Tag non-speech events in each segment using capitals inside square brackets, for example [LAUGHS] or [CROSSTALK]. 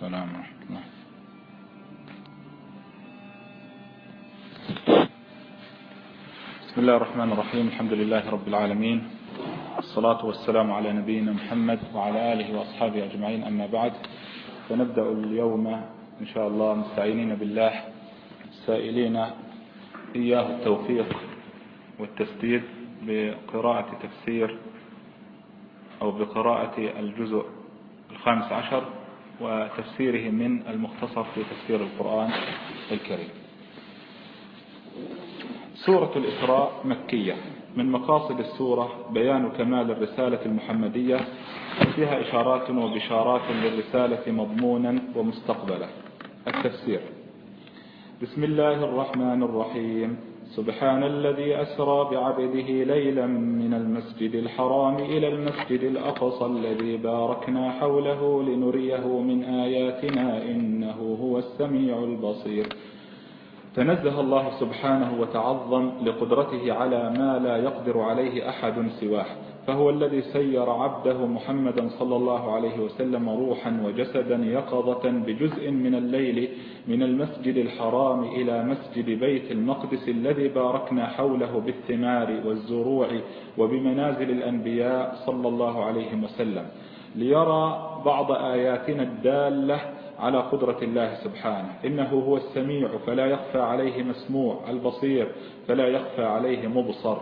السلام ورحمة الله. بسم الله الرحمن الرحيم. الحمد لله رب العالمين. الصلاة والسلام على نبينا محمد وعلى آله وأصحابه أجمعين. أما بعد فنبدأ اليوم إن شاء الله مستعينين بالله سائلين إياه التوفيق والتسديد بقراءة تفسير أو بقراءة الجزء الخامس عشر. وتفسيره من المختصر في تفسير القرآن الكريم. سورة الإسراء مكية. من مقاصد السورة بيان كمال الرسالة المحمدية فيها إشارات وبشارات للرسالة مضمونا ومستقبلا. التفسير. بسم الله الرحمن الرحيم. سبحان الذي أسرى بعبده ليلا من المسجد الحرام إلى المسجد الأقصى الذي باركنا حوله لنريه من آياتنا إنه هو السميع البصير. تنزه الله سبحانه وتعظم لقدرته على ما لا يقدر عليه أحد سواه. فهو الذي سير عبده محمدا صلى الله عليه وسلم روحا وجسدا يقظة بجزء من الليل من المسجد الحرام إلى مسجد بيت المقدس الذي باركنا حوله بالثمار والزروع وبمنازل الأنبياء صلى الله عليه وسلم ليرى بعض آياتنا الدالة على قدرة الله سبحانه. إنه هو السميع فلا يخفى عليه مسموع البصير فلا يخفى عليه مبصر.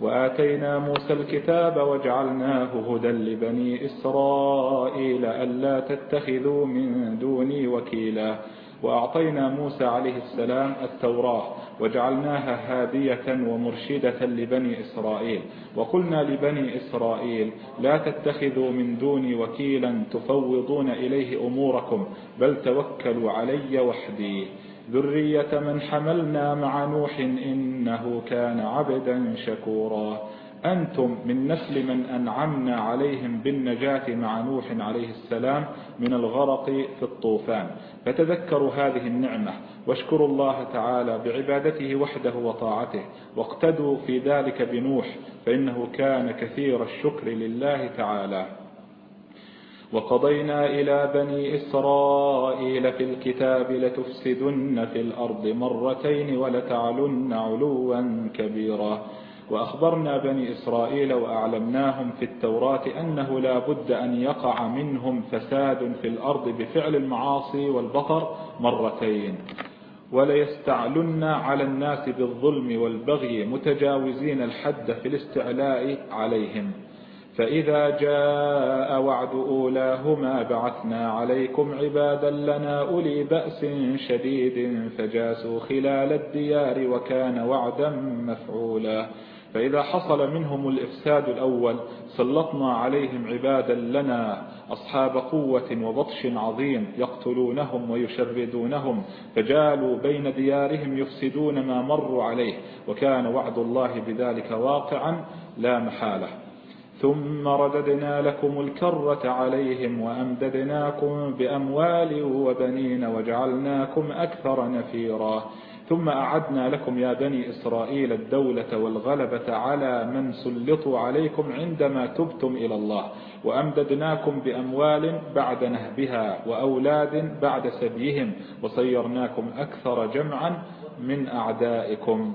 وآتينا موسى الكتاب وجعلناه هدى لبني إسرائيل ألا تتخذوا من دوني وكيلا. وأعطينا موسى عليه السلام التوراة وجعلناها هادية ومرشدة لبني إسرائيل. وقلنا لبني إسرائيل لا تتخذوا من دوني وكيلا تفوضون إليه أموركم بل توكلوا علي وحدي. ذرية من حملنا مع نوح إنه كان عبدا شكورا. أنتم من نسل من أنعمنا عليهم بالنجاة مع نوح عليه السلام من الغرق في الطوفان. فتذكروا هذه النعمة. واشكروا الله تعالى بعبادته وحده وطاعته. واقتدوا في ذلك بنوح فإنه كان كثير الشكر لله تعالى. وقضينا إلى بني إسرائيل في الكتاب لتفسدن في الأرض مرتين ولتعلن علوا كبيرا. وأخبرنا بني إسرائيل وأعلمناهم في التوراة أنه لا بد أن يقع منهم فساد في الأرض بفعل المعاصي والبطر مرتين. وليستعلن على الناس بالظلم والبغي متجاوزين الحد في الاستعلاء عليهم. فإذا جاء وعد أولاهما بعثنا عليكم عبادا لنا أولي بأس شديد فجاسوا خلال الديار وكان وعدا مفعولا. فإذا حصل منهم الإفساد الأول سلطنا عليهم عبادا لنا أصحاب قوة وبطش عظيم يقتلونهم ويشردونهم فجالوا بين ديارهم يفسدون ما مروا عليه وكان وعد الله بذلك واقعا لا محالة. ثم رددنا لكم الكرة عليهم وأمددناكم بأموال وبنين وجعلناكم أكثر نفيرا. ثم أعدنا لكم يا بني إسرائيل الدولة والغلبة على من سلطوا عليكم عندما تبتم إلى الله وأمددناكم بأموال بعد نهبها وأولاد بعد سبيهم وصيرناكم أكثر جمعا من أعدائكم.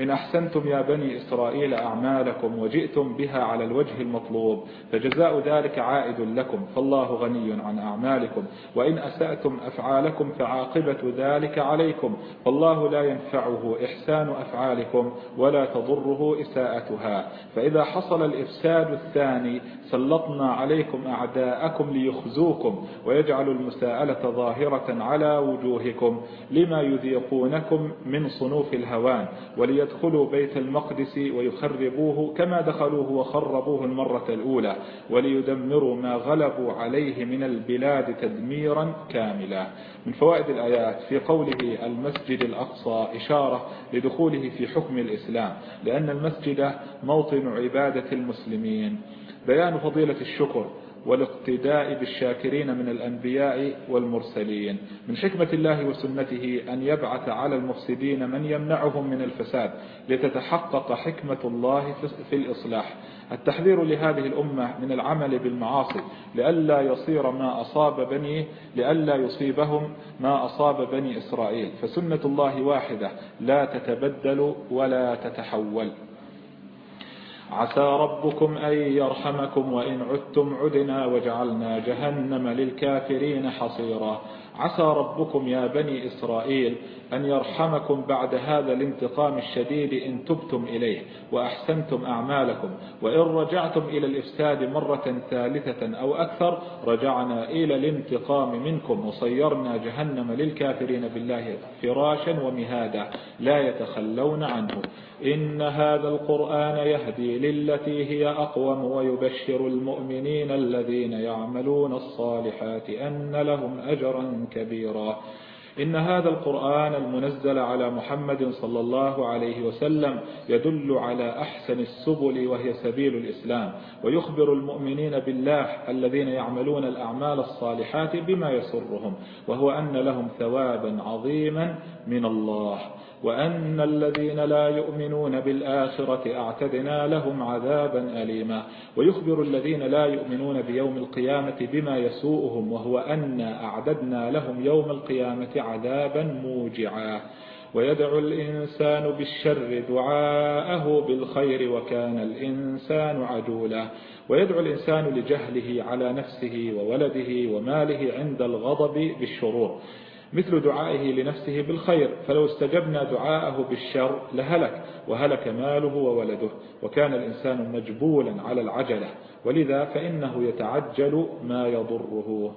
إن أحسنتم يا بني إسرائيل أعمالكم وجئتم بها على الوجه المطلوب فجزاء ذلك عائد لكم فالله غني عن أعمالكم وإن أسأتم أفعالكم فعاقبة ذلك عليكم فالله لا ينفعه إحسان أفعالكم ولا تضره إساءتها. فإذا حصل الإفساد الثاني سلطنا عليكم أعداءكم ليخزوكم ويجعلوا المساءلة ظاهرة على وجوهكم لما يذيقونكم من صنوف الهوان وليدخلوا يدخلوا بيت المقدس ويخربوه كما دخلوه وخربوه المرة الأولى وليدمروا ما غلبوا عليه من البلاد تدميرا كاملا. من فوائد الآيات في قوله المسجد الأقصى إشارة لدخوله في حكم الإسلام لأن المسجد موطن عبادة المسلمين. بيان فضيلة الشكر والاقتداء بالشاكرين من الأنبياء والمرسلين. من حكمة الله وسنته أن يبعث على المفسدين من يمنعهم من الفساد لتتحقق حكمة الله في الإصلاح. التحذير لهذه الأمة من العمل بالمعاصي لئلا يصير ما أصاب بني لئلا يصيبهم ما أصاب بني إسرائيل. فسنة الله واحدة لا تتبدل ولا تتحول. عسى ربكم أن يرحمكم وإن عدتم عدنا وجعلنا جهنم للكافرين حصيرا. عسى ربكم يا بني إسرائيل أن يرحمكم بعد هذا الانتقام الشديد إن تبتم إليه وأحسنتم أعمالكم. وإن رجعتم إلى الإفساد مرة ثالثة أو أكثر رجعنا إلى الانتقام منكم وصيرنا جهنم للكافرين بالله فراشا ومهادا لا يتخلون عنه. إن هذا القرآن يهدي للتي هي أقوم ويبشر المؤمنين الذين يعملون الصالحات أن لهم أجرا كبيرا. إن هذا القرآن المنزل على محمد صلى الله عليه وسلم يدل على أحسن السبل وهي سبيل الإسلام. ويخبر المؤمنين بالله الذين يعملون الأعمال الصالحات بما يسرهم وهو أن لهم ثوابا عظيما من الله. وأن الذين لا يؤمنون بالآخرة أعتدنا لهم عذابا أليما. ويخبر الذين لا يؤمنون بيوم القيامة بما يسوءهم وهو أن أعددنا لهم يوم القيامة عذابا موجعا. ويدعو الإنسان بالشر دعاءه بالخير وكان الإنسان عجولا. ويدعو الإنسان لجهله على نفسه وولده وماله عند الغضب بالشرور. مثل دعائه لنفسه بالخير فلو استجبنا دعاءه بالشر لهلك وهلك ماله وولده وكان الإنسان مجبولا على العجلة ولذا فإنه يتعجل ما يضره.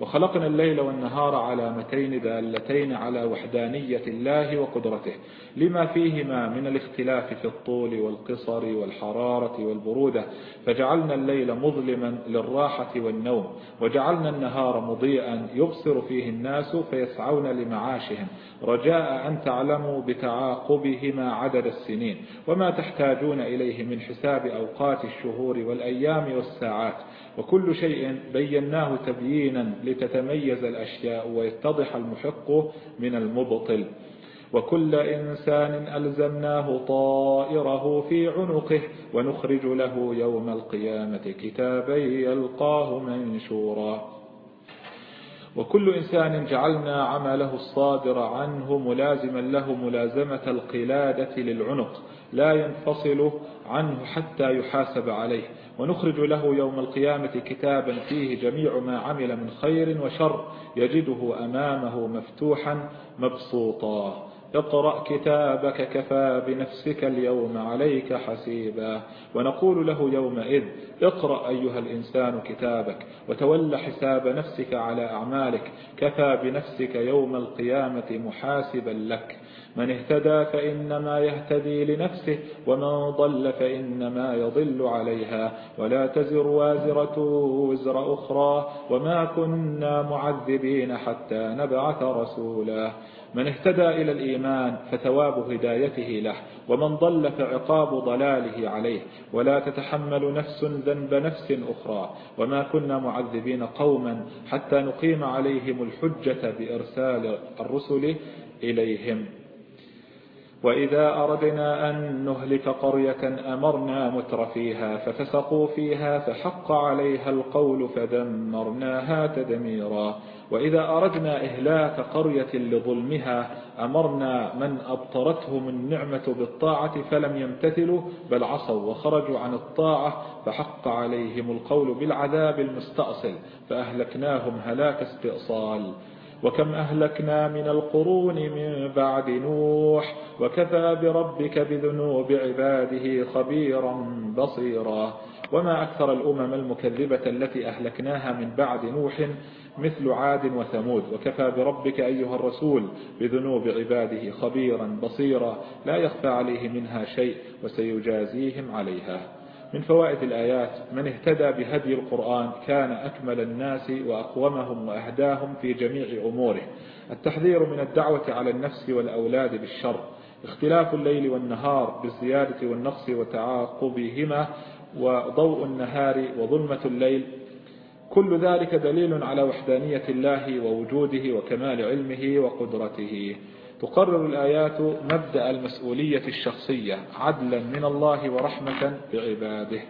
وخلقنا الليل والنهار علامتين دالتين على وحدانية الله وقدرته لما فيهما من الاختلاف في الطول والقصر والحرارة والبرودة فجعلنا الليل مظلما للراحة والنوم وجعلنا النهار مضيئا يبصر فيه الناس فيسعون لمعاشهم رجاء أن تعلموا بتعاقبهما عدد السنين وما تحتاجون إليه من حساب أوقات الشهور والأيام والساعات وكل شيء بيناه تبيينا لتتميز الأشياء ويتضح المحق من المبطل. وكل إنسان ألزمناه طائره في عنقه ونخرج له يوم القيامة كتابا يلقاه منشورا. وكل إنسان جعلنا عمله الصادر عنه ملازما له ملازمة القلادة للعنق لا ينفصل عنه حتى يحاسب عليه. ونخرج له يوم القيامة كتابا فيه جميع ما عمل من خير وشر يجده أمامه مفتوحا مبسوطا. اقرأ كتابك كفى بنفسك اليوم عليك حسيبا. ونقول له يومئذ اقرأ أيها الإنسان كتابك وتول حساب نفسك على أعمالك. كفى بنفسك يوم القيامة محاسبا لك. من اهتدى فإنما يهتدي لنفسه ومن ضل فإنما يضل عليها. ولا تزر وازرة وزر أخرى وما كنا معذبين حتى نبعث رسولا. من اهتدى إلى الإيمان فثواب هدايته له ومن ضل فعقاب ضلاله عليه. ولا تتحمل نفس ذنب نفس أخرى. وما كنا معذبين قوما حتى نقيم عليهم الحجة بإرسال الرسل إليهم. وإذا أردنا أن نهلك قرية أمرنا متر فيها ففسقوا فيها فحق عليها القول فدمرناها تدميرا. وإذا أردنا إهلاك قرية لظلمها أمرنا من أبطرتهم النعمة بالطاعة فلم يمتثلوا بل عصوا وخرجوا عن الطاعة فحق عليهم القول بالعذاب المستأصل فأهلكناهم هلاك استئصال. وكم أهلكنا من القرون من بعد نوح وكفى بربك بذنوب عباده خبيرا بصيرا. وما أكثر الأمم المكذبة التي أهلكناها من بعد نوح مثل عاد وثمود. وكفى بربك أيها الرسول بذنوب عباده خبيرا بصيرا. لا يخفى عليه منها شيء وسيجازيهم عليها. من فوائد الآيات من اهتدى بهدي القرآن كان أكمل الناس وأقومهم وأهداهم في جميع أموره. التحذير من الدعوة على النفس والأولاد بالشر اختلاف الليل والنهار بالزيادة والنقص وتعاقبهما وضوء النهار وظلمة الليل كل ذلك دليل على وحدانية الله ووجوده وكمال علمه وقدرته. تقرر الآيات مبدأ المسؤولية الشخصية عدلا من الله ورحمة بعباده.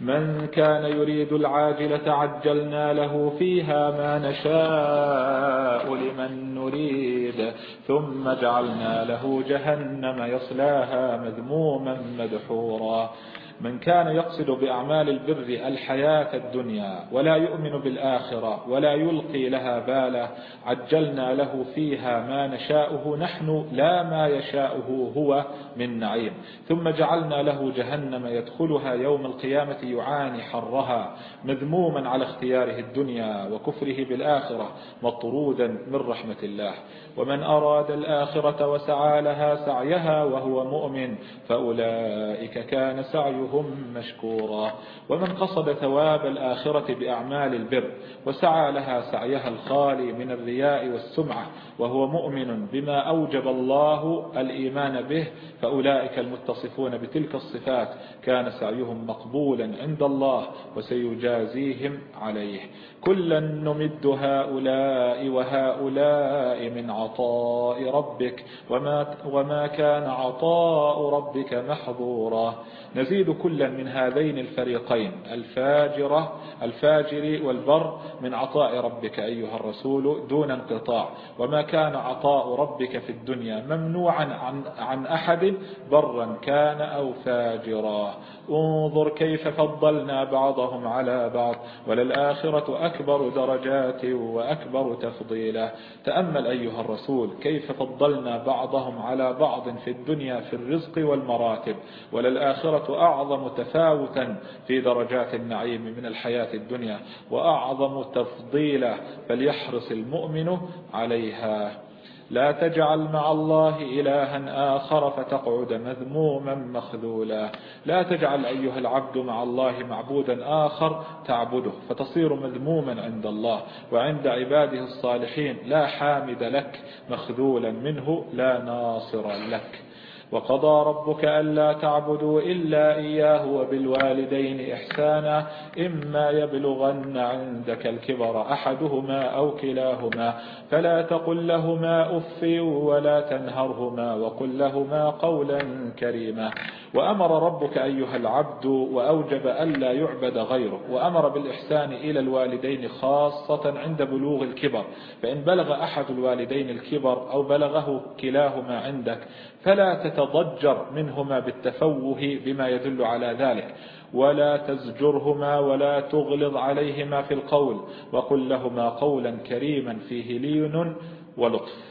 من كان يريد العاجلة عجلنا له فيها ما نشاء لمن نريد. ثم جعلنا له جهنم يصلاها مذموما مدحورا. من كان يقصد بأعمال البر الحياة الدنيا ولا يؤمن بالآخرة ولا يلقي لها باله عجلنا له فيها ما نشاؤه نحن لا ما يشاؤه هو من نعيم. ثم جعلنا له جهنم يدخلها يوم القيامة يعاني حرها مذموما على اختياره الدنيا وكفره بالآخرة مطرودا من رحمة الله. ومن أراد الآخرة وسعى لها سعيها وهو مؤمن فأولئك كان سعيهم مشكورا. ومن قصد ثواب الآخرة بأعمال البر وسعى لها سعيها الخالي من الرياء والسمعة وهو مؤمن بما أوجب الله الإيمان به فأولئك المتصفون بتلك الصفات كان سعيهم مقبولا عند الله وسيجازيهم عليه. كلا نمد هؤلاء وهؤلاء من عطاء ربك وما, وما كان عطاء ربك محظورا. نزيد كلا من هذين الفريقين الفاجرة الفاجر والبر من عطاء ربك أيها الرسول دون انقطاع. وما كان عطاء ربك في الدنيا ممنوعا عن, عن أحد برا كان أو فاجرا. انظر كيف فضلنا بعضهم على بعض وللآخرة أكبر درجات وأكبر تفضيلا تأمل أيها الرسول كيف فضلنا بعضهم على بعض في الدنيا في الرزق والمراتب وللآخرة أعظم تفاوتا في درجات النعيم من الحياة الدنيا وأعظم تفضيلا فليحرص المؤمن عليها. لا تجعل مع الله إلها آخر فتقعد مذموما مخذولا. لا تجعل أيها العبد مع الله معبودا آخر تعبده فتصير مذموما عند الله وعند عباده الصالحين لا حامد لك مخذولا منه لا ناصر لك. وقضى ربك ألا تعبدوا إلا إياه وبالوالدين إحسانا إما يبلغن عندك الكبر أحدهما أو كلاهما فلا تقل لهما أف ولا تنهرهما وقل لهما قولا كريما. وأمر ربك أيها العبد وأوجب ألا يعبد غيره وأمر بالإحسان إلى الوالدين خاصة عند بلوغ الكبر فإن بلغ أحد الوالدين الكبر أو بلغه كلاهما عندك فلا تتضجر منهما بالتفوه بما يدل على ذلك. ولا تزجرهما ولا تغلظ عليهما في القول. وقل لهما قولا كريما فيه لين ولطف.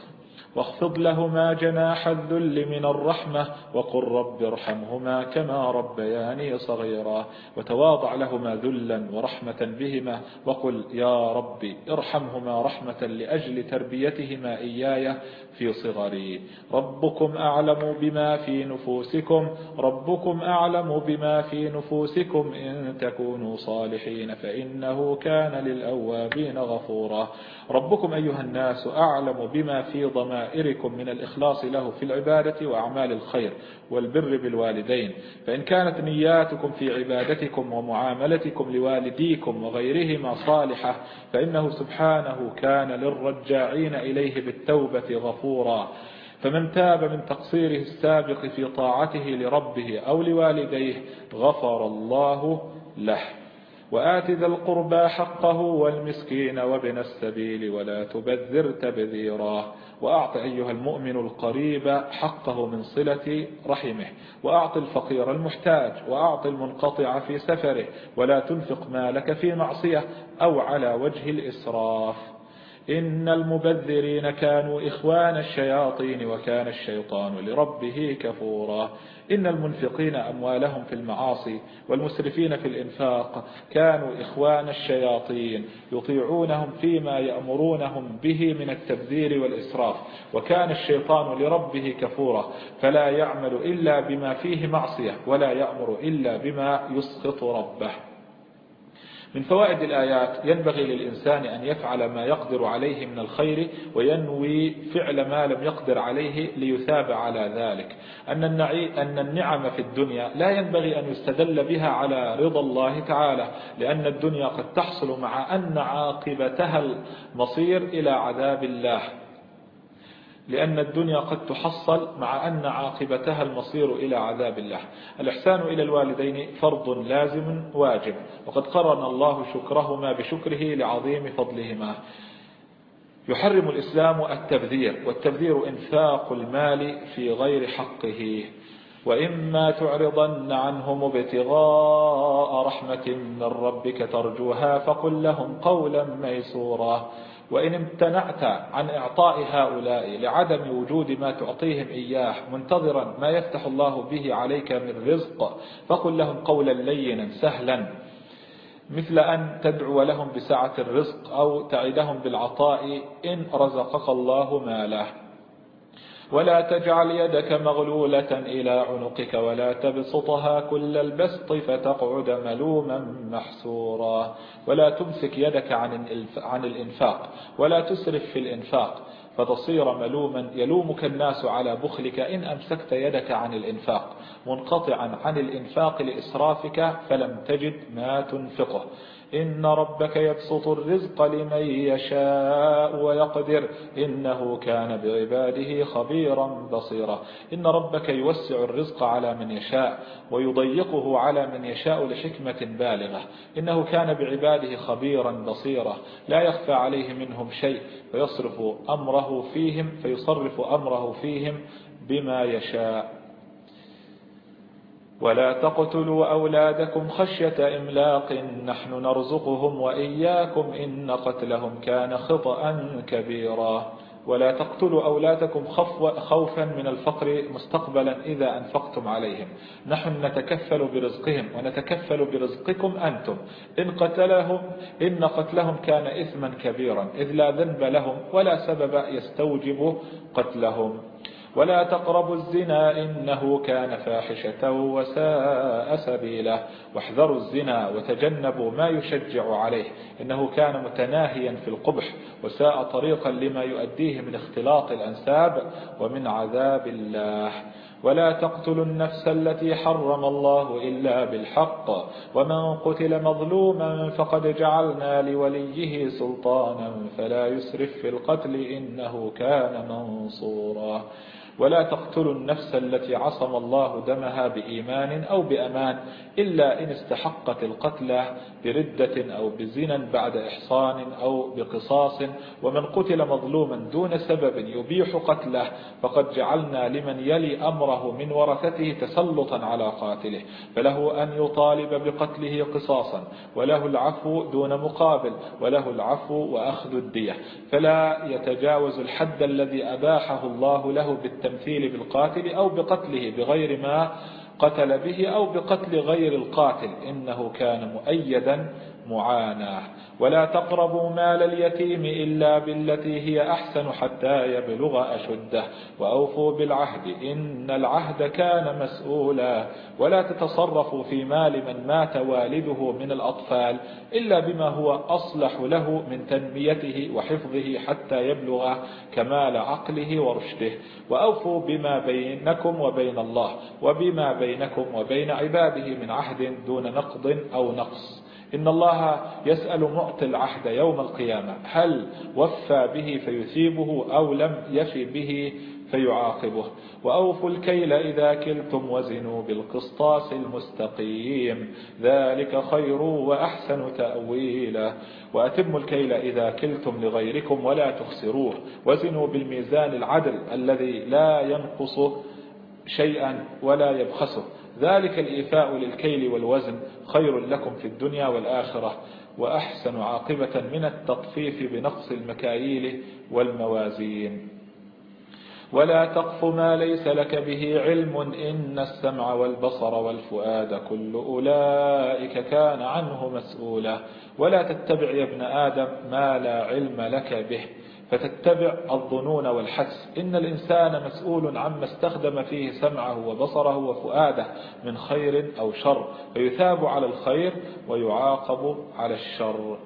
واخفض لهما جناح الذل من الرحمة وقل رب ارحمهما كما ربياني صغيرا وتواضع لهما ذلا ورحمة بهما وقل يا ربي ارحمهما رحمة لأجل تربيتهما إياي في صغري. ربكم أعلم بما في نفوسكم ربكم أعلم بما في نفوسكم إن تكونوا صالحين فإنه كان للأوابين غفورا. ربكم أيها الناس أعلم بما في ضمائركم من الإخلاص له في العبادة وأعمال الخير والبر بالوالدين. فإن كانت نياتكم في عبادتكم ومعاملتكم لوالديكم وغيرهما صالحة فإنه سبحانه كان للرجاعين إليه بالتوبة غفورا. فمن تاب من تقصيره السابق في طاعته لربه أو لوالديه غفر الله له. وآت ذا القربى حقه والمسكين وابن السبيل ولا تبذر تبذيرا. وأعط أيها المؤمن القريب حقه من صلة رحمه وأعط الفقير المحتاج وأعط المنقطع في سفره ولا تنفق مالك في معصية أو على وجه الإسراف. إن المبذرين كانوا إخوان الشياطين وكان الشيطان لربه كفورا. إن المنفقين أموالهم في المعاصي والمسرفين في الإنفاق كانوا إخوان الشياطين يطيعونهم فيما يأمرونهم به من التبذير والإسراف وكان الشيطان لربه كفورا. فلا يعمل إلا بما فيه معصية ولا يأمر إلا بما يسقط ربه. من فوائد الآيات ينبغي للإنسان أن يفعل ما يقدر عليه من الخير وينوي فعل ما لم يقدر عليه ليثاب على ذلك. أن, أن النعم في الدنيا لا ينبغي أن يستدل بها على رضا الله تعالى لأن الدنيا قد تحصل مع أن عاقبتها المصير إلى عذاب الله. لأن الدنيا قد تحصل مع أن عاقبتها المصير إلى عذاب الله. الإحسان إلى الوالدين فرض لازم واجب وقد قرن الله شكرهما بشكره لعظيم فضلهما. يحرم الإسلام التبذير والتبذير إنفاق المال في غير حقه. وإما تعرضن عنهم ابتغاء رحمة من ربك ترجوها فقل لهم قولا ميسورا. وإن امتنعت عن إعطاء هؤلاء لعدم وجود ما تعطيهم إياه منتظرا ما يفتح الله به عليك من رزق فقل لهم قولا لينا سهلا. مثل أن تدعو لهم بسعة الرزق أو تعدهم بالعطاء إن رزقك الله ماله. ولا تجعل يدك مغلولة إلى عنقك ولا تبسطها كل البسط فتقعد ملوما محسورا ولا تمسك يدك عن الإنفاق. ولا تسرف في الإنفاق. فتصير ملوما يلومك الناس على بخلك إن أمسكت يدك عن الإنفاق. منقطعا عن الإنفاق لإسرافك فلم تجد ما تنفقه. إن ربك يبسط الرزق لمن يشاء ويقدر إنه كان بعباده خبيرا بصيرا. إن ربك يوسع الرزق على من يشاء ويضيقه على من يشاء لحكمة بالغة. إنه كان بعباده خبيرا بصيرا. لا يخفى عليه منهم شيء فيصرف أمره فيهم فيصرف أمره فيهم بما يشاء. ولا تقتلوا أولادكم خشية إملاق نحن نرزقهم وإياكم إن قتلهم كان خطأ كبيرا. ولا تقتلوا أولادكم خوفا من الفقر مستقبلا إذا أنفقتم عليهم. نحن نتكفل برزقهم ونتكفل برزقكم أنتم. إن قتلهم إن قتلهم كان إثما كبيرا إذ لا ذنب لهم ولا سبب يستوجب قتلهم. ولا تقربوا الزنا إنه كان فاحشة وساء سبيلا واحذروا الزنا وتجنبوا ما يشجع عليه. إنه كان متناهيا في القبح وساء طريقا لما يؤديه من اختلاط الأنساب ومن عذاب الله. ولا تقتلوا النفس التي حرم الله إلا بالحق. ومن قتل مظلوما فقد جعلنا لوليه سلطانا فلا يسرف في القتل إنه كان منصورا. ولا تقتلوا النفس التي عصم الله دمها بإيمان أو بأمان إلا إن استحقت القتل بردة أو بزنا بعد إحصان أو بقصاص ومن قتل مظلوما دون سبب يبيح قتله فقد جعلنا لمن يلي أمره من ورثته تسلطا على قاتله فله أن يطالب بقتله قصاصا وله العفو دون مقابل وله العفو وأخذ الدية فلا يتجاوز الحد الذي أباحه الله له بالتمثيل بالقاتل أو بقتله بغير ما قتل به أو بقتل غير القاتل إنه كان مؤيدا معاناه. ولا تقربوا مال اليتيم إلا بالتي هي أحسن حتى يبلغ أشده. وأوفوا بالعهد إن العهد كان مسؤولا. ولا تتصرفوا في مال من مات والده من الأطفال إلا بما هو أصلح له من تنميته وحفظه حتى يبلغ كمال عقله ورشده. وأوفوا بما بينكم وبين الله وبما بينكم وبين عباده من عهد دون نقض أو نقص. إن الله يسأل معطي العهد يوم القيامة هل وفى به فيثيبه أو لم يف به فيعاقبه. وأوفوا الكيل إذا كلتم وزنوا بالقسطاس المستقيم ذلك خير وأحسن تأويلا. وأتموا الكيل إذا كلتم لغيركم ولا تخسروه وزنوا بالميزان العدل الذي لا ينقص شيئا ولا يبخسه. ذلك الإيفاء للكيل والوزن خير لكم في الدنيا والآخرة وأحسن عاقبة من التطفيف بنقص المكاييل والموازين. ولا تقف ما ليس لك به علم إن السمع والبصر والفؤاد كل أولئك كان عنه مسؤولا. ولا تتبع يا ابن آدم ما لا علم لك به. فتتبع الظنون والحدس. إن الإنسان مسؤول عما استخدم فيه سمعه وبصره وفؤاده من خير أو شر فيثاب على الخير ويعاقب على الشر.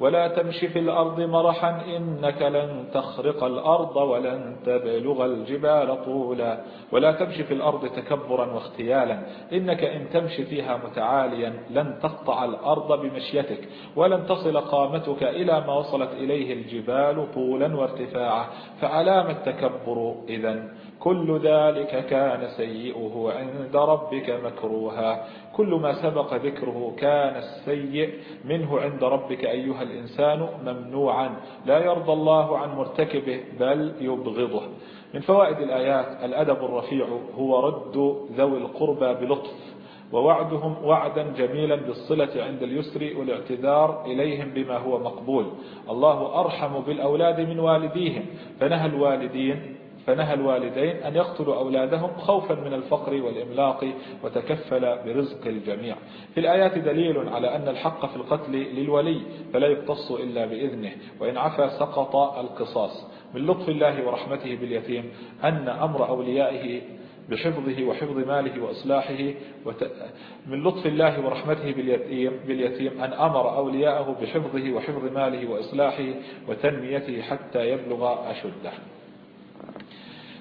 ولا تمش في الأرض مرحا إنك لن تخرق الأرض ولن تبلغ الجبال طولا ولا تمش في الأرض تكبرا واختيالا إنك إن تمشي فيها متعاليا لن تقطع الأرض بمشيتك ولن تصل قامتك إلى ما وصلت إليه الجبال طولا وارتفاعا فعلام التكبر إذا كل ذلك كان سيئه عند ربك مكروها. كل ما سبق ذكره كان السيء منه عند ربك أيها الإنسان ممنوعا. لا يرضى الله عن مرتكبه بل يبغضه. من فوائد الآيات الأدب الرفيع هو رد ذوي القربى بلطف ووعدهم وعدا جميلا بالصلة عند اليسر والاعتذار إليهم بما هو مقبول. الله أرحم بالأولاد من والديهم فنهى الوالدين فنهى الوالدين أن يقتلوا أولادهم خوفا من الفقر والإملاق وتكفل برزق الجميع. في الآيات دليل على أن الحق في القتل للولي فلا يقتص إلا بإذنه وإن عفى سقط القصاص. من لطف الله ورحمته باليتيم أن أمر أوليائه بحفظه وحفظ ماله وإصلاحه وت... من لطف الله ورحمته باليتيم, باليتيم أن أمر أولياءه بحفظه وحفظ ماله وإصلاحه وتنميته حتى يبلغ أشده.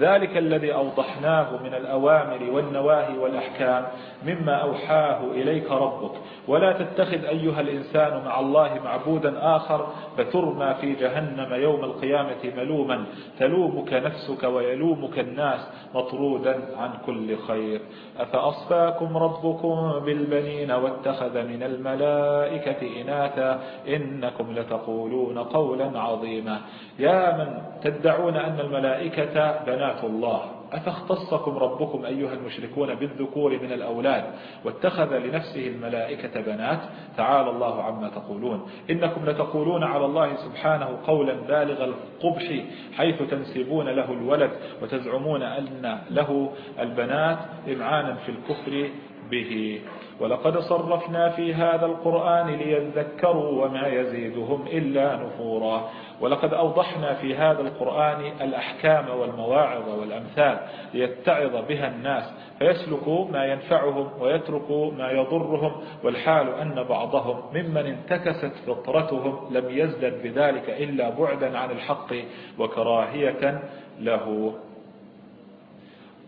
ذلك الذي أوضحناه من الأوامر والنواهي والأحكام مما أوحاه إليك ربك. ولا تتخذ أيها الإنسان مع الله معبودا آخر فترمى في جهنم يوم القيامة ملوما تلومك نفسك ويلومك الناس مطرودا عن كل خير. أفأصفاكم ربكم بالبنين واتخذ من الملائكة إناثا إنكم لتقولون قولا عظيما. يا من تدعون أن الملائكة بنات الله. أفاختصكم ربكم أيها المشركون بالذكور من الأولاد واتخذ لنفسه الملائكة بنات تعالى الله عما تقولون. إنكم لتقولون على الله سبحانه قولا بالغ القبح حيث تنسبون له الولد وتزعمون أن له البنات إمعانا في الكفر به. ولقد صرفنا في هذا القرآن ليذكروا وما يزيدهم إلا نفورا. ولقد أوضحنا في هذا القرآن الأحكام والمواعظ والأمثال ليتعظ بها الناس فيسلكوا ما ينفعهم ويتركوا ما يضرهم. والحال أن بعضهم ممن انتكست فطرتهم لم يزدد بذلك إلا بعدا عن الحق وكراهية له.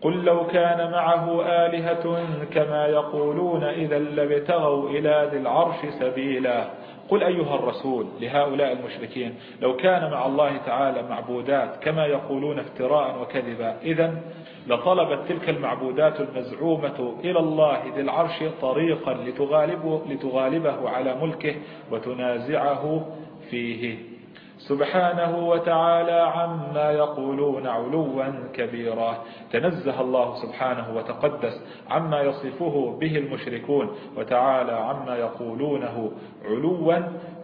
قل لو كان معه آلهة كما يقولون إذا لابتغوا إلى ذي العرش سبيلا. قل أيها الرسول لهؤلاء المشركين لو كان مع الله تعالى معبودات كما يقولون افتراء وكذبا إذا لطلبت تلك المعبودات المزعومة إلى الله ذي العرش طريقا لتغالبه, لتغالبه على ملكه وتنازعه فيه. سبحانه وتعالى عما يقولون علوا كبيرا. تنزه الله سبحانه وتقدس عما يصفه به المشركون وتعالى عما يقولونه علوا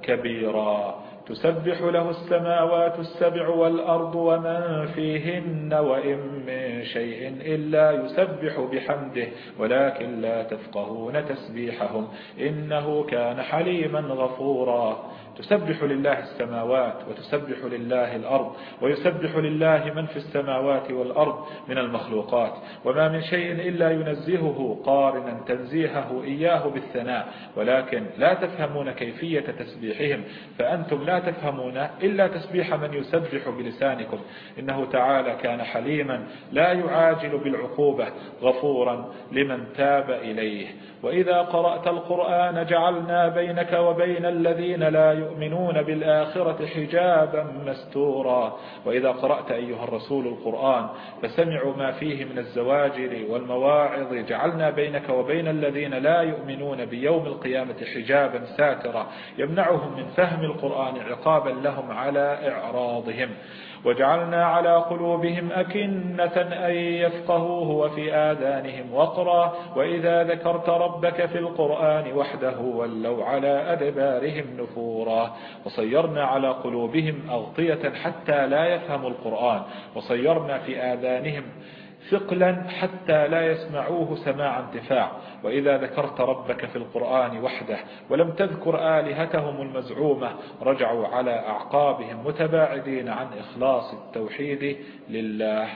كبيرا. تسبح له السماوات السبع والأرض ومن فيهن وإن من شيء إلا يسبح بحمده ولكن لا تفقهون تسبيحهم. إنه كان حليما غفورا. تسبح لله السماوات وتسبح لله الأرض ويسبح لله من في السماوات والأرض من المخلوقات وما من شيء إلا ينزهه قارنا تنزيهه إياه بالثناء ولكن لا تفهمون كيفية تسبيحهم فأنتم لا تفهمون إلا تسبيح من يسبح بلسانكم إنه تعالى كان حليما لا يعاجل بالعقوبة غفورا لمن تاب إليه وإذا قرأت القرآن جعلنا بينك وبين الذين لا يؤمنون بالآخرة حجابا مستورا. وإذا قرأت أيها الرسول القرآن فسمعوا ما فيه من الزواجر والمواعظ جعلنا بينك وبين الذين لا يؤمنون بيوم القيامة حجابا ساترا يمنعهم من فهم القرآن عقابا لهم على إعراضهم. وجعلنا على قلوبهم أكنة أن يفقهوه وفي آذانهم وقرا وإذا ذكرت ربك في القرآن وحده ولوا على أدبارهم نفورا. وصيرنا على قلوبهم أغطية حتى لا يفهموا القرآن. وصيرنا في آذانهم ثقلا حتى لا يسمعوه سماع انتفاع. وإذا ذكرت ربك في القرآن وحده ولم تذكر آلهتهم المزعومة رجعوا على أعقابهم متباعدين عن إخلاص التوحيد لله.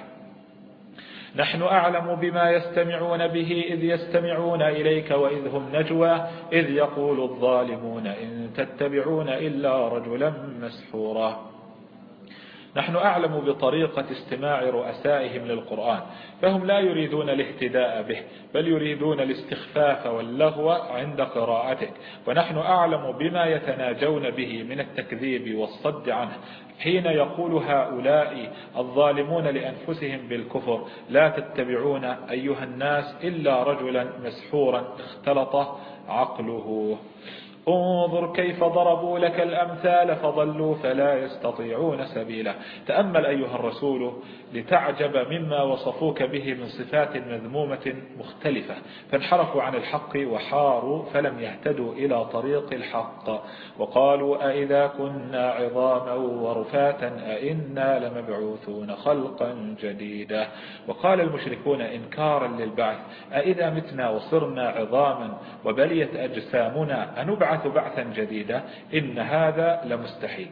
نحن أعلم بما يستمعون به إذ يستمعون إليك وإذ هم نجوى إذ يقول الظالمون إن تتبعون إلا رجلا مسحورا. نحن أعلم بطريقة استماع رؤسائهم للقرآن فهم لا يريدون الاهتداء به بل يريدون الاستخفاف واللغو عند قراءتك ونحن أعلم بما يتناجون به من التكذيب والصد عنه. حين يقول هؤلاء الظالمون لأنفسهم بالكفر لا تتبعون أيها الناس إلا رجلا مسحورا اختلط عقله. انظر كيف ضربوا لك الأمثال فضلوا فلا يستطيعون سبيلا. تأمل أيها الرسول لتعجب مما وصفوك به من صفات مذمومة مختلفة. فانحرفوا عن الحق وحاروا فلم يهتدوا إلى طريق الحق. وقالوا أئذا كنا عظاما ورفاتا أئنا لمبعوثون خلقا جديدا. وقال المشركون إنكارا للبعث أئذا متنا وصرنا عظاما وبليت أجسامنا أنبعث بعثا جديدا. إن هذا لمستحيل.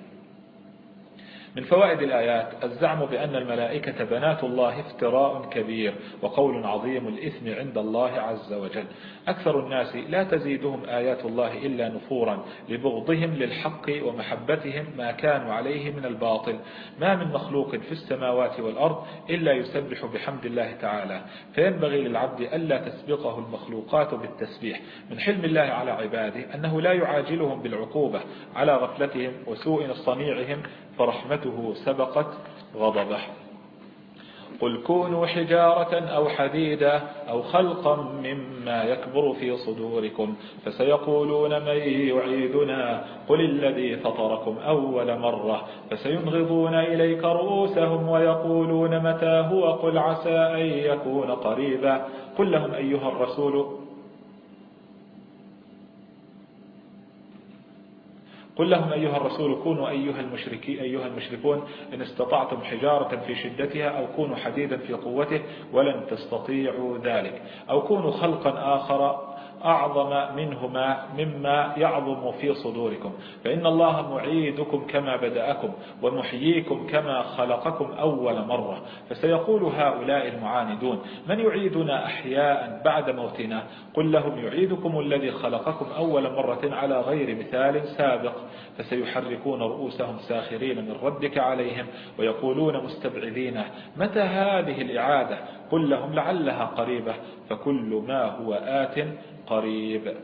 من فوائد الآيات الزعم بأن الملائكة بنات الله افتراء كبير وقول عظيم الإثم عند الله عز وجل. أكثر الناس لا تزيدهم آيات الله إلا نفورا لبغضهم للحق ومحبتهم ما كانوا عليه من الباطل. ما من مخلوق في السماوات والأرض إلا يسبح بحمد الله تعالى. فينبغي للعبد ألا تسبقه المخلوقات بالتسبيح من حلم الله على عباده أنه لا يعاجلهم بالعقوبة على غفلتهم وسوء صنيعهم فرحمته سبقت غضبه. قل كونوا حجارة أو حديدا أو خلقا مما يكبر في صدوركم فسيقولون من يعيدنا قل الذي فطركم أول مرة فسينغضون إليك رؤوسهم ويقولون متى هو؟ قل عسى أن يكون قريبا. قل لهم أيها الرسول قل لهم أيها الرسول كونوا أيها المشركي أيها المشركون إن استطعتم حجارة في شدتها أو كونوا حديدا في قوته ولن تستطيعوا ذلك. أو كونوا خلقا آخر أعظم منهما مما يعظم في صدوركم. فإن الله معيدكم كما بدأكم ومحييكم كما خلقكم أول مرة. فسيقول هؤلاء المعاندون من يعيدنا أحياء بعد موتنا؟ قل لهم يعيدكم الذي خلقكم أول مرة على غير مثال سابق. فسيحركون رؤوسهم ساخرين من ردك عليهم ويقولون مستبعدين متى هذه الإعادة؟ قل لهم لعلها قريبة. فكل ما هو آت قريب.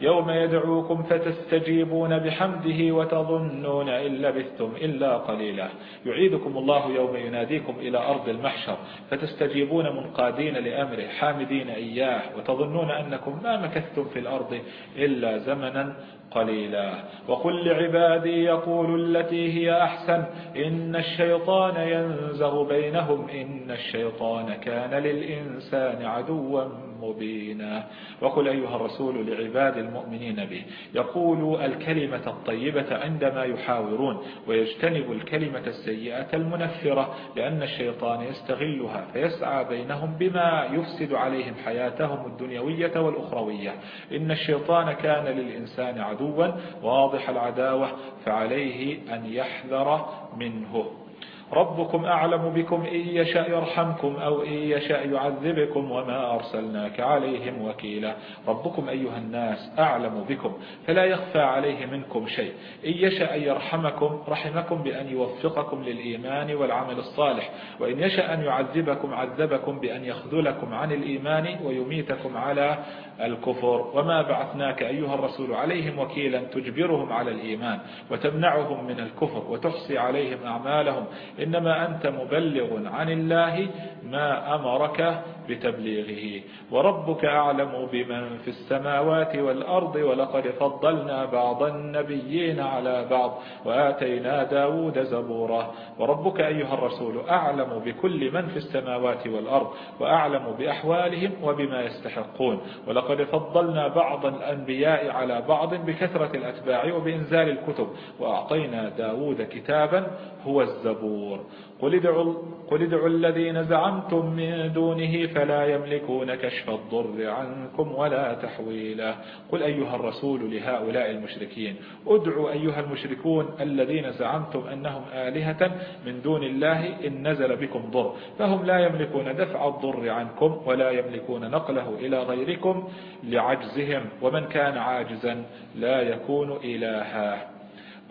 يوم يدعوكم فتستجيبون بحمده وتظنون إن لبثتم إلا قليلا. يعيدكم الله يوم يناديكم إلى أرض المحشر فتستجيبون منقادين لأمره حامدين إياه وتظنون أنكم ما مكثتم في الأرض إلا زمنا قليلا. وقل لعبادي يقول التي هي أحسن إن الشيطان ينزغ بينهم إن الشيطان كان للإنسان عدوا مبينا. وقل أيها الرسول لعباد المؤمنين به يقول الكلمة الطيبة عندما يحاورون ويجتنب الكلمة السيئة المنفرة لأن الشيطان يستغلها فيسعى بينهم بما يفسد عليهم حياتهم الدنيوية والأخروية. إن الشيطان كان للإنسان عدوا واضح العداوة فعليه أن يحذر منه. ربكم أعلم بكم إن يشاء يرحمكم أو إن يشاء يعذبكم وما أرسلناك عليهم وكيلا. ربكم أيها الناس أعلم بكم فلا يخفى عليه منكم شيء. إن يشاء أن يرحمكم رحمكم بأن يوفقكم للإيمان والعمل الصالح. وإن يشاء أن يعذبكم عذبكم بأن يخذلكم عن الإيمان ويميتكم على الكفر وما بعثناك أيها الرسول عليهم وكيلا تجبرهم على الإيمان وتمنعهم من الكفر وتحصي عليهم أعمالهم إنما أنت مبلغ عن الله ما أمرك بتبليغه. وربك أعلم بمن في السماوات والأرض ولقد فضلنا بعض النبيين على بعض وآتينا داود زبورا وربك أيها الرسول أعلم بكل من في السماوات والأرض وأعلم بأحوالهم وبما يستحقون. ولقد فضلنا بعض الأنبياء على بعض بكثرة الأتباع وبإنزال الكتب. وأعطينا داود كتابا هو الزبور. قل ادعوا, قل ادعوا الذين زعمتم من دونه فلا يملكون كشف الضر عنكم ولا تحويلا قل أيها الرسول لهؤلاء المشركين ادعوا أيها المشركون الذين زعمتم أنهم آلهة من دون الله إن نزل بكم ضر فهم لا يملكون دفع الضر عنكم ولا يملكون نقله إلى غيركم لعجزهم ومن كان عاجزا لا يكون إلها.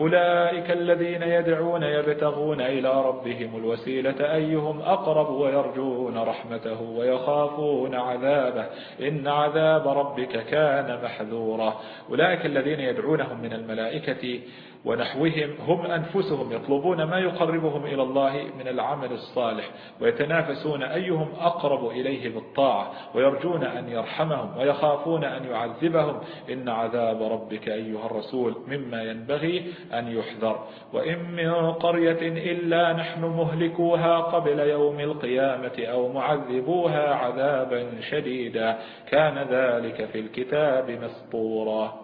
أولئك الذين يدعون يبتغون إلى ربهم الوسيلة أيهم أقرب ويرجون رحمته ويخافون عذابه. إن عذاب ربك كان محذورا. أولئك الذين يدعونهم من الملائكة ونحوهم هم أنفسهم يطلبون ما يقربهم إلى الله من العمل الصالح ويتنافسون أيهم أقرب إليه بالطاعة ويرجون أن يرحمهم ويخافون أن يعذبهم. إن عذاب ربك أيها الرسول مما ينبغي أن يحذر. وإن من قرية إلا نحن مهلكوها قبل يوم القيامة أو معذبوها عذابا شديدا. كان ذلك في الكتاب مسطورا.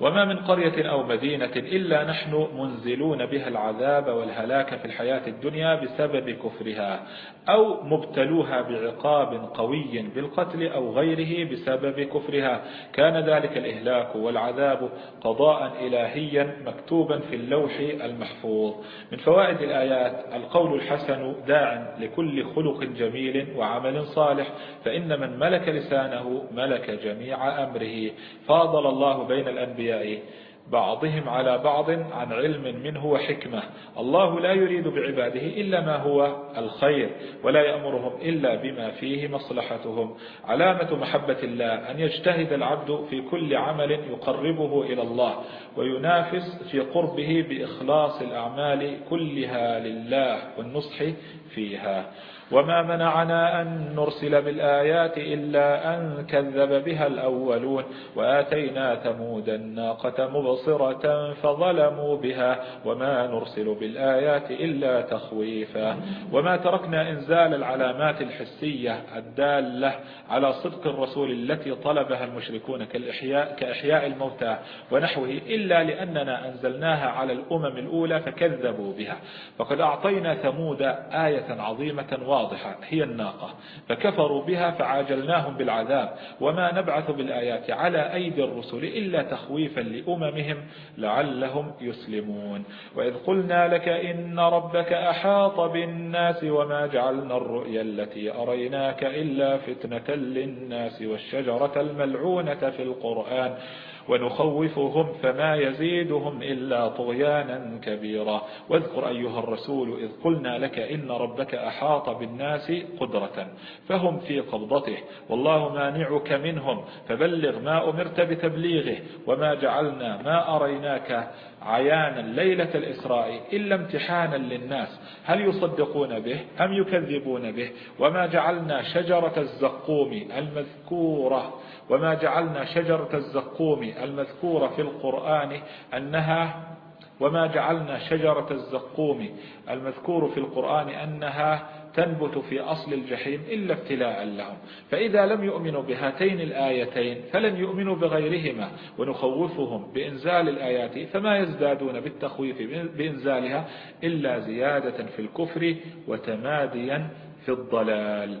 وما من قرية أو مدينة إلا نحن منزلون بها العذاب والهلاك في الحياة الدنيا بسبب كفرها أو مبتلوها بعقاب قوي بالقتل أو غيره بسبب كفرها. كان ذلك الإهلاك والعذاب قضاء إلهيا مكتوبا في اللوح المحفوظ. من فوائد الآيات القول الحسن داع لكل خلق جميل وعمل صالح فإن من ملك لسانه ملك جميع أمره. فاضل الله بين الأنبياء الأنبياء بعضهم على بعض عن علم منه وحكمة. الله لا يريد بعباده إلا ما هو الخير ولا يأمرهم إلا بما فيه مصلحتهم. علامة محبة الله أن يجتهد العبد في كل عمل يقربه إلى الله وينافس في قربه بإخلاص الأعمال كلها لله والنصح فيها. وما منعنا أن نرسل بالآيات إلا أن كذب بها الأولون وآتينا ثمود الناقة مبصرة فظلموا بها وما نرسل بالآيات إلا تخويفا وما تركنا إنزال العلامات الحسية الدالة على صدق الرسول التي طلبها المشركون كالإحياء كإحياء الموتى ونحوه إلا لأننا أنزلناها على الأمم الأولى فكذبوا بها. فقد أعطينا ثمود آية عظيمة واضحة واضحة هي الناقة. فكفروا بها فعاجلناهم بالعذاب وما نبعث بالآيات على أيدي الرسل إلا تخويفا لأممهم لعلهم يسلمون. وإذ قلنا لك إن ربك أحاط بالناس وما جعلنا الرؤيا التي أريناك إلا فتنة للناس والشجرة الملعونة في القرآن. ونخوفهم فما يزيدهم إلا طغيانا كبيرا. واذكر أيها الرسول إذ قلنا لك إن ربك أحاط بالناس قدرة فهم في قبضته. والله مانعك منهم. فبلغ ما أمرت بتبليغه وما جعلنا ما أريناك عيانا ليلة الإسراء إلا امتحانا للناس. هل يصدقون به أم يكذبون به؟ وما جعلنا شجرة الزقوم المذكورة وما جعلنا شجرة الزقوم المذكورة في القرآن أنها وما جعلنا شجرة الزقوم المذكور في القرآن أنها تنبت في أصل الجحيم إلا ابتلاء لهم. فإذا لم يؤمنوا بهاتين الآيتين فلن يؤمنوا بغيرهما ونخوفهم بإنزال الآيات فما يزدادون بالتخويف بإنزالها إلا زيادة في الكفر وتماديا في الضلال.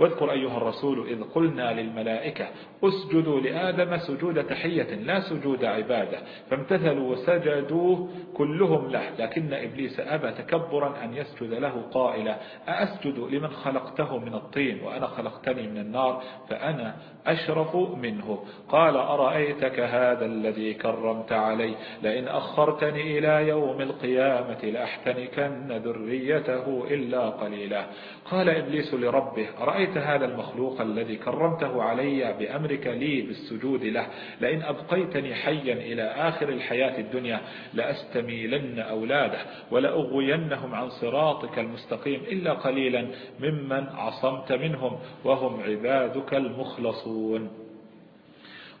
واذكر أيها الرسول إذ قلنا للملائكة اسجدوا لآدم سجود تحية لا سجود عبادة فامتثلوا وسجدوا كلهم له لكن إبليس أبى تكبرا أن يسجد له قائلا أأسجد لمن خلقته من الطين وأنا خلقتني من النار فأنا أشرف منه قال أرأيتك هذا الذي كرمت علي لئن أخرتني إلى يوم القيامة لأحتنكن ذريته إلا قليلا قال إبليس لربه أرأيت هذا المخلوق الذي كرمته علي بأمرك لي بالسجود له. لئن أبقيتني حيا إلى آخر الحياة الدنيا لأستميلن أولاده ولأغوينهم عن صراطك المستقيم إلا قليلا ممن عصمت منهم وهم عبادك المخلصون.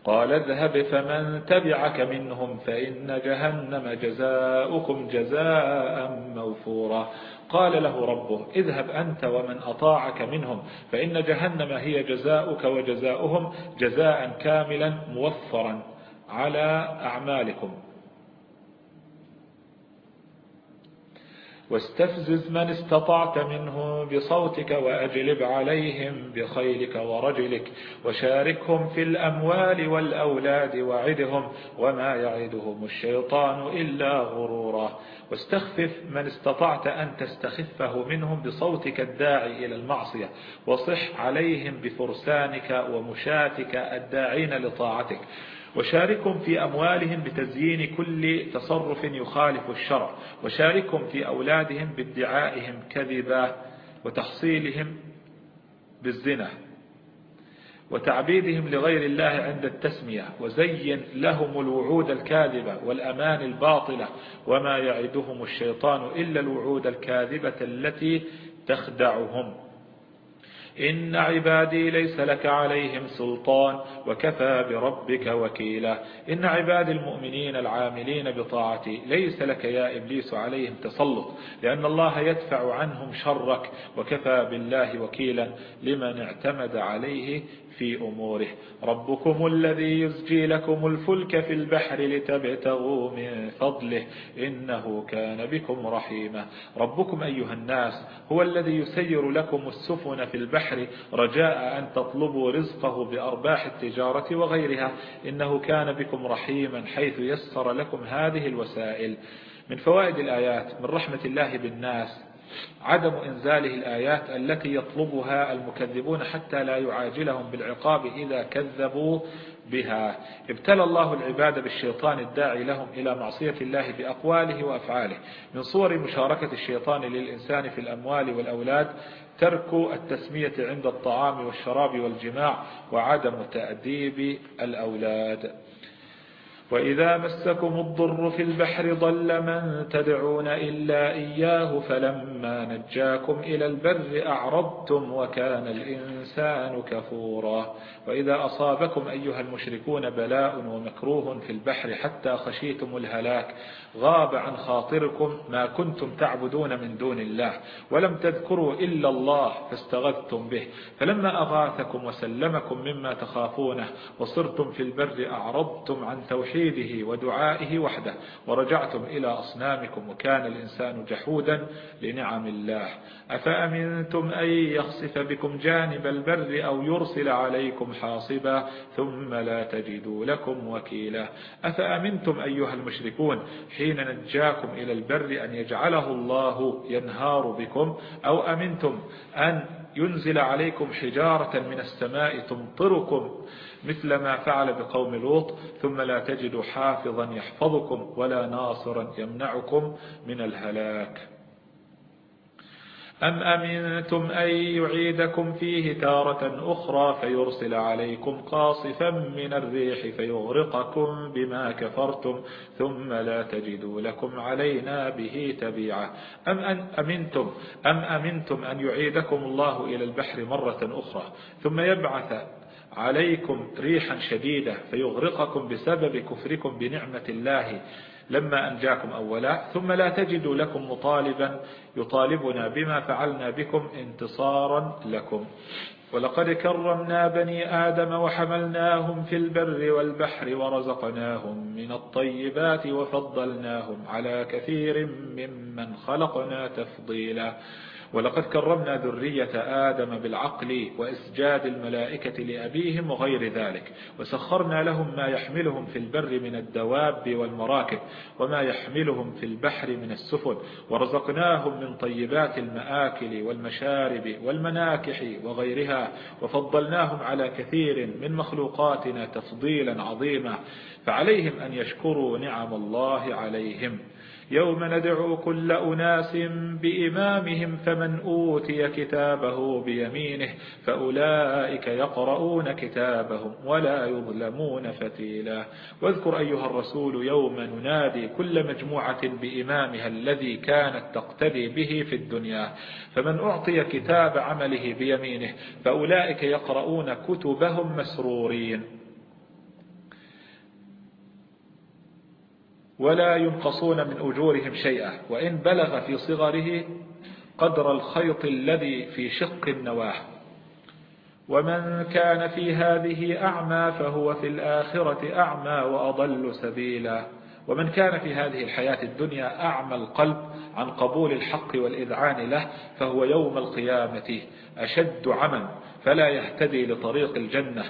قال اذهب فمن تبعك منهم فإن جهنم جزاؤكم جزاء موفورا. قال له ربه اذهب أنت ومن أطاعك منهم فإن جهنم هي جزاؤك وجزاؤهم جزاء كاملا موفرا على أعمالكم. واستفزز من استطعت منهم بصوتك وأجلب عليهم بخيلك ورجلك وشاركهم في الأموال والأولاد وعدهم وما يعدهم الشيطان إلا غرورا واستخفف من استطعت أن تستخفه منهم بصوتك الداعي إلى المعصية وصح عليهم بفرسانك ومشاتك الداعين لطاعتك وشاركهم في أموالهم بتزيين كل تصرف يخالف الشرع وشاركهم في أولادهم بادعائهم كذبا وتحصيلهم بالزنا وتعبيدهم لغير الله عند التسمية وزين لهم الوعود الكاذبة والأمان الباطلة وما يعدهم الشيطان إلا الوعود الكاذبة التي تخدعهم. إن عبادي ليس لك عليهم سلطان وكفى بربك وكيلا. إن عباد المؤمنين العاملين بطاعتي ليس لك يا إبليس عليهم تسلط لأن الله يدفع عنهم شرك وكفى بالله وكيلا لمن اعتمد عليه في أموره. ربكم الذي يزجي لكم الفلك في البحر لتبتغوا من فضله. إنه كان بكم رحيما. ربكم أيها الناس هو الذي يسير لكم السفن في البحر رجاء أن تطلبوا رزقه بأرباح التجارة وغيرها. إنه كان بكم رحيما حيث يسر لكم هذه الوسائل. من فوائد الآيات من رحمة الله بالناس عدم إنزاله الآيات التي يطلبها المكذبون حتى لا يعاجلهم بالعقاب إذا كذبوا بها. ابتلى الله العباد بالشيطان الداعي لهم إلى معصية الله بأقواله وأفعاله. من صور مشاركة الشيطان للإنسان في الأموال والأولاد ترك التسمية عند الطعام والشراب والجماع وعدم تأديب الأولاد. وإذا مسكم الضر في البحر ضل من تدعون إلا إياه فلما نجاكم إلى البر أعرضتم وكان الإنسان كفورا وإذا أصابكم أيها المشركون بلاء ومكروه في البحر حتى خشيتم الهلاك غاب عن خاطركم ما كنتم تعبدون من دون الله ولم تذكروا إلا الله فاستغثتم به فلما أغاثكم وسلمكم مما تخافونه وصرتم في البر أعرضتم عن توحيده ودعائه وحده. ورجعتم إلى أصنامكم وكان الإنسان جحودا لنعم الله. أفأمنتم أن يخسف بكم جانب البر أو يرسل عليكم حاصبا ثم لا تجدوا لكم وكيلا. أفأمنتم أيها المشركون حين نجاكم إلى البر أن يجعله الله ينهار بكم؟ أو أمنتم أن ينزل عليكم حجارة من السماء تمطركم مثل ما فعل بقوم لوط ثم لا تجدوا حافظا يحفظكم ولا ناصرا يمنعكم من الهلاك. أم أمنتم أن يعيدكم فيه تارة أخرى فيرسل عليكم قاصفا من الريح فيغرقكم بما كفرتم ثم لا تجدوا لكم علينا به تبيعا أم أن أمنتم أم أمنتم أن يعيدكم الله إلى البحر مرة أخرى ثم يبعث عليكم ريحا شديدة فيغرقكم بسبب كفركم بنعمة الله. لما أنجاكم أولا ثم لا تجدوا لكم مطالبا يطالبنا بما فعلنا بكم انتصارا لكم. ولقد كرمنا بني آدم وحملناهم في البر والبحر ورزقناهم من الطيبات وفضلناهم على كثير ممن خلقنا تفضيلا. ولقد كرمنا ذرية آدم بالعقل وإسجاد الملائكة لأبيهم وغير ذلك وسخرنا لهم ما يحملهم في البر من الدواب والمراكب وما يحملهم في البحر من السفن ورزقناهم من طيبات المآكل والمشارب والمناكح وغيرها وفضلناهم على كثير من مخلوقاتنا تفضيلا عظيما فعليهم أن يشكروا نعم الله عليهم. يوم ندعو كل أناس بإمامهم فمن أوتي كتابه بيمينه فأولئك يقرؤون كتابهم ولا يظلمون فتيلا. واذكر أيها الرسول يوم ننادي كل مجموعة بإمامها الذي كانت تقتدي به في الدنيا. فمن أعطي كتاب عمله بيمينه فأولئك يقرؤون كتبهم مسرورين. ولا ينقصون من أجورهم شيئا وإن بلغ في صغره قدر الخيط الذي في شق النواة. ومن كان في هذه أعمى فهو في الآخرة أعمى وأضل سبيلا. ومن كان في هذه الحياة الدنيا أعمى القلب عن قبول الحق والإذعان له فهو يوم القيامة أشد عمى فلا يهتدي لطريق الجنة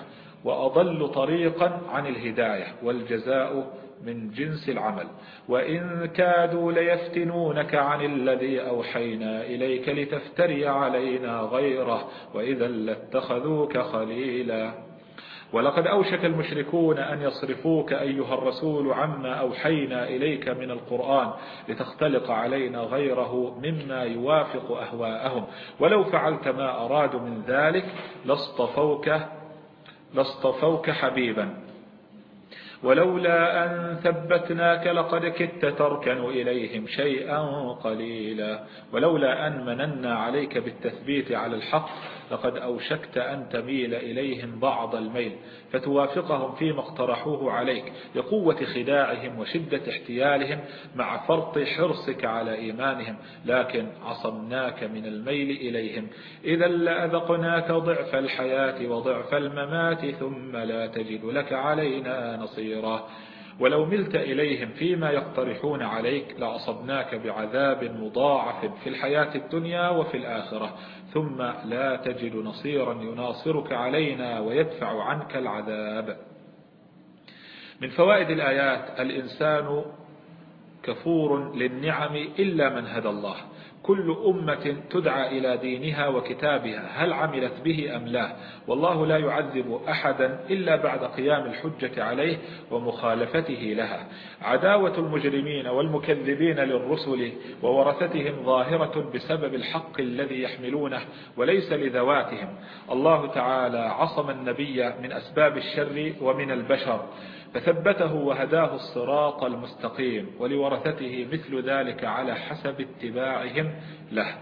وأضل طريقا عن الهداية والجزاء من جنس العمل. وإن كادوا ليفتنونك عن الذي أوحينا إليك لتفتري علينا غيره وإذا لاتخذوك خليلا. ولقد أوشك المشركون أن يصرفوك أيها الرسول عما أوحينا إليك من القرآن لتختلق علينا غيره مما يوافق أهواءهم. ولو فعلت ما أرادوا من ذلك لاصطفوك, لاصطفوك حبيبا. ولولا أن ثبتناك لقد كدت تركن إليهم شيئا قليلا. ولولا أن مننا عليك بالتثبيت على الحق لقد أوشكت أن تميل إليهم بعض الميل. فتوافقهم فيما اقترحوه عليك لقوة خداعهم وشدة احتيالهم مع فرط حرصك على إيمانهم. لكن عصمناك من الميل إليهم. إذا لأذقناك ضعف الحياة وضعف الممات ثم لا تجد لك علينا نصيرا. ولو ملت إليهم فيما يقترحون عليك لأصبناك بعذاب مضاعف في الحياة الدنيا وفي الآخرة. ثم لا تجد نصيرا يناصرك علينا ويدفع عنك العذاب. من فوائد الآيات الإنسان كفور للنعم إلا من هدى الله. كل أمة تدعى إلى دينها وكتابها هل عملت به أم لا؟ والله لا يعذب أحدا إلا بعد قيام الحجة عليه ومخالفته لها. عداوة المجرمين والمكذبين للرسل وورثتهم ظاهرة بسبب الحق الذي يحملونه وليس لذواتهم. الله تعالى عصم النبي من أسباب الشر ومن البشر. فثبته وهداه الصراط المستقيم ولورثته مثل ذلك على حسب اتباعهم له.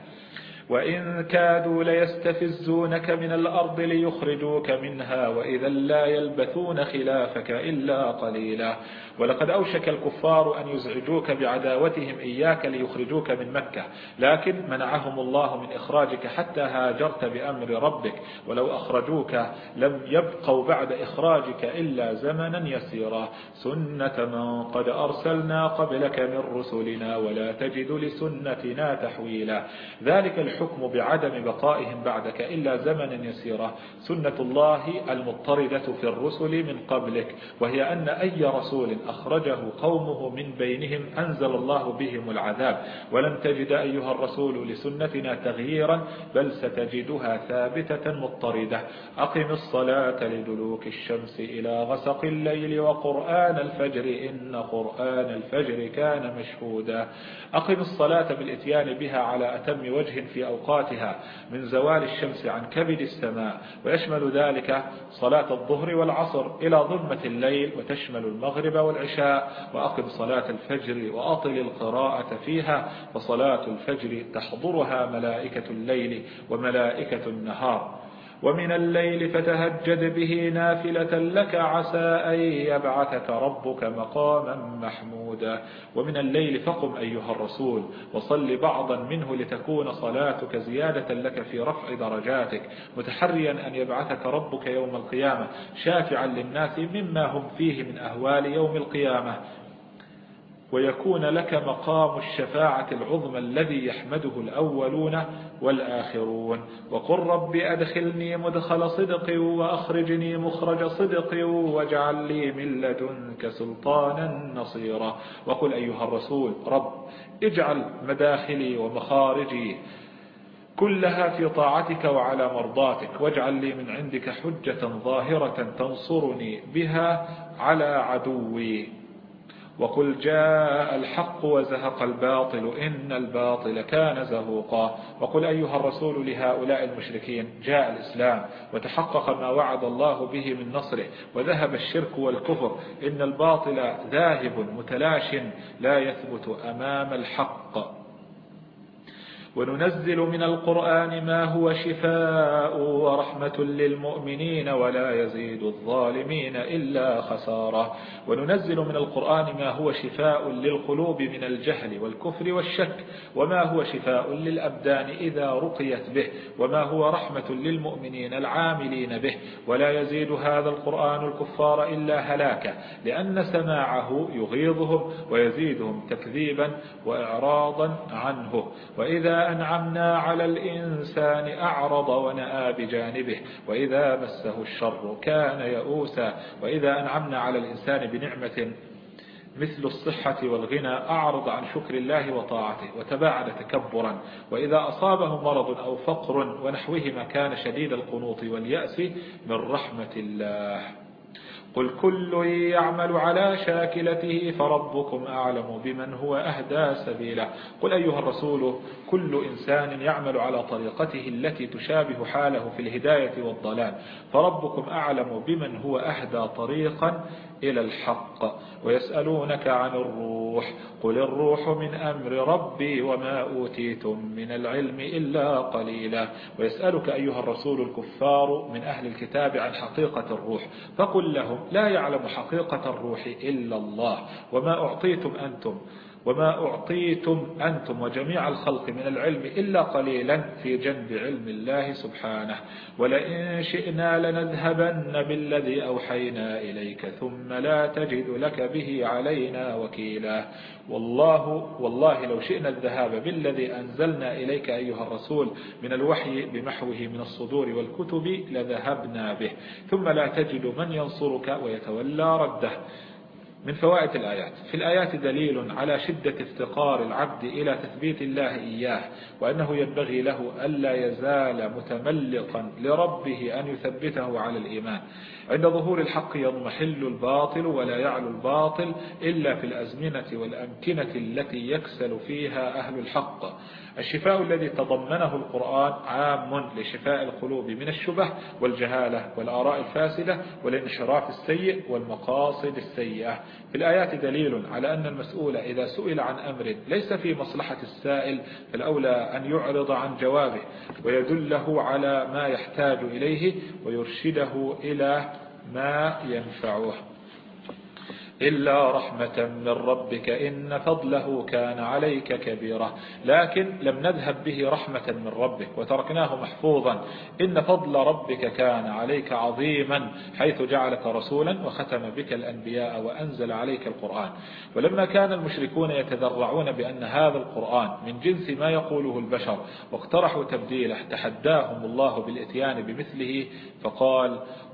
وإن كادوا ليستفزونك من الأرض ليخرجوك منها وإذا لا يلبثون خلافك إلا قليلا. ولقد أوشك الكفار أن يزعجوك بعداوتهم إياك ليخرجوك من مكة لكن منعهم الله من إخراجك حتى هاجرت بأمر ربك ولو أخرجوك لم يبقوا بعد إخراجك إلا زمنا يسيرا. سنة من قد أرسلنا قبلك من رسلنا ولا تجد لسنتنا تحويلا. ذلك الحكم بعدم بقائهم بعدك إلا زمنا يسيرا. سنة الله المضطردة في الرسل من قبلك وهي أن أي رسول أخرجه قومه من بينهم أنزل الله بهم العذاب. ولن تجد أيها الرسول لسنتنا تغييرا بل ستجدها ثابتة مضطردة. أقم الصلاة لدلوك الشمس إلى غسق الليل وقرآن الفجر إن قرآن الفجر كان مشهودا. أقم الصلاة بالإتيان بها على أتم وجه في أوقاتها من زوال الشمس عن كبد السماء. ويشمل ذلك صلاة الظهر والعصر إلى ظلمة الليل وتشمل المغرب والعشاء. وأقم صلاة الفجر وأطل القراءة فيها فصلاة الفجر تحضرها ملائكة الليل وملائكة النهار. ومن الليل فتهجد به نافلة لك عسى أن يبعثك ربك مقاما محمودا. ومن الليل فقم أيها الرسول وصل بعضا منه لتكون صلاتك زيادة لك في رفع درجاتك متحريا أن يبعثك ربك يوم القيامة شافعا للناس مما هم فيه من أهوال يوم القيامة. ويكون لك مقام الشفاعة العظمى الذي يحمده الأولون والآخرون. وقل رب أدخلني مدخل صدق وأخرجني مخرج صدق واجعل لي من لدنك سلطانا نصيرا. وقل أيها الرسول رب اجعل مداخلي ومخارجي كلها في طاعتك وعلى مرضاتك واجعل لي من عندك حجة ظاهرة تنصرني بها على عدوي. وقل جاء الحق وزهق الباطل إن الباطل كان زهوقا. وقل أيها الرسول لهؤلاء المشركين جاء الإسلام وتحقق ما وعد الله به من نصره وذهب الشرك والكفر إن الباطل ذاهب متلاش لا يثبت أمام الحق. وننزل من القرآن ما هو شفاء ورحمة للمؤمنين ولا يزيد الظالمين إلا خسارة. وننزل من القرآن ما هو شفاء للقلوب من الجهل والكفر والشك. وما هو شفاء للأبدان إذا رقيت به. وما هو رحمة للمؤمنين العاملين به. ولا يزيد هذا القرآن الكفار إلا هلاكا لأن سماعه يغيظهم ويزيدهم تكذيبا وإعراضا عنه. وإذا أنعمنا على الإنسان أعرض ونأى بجانبه وإذا مسه الشر كان يئوسا وإذا أنعمنا على الإنسان بنعمة مثل الصحة والغنى أعرض عن شكر الله وطاعته وتباعد تكبرا وإذا أصابه مرض أو فقر ونحوهما كان شديد القنوط واليأس من رحمة الله. قل كل يعمل على شاكلته فربكم أعلم بمن هو أهدى سبيلا. قل أيها الرسول كل إنسان يعمل على طريقته التي تشابه حاله في الهداية والضلال. فربكم أعلم بمن هو أهدى طريقا إلى الحق. ويسألونك عن الروح. قل الروح من أمر ربي وما أوتيتم من العلم إلا قليلا. ويسألك أيها الرسول الكفار من أهل الكتاب عن حقيقة الروح. فقل لهم لا يعلم حقيقة الروح إلا الله. وما أعطيتم أنتم وما أعطيتم أنتم وجميع الخلق من العلم إلا قليلا في جنب علم الله سبحانه. ولئن شئنا لنذهبن بالذي أوحينا إليك ثم لا تجد لك به علينا وكيلا. والله والله لو شئنا الذهاب بالذي أنزلنا إليك أيها الرسول من الوحي بمحوه من الصدور والكتب لذهبنا به. ثم لا تجد من ينصرك ويتولى رده. من فوائد الآيات. في الآيات دليل على شدة افتقار العبد إلى تثبيت الله إياه وأنه ينبغي له ألا يزال متملقا لربه أن يثبته على الإيمان. عند ظهور الحق يضمحل الباطل ولا يعلو الباطل إلا في الأزمنة والأمكنة التي يكسل فيها أهل الحق. الشفاء الذي تضمنه القرآن عام لشفاء القلوب من الشبه والجهالة والآراء الفاسدة والانحراف السيء والمقاصد السيئة. في الآيات دليل على أن المسؤول إذا سئل عن أمر ليس في مصلحة السائل فالأولى أن يعرض عن جوابه ويدله على ما يحتاج إليه ويرشده إلى ما ينفعه إلا رحمة من ربك إن فضله كان عليك كبيرا لكن لم نذهب به رحمة من ربك وتركناه محفوظا. إن فضل ربك كان عليك عظيما حيث جعلك رسولا وختم بك الأنبياء وأنزل عليك القرآن. ولما كان المشركون يتذرعون بأن هذا القرآن من جنس ما يقوله البشر واقترحوا تبديله تحداهم الله بالإتيان بمثله فقال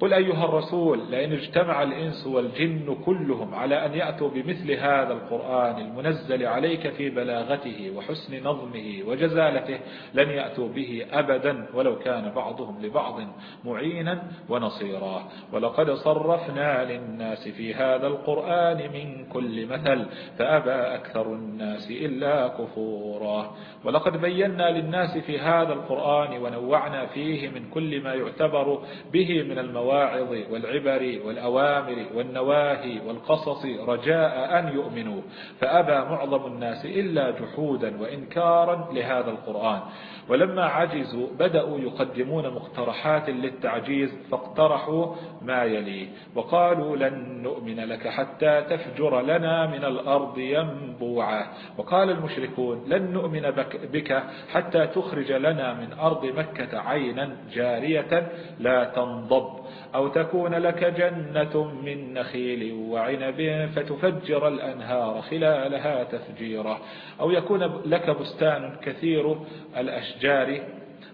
قل أيها الرسول لئن اجتمع الإنس والجن كلهم على أن يأتوا بمثل هذا القرآن المنزل عليك في بلاغته وحسن نظمه وجزالته لن يأتوا به أبدا ولو كان بعضهم لبعض معينا ونصيرا. ولقد صرفنا للناس في هذا القرآن من كل مثل فأبى أكثر الناس إلا كفورا. ولقد بينا للناس في هذا القرآن ونوعنا فيه من كل ما يعتبر به من المواقع والمواعظ والعبر والأوامر والنواهي والقصص رجاء أن يؤمنوا فأبى معظم الناس إلا جحودا وإنكارا لهذا القرآن. ولما عجزوا بدأوا يقدمون مقترحات للتعجيز فاقترحوا ما يلي. وقالوا لن نؤمن لك حتى تفجر لنا من الأرض ينبوعا. وقال المشركون لن نؤمن بك حتى تخرج لنا من أرض مكة عينا جارية لا تنضب. أو تكون لك جنة من نخيل وعنب فتفجر الأنهار خلالها تفجيرا. أو يكون لك بستان كثير الأشجار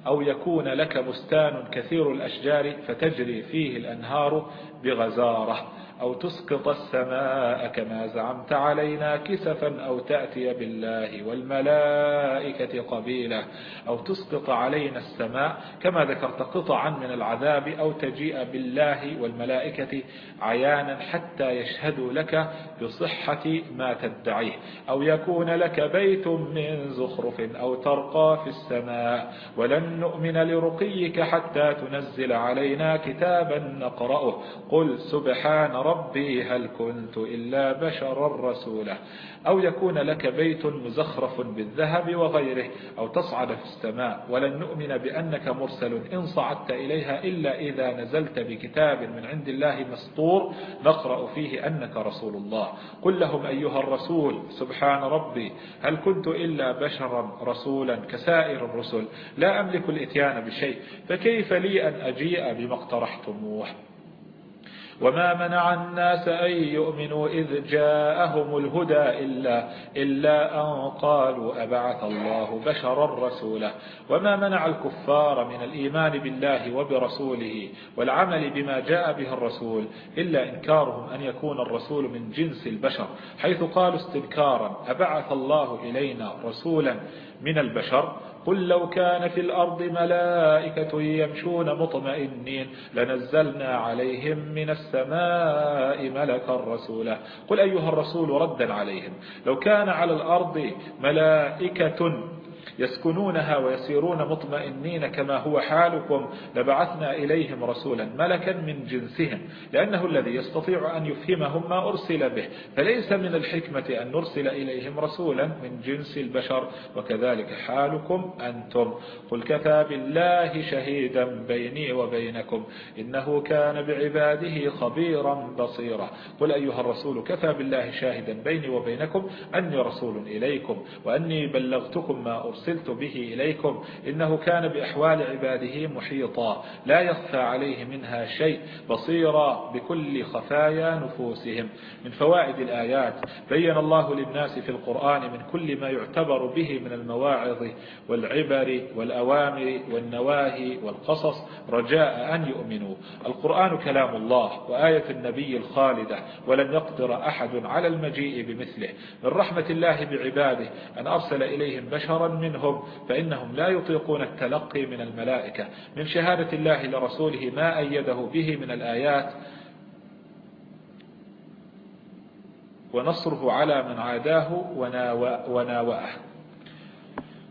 أو يكون لك بستان كثير الأشجار فتجري فيه الأنهار بغزارة. أو تسقط السماء كما زعمت علينا كسفا أو تأتي بالله والملائكة قبيلا أو تسقط علينا السماء كما ذكرت قطعا من العذاب أو تجيء بالله والملائكة عيانا حتى يشهدوا لك بصحة ما تدعيه أو يكون لك بيت من زخرف أو ترقى في السماء ولن نؤمن لرقيك حتى تنزل علينا كتابا نقرأه قل سبحان رب ربي هل كنت إلا بشرا رسولا. أو يكون لك بيت مزخرف بالذهب وغيره أو تصعد في السماء ولن نؤمن بأنك مرسل. إن صعدت إليها إلا إذا نزلت بكتاب من عند الله مسطور نقرأ فيه أنك رسول الله. قل لهم أيها الرسول سبحان ربي هل كنت إلا بشرا رسولا كسائر الرسل؟ لا أملك الإتيان بشيء فكيف لي أن أجيء بما اقترحتموه؟ وما منع الناس أن يؤمنوا إذ جاءهم الهدى إلا, إلا أن قالوا أبعث الله بشرا رسولا. وما منع الكفار من الإيمان بالله وبرسوله والعمل بما جاء به الرسول إلا إنكارهم أن يكون الرسول من جنس البشر حيث قالوا استذكارا أبعث الله إلينا رسولا من البشر. قل لو كان في الأرض ملائكة يمشون مطمئنين لنزلنا عليهم من السماء ملكا رسولا. قل أيها الرسول ردا عليهم. لو كان على الأرض ملائكة يسكنونها ويسيرون مطمئنين كما هو حالكم. لبعثنا إليهم رسولا ملكا من جنسهم لأنه الذي يستطيع أن يفهمهم ما أرسل به. فليس من الحكمة أن نرسل إليهم رسولا من جنس البشر. وكذلك حالكم أنتم. قل كفى بالله شهيدا بيني وبينكم. إنه كان بعباده خبيرا بصيرا. قل أيها الرسول كفى بالله شاهدا بيني وبينكم. أني رسول إليكم وأني بلغتكم ما أرسل أرسلت به إليكم إنه كان بأحوال عباده محيطا لا يخفى عليه منها شيء بصيرا بكل خفايا نفوسهم. من فوائد الآيات بين الله للناس في القرآن من كل ما يعتبر به من المواعظ والعبر والأوامر والنواهي والقصص رجاء أن يؤمنوا. القرآن كلام الله وآية النبي الخالدة ولن يقدر أحد على المجيء بمثله. من رحمة الله بعباده أن أرسل إليهم بشرا منهم منهم فإنهم لا يطيقون التلقي من الملائكة. من شهادة الله لرسوله ما أيده به من الآيات ونصره على من عاداه وناوأه.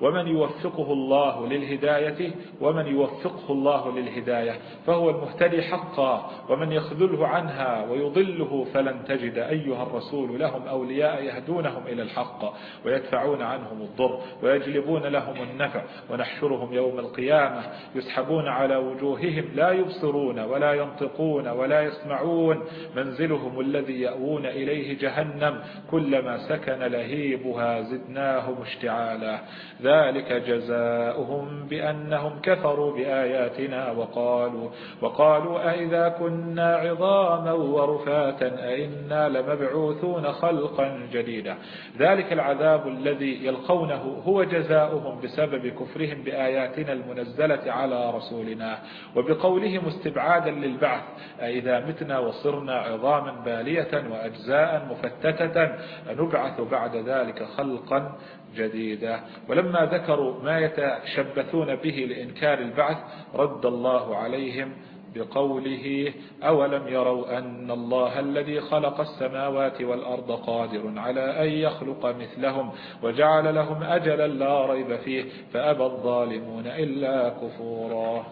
ومن يوفقه الله للهداية ومن يوفقه الله للهداية فهو المهتدي حقا ومن يخذله عنها ويضله فلن تجد أيها الرسول لهم أولياء يهدونهم إلى الحق ويدفعون عنهم الضر ويجلبون لهم النفع ونحشرهم يوم القيامة يسحبون على وجوههم لا يبصرون ولا ينطقون ولا يسمعون منزلهم الذي يأوون إليه جهنم كلما سكن لهيبها زدناهم اشتعالا. ذلك جزاؤهم بأنهم كفروا بآياتنا وقالوا وقالوا أئذا كنا عظاما ورفاتا أئنا لمبعوثون خلقا جديدا. ذلك العذاب الذي يلقونه هو جزاؤهم بسبب كفرهم بآياتنا المنزلة على رسولنا وبقولهم استبعادا للبعث. أئذا متنا وصرنا عظاما بالية وأجزاء مفتتة نبعث بعد ذلك خلقا جديدة. ولما ذكروا ما يتشبثون به لإنكار البعث رد الله عليهم بقوله أولم يروا أن الله الذي خلق السماوات والأرض قادر على أن يخلق مثلهم وجعل لهم أجلا لا ريب فيه فأبى الظالمون إلا كفورا.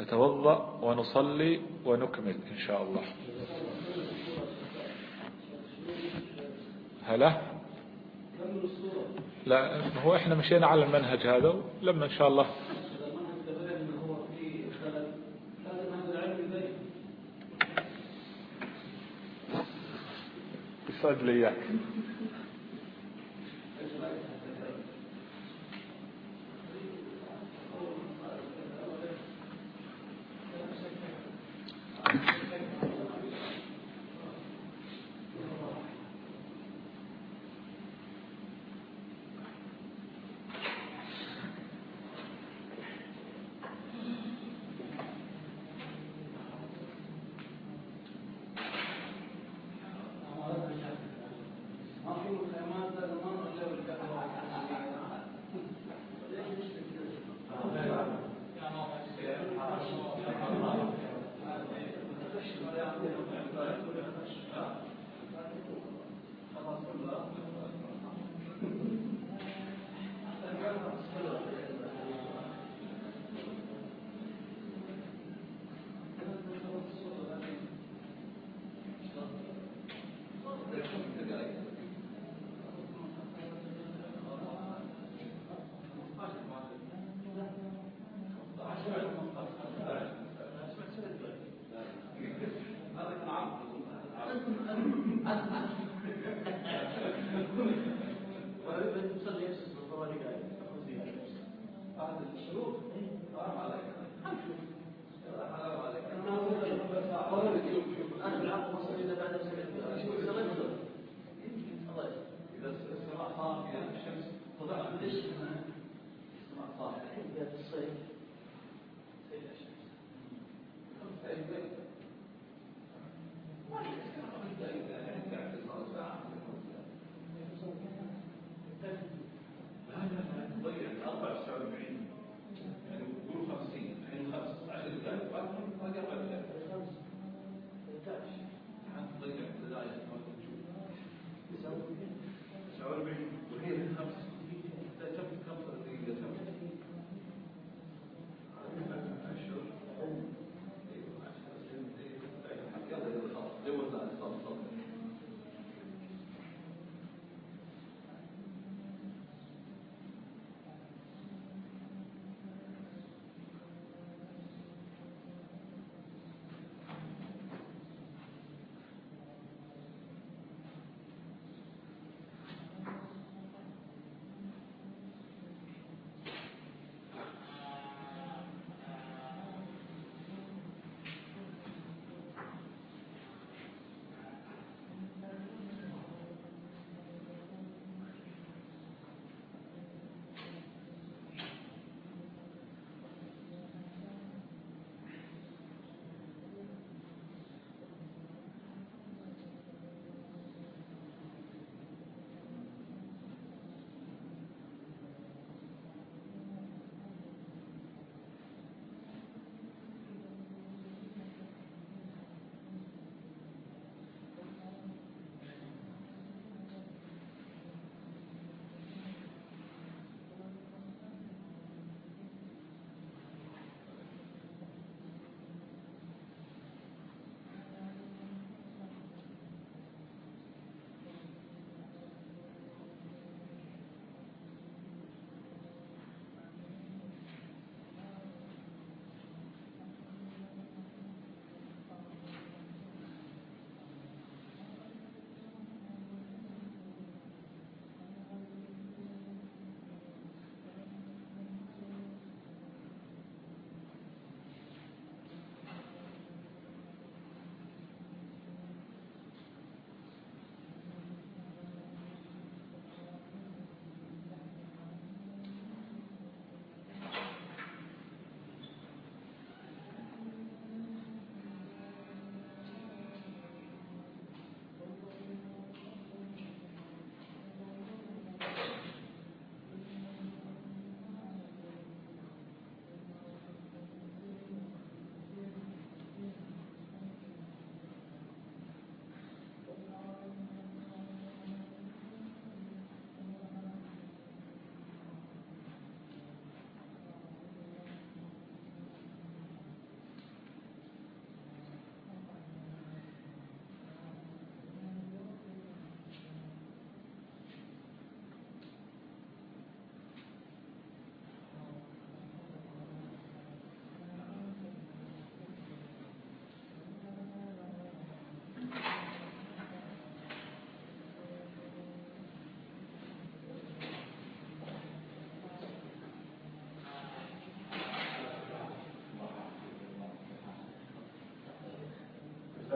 نتوضأ ونصلي ونكمل إن شاء الله. هلا؟ لا هو إحنا مشينا على المنهج هذا لما إن شاء الله. يسعد لي إياك.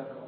السلام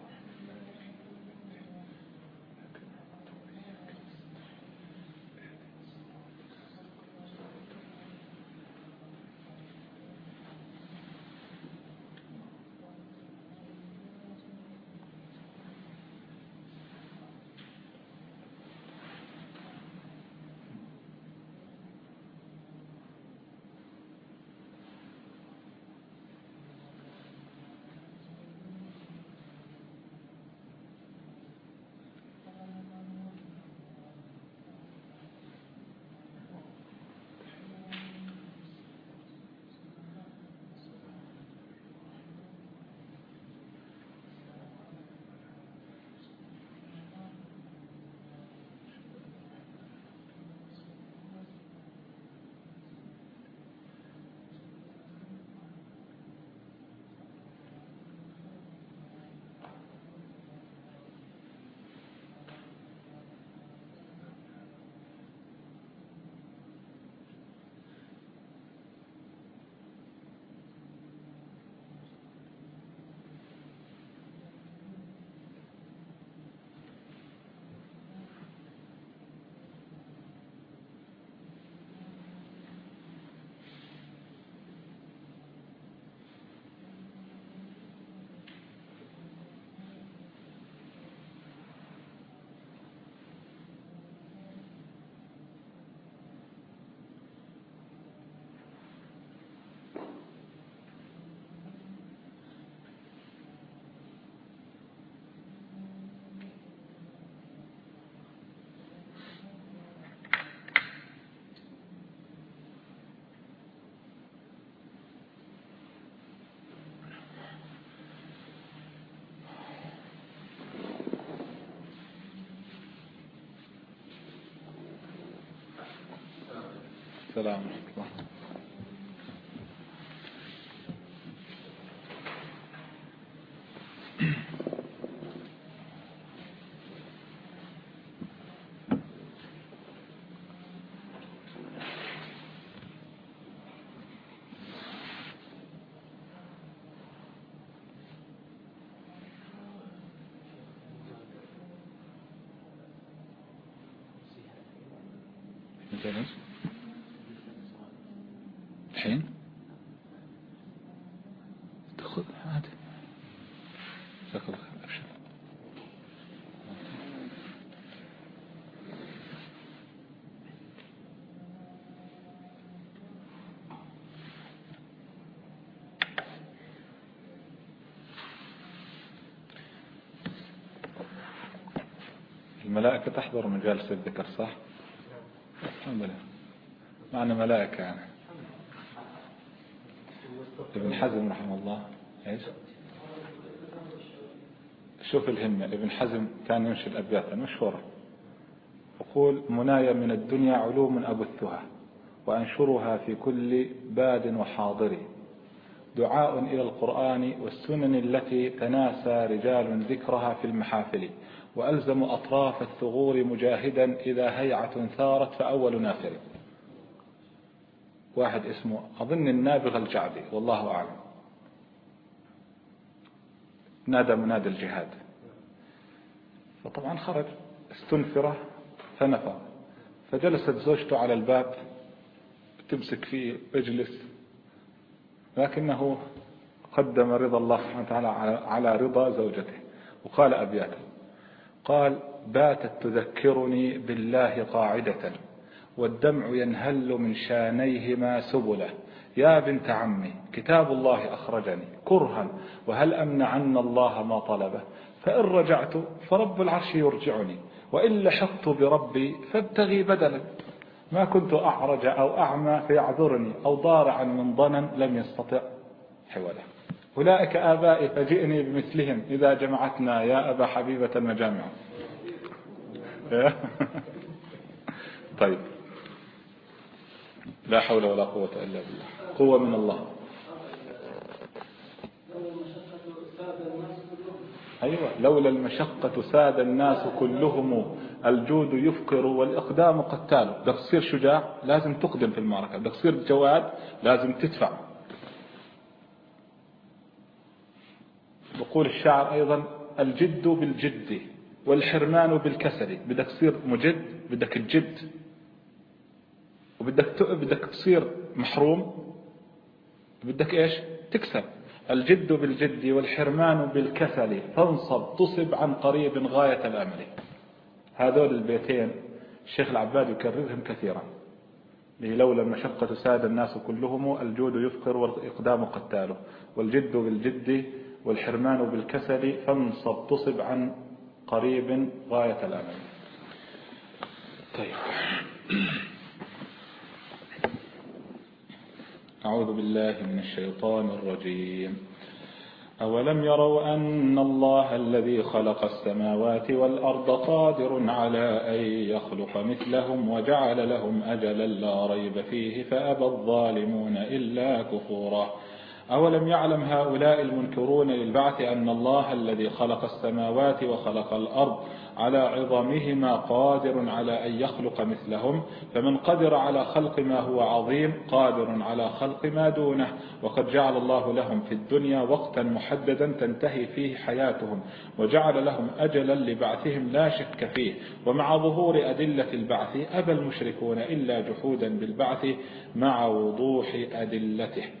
ورحمة الملائكة تحضر مجالس الذكر صح؟ الحمد لله. معنى ملائكة يعني. ابن حزم رحمه الله. إيش؟ شوف الهمة. ابن حزم كان ينشي الأبيات المشهورة. يقول منايا من الدنيا علوم أبثها وأنشرها في كل باد وحاضر. دعاء إلى القرآن والسنن التي تناسى رجال ذكرها في المحافل. وألزم أطراف الثغور مجاهدا إذا هيعة ثارت فأول نافر واحد اسمه أظن النابغ الجعدي والله أعلم. نادى منادى الجهاد. فطبعا خرج استنفره فنفر. فجلست زوجته على الباب تمسك فيه اجلس لكنه قدم رضا الله سبحانه وتعالى على رضا زوجته. وقال أبياتا قال باتت تذكرني بالله قاعدة والدمع ينهل من شانيهما سبله. يا بنت عمي كتاب الله أخرجني كرها وهل أمنعن الله ما طلبه؟ فإن رجعت فرب العرش يرجعني وإن لحقت بربي فابتغي بدلا. ما كنت أعرج أو أعمى فيعذرني أو ضارعا من ضنا لم يستطع. حوله. أولئك آبائي فجئني بمثلهم. إذا جمعتنا يا أبا حبيبة المجامع. [LAUGHS] طيب. لا حول ولا قوة إلا بالله. قوة من الله. أيوة. لولا المشقة ساد الناس كلهم. الجود يفقر والإقدام قتال. بدك تصير شجاع لازم تقدم في المعركة. بدك تصير جواد لازم تدفع. بقول الشاعر أيضا الجد بالجد والحرمان بالكسل بدك تصير مجد بدك تجد وبدك بدك تصير محروم بدك إيش؟ تكسب الجد بالجد والحرمان بالكسل فانصب تصب عن قريب غاية الأمل. هذول البيتين الشيخ العباد يكررهم كثيرا. لولا المشقة ساد الناس كلهم الجود يفقر والإقدام قتاله. والجد بالجد والحرمان بالكسل فانصب تصب عن قريب غاية الأمل. طيب. [CLEARS THROAT] أعوذ بالله من الشيطان الرجيم. أولم يروا أن الله الذي خلق السماوات والأرض قادر على أن يخلق مثلهم وجعل لهم أجلا لا ريب فيه فأبى الظالمون إلا كفورا أولم يعلم هؤلاء المنكرون للبعث أن الله الذي خلق السماوات وخلق الأرض على عظمهما قادر على أن يخلق مثلهم فمن قدر على خلق ما هو عظيم قادر على خلق ما دونه وقد جعل الله لهم في الدنيا وقتا محددا تنتهي فيه حياتهم وجعل لهم أجلا لبعثهم لا شك فيه ومع ظهور أدلة البعث أبى المشركون إلا جحودا بالبعث مع وضوح أدلته.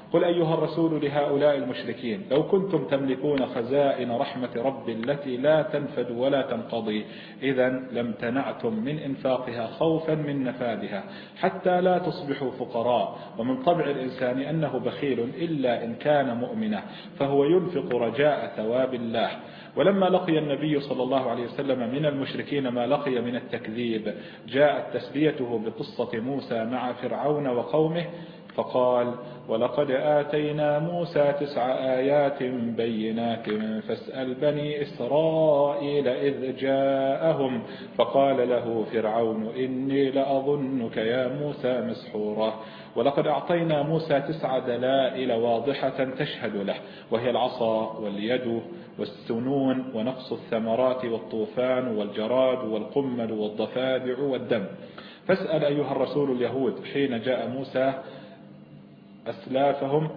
قل أيها الرسول لهؤلاء المشركين لو كنتم تملكون خزائن رحمة ربي التي لا تنفد ولا تنقضي إذا لم تنعتم من إنفاقها خوفا من نفادها حتى لا تصبحوا فقراء. ومن طبع الإنسان أنه بخيل إلا إن كان مؤمنا فهو ينفق رجاء ثواب الله. ولما لقي النبي صلى الله عليه وسلم من المشركين ما لقي من التكذيب جاءت تسليته بقصة موسى مع فرعون وقومه فقال ولقد آتينا موسى تسع آيات بينات فاسأل بني إسرائيل إذ جاءهم فقال له فرعون إني لأظنك يا موسى مسحورا ولقد أعطينا موسى تسع دلائل واضحة تشهد له وهي العصا واليد والسنون ونقص الثمرات والطوفان والجراد والقمل والضفادع والدم. فاسأل أيها الرسول اليهود حين جاء موسى أسلافهم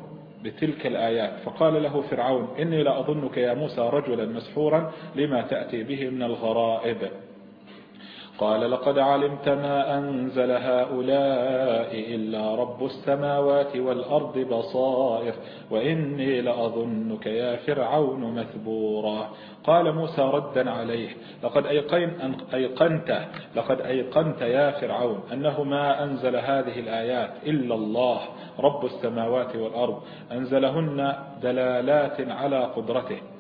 بتلك الآيات. فقال له فرعون إني لأظنك يا موسى رجلا مسحورا لما تأتي به من الغرائب. قال لقد علمت ما أنزل هؤلاء إلا رب السماوات والأرض بصائر وإني لأظنك يا فرعون مثبورا. قال موسى ردا عليه لقد أيقن أيقنت لقد أيقنت يا فرعون أنه ما أنزل هذه الآيات إلا الله رب السماوات والأرض أنزلهن دلالات على قدرته.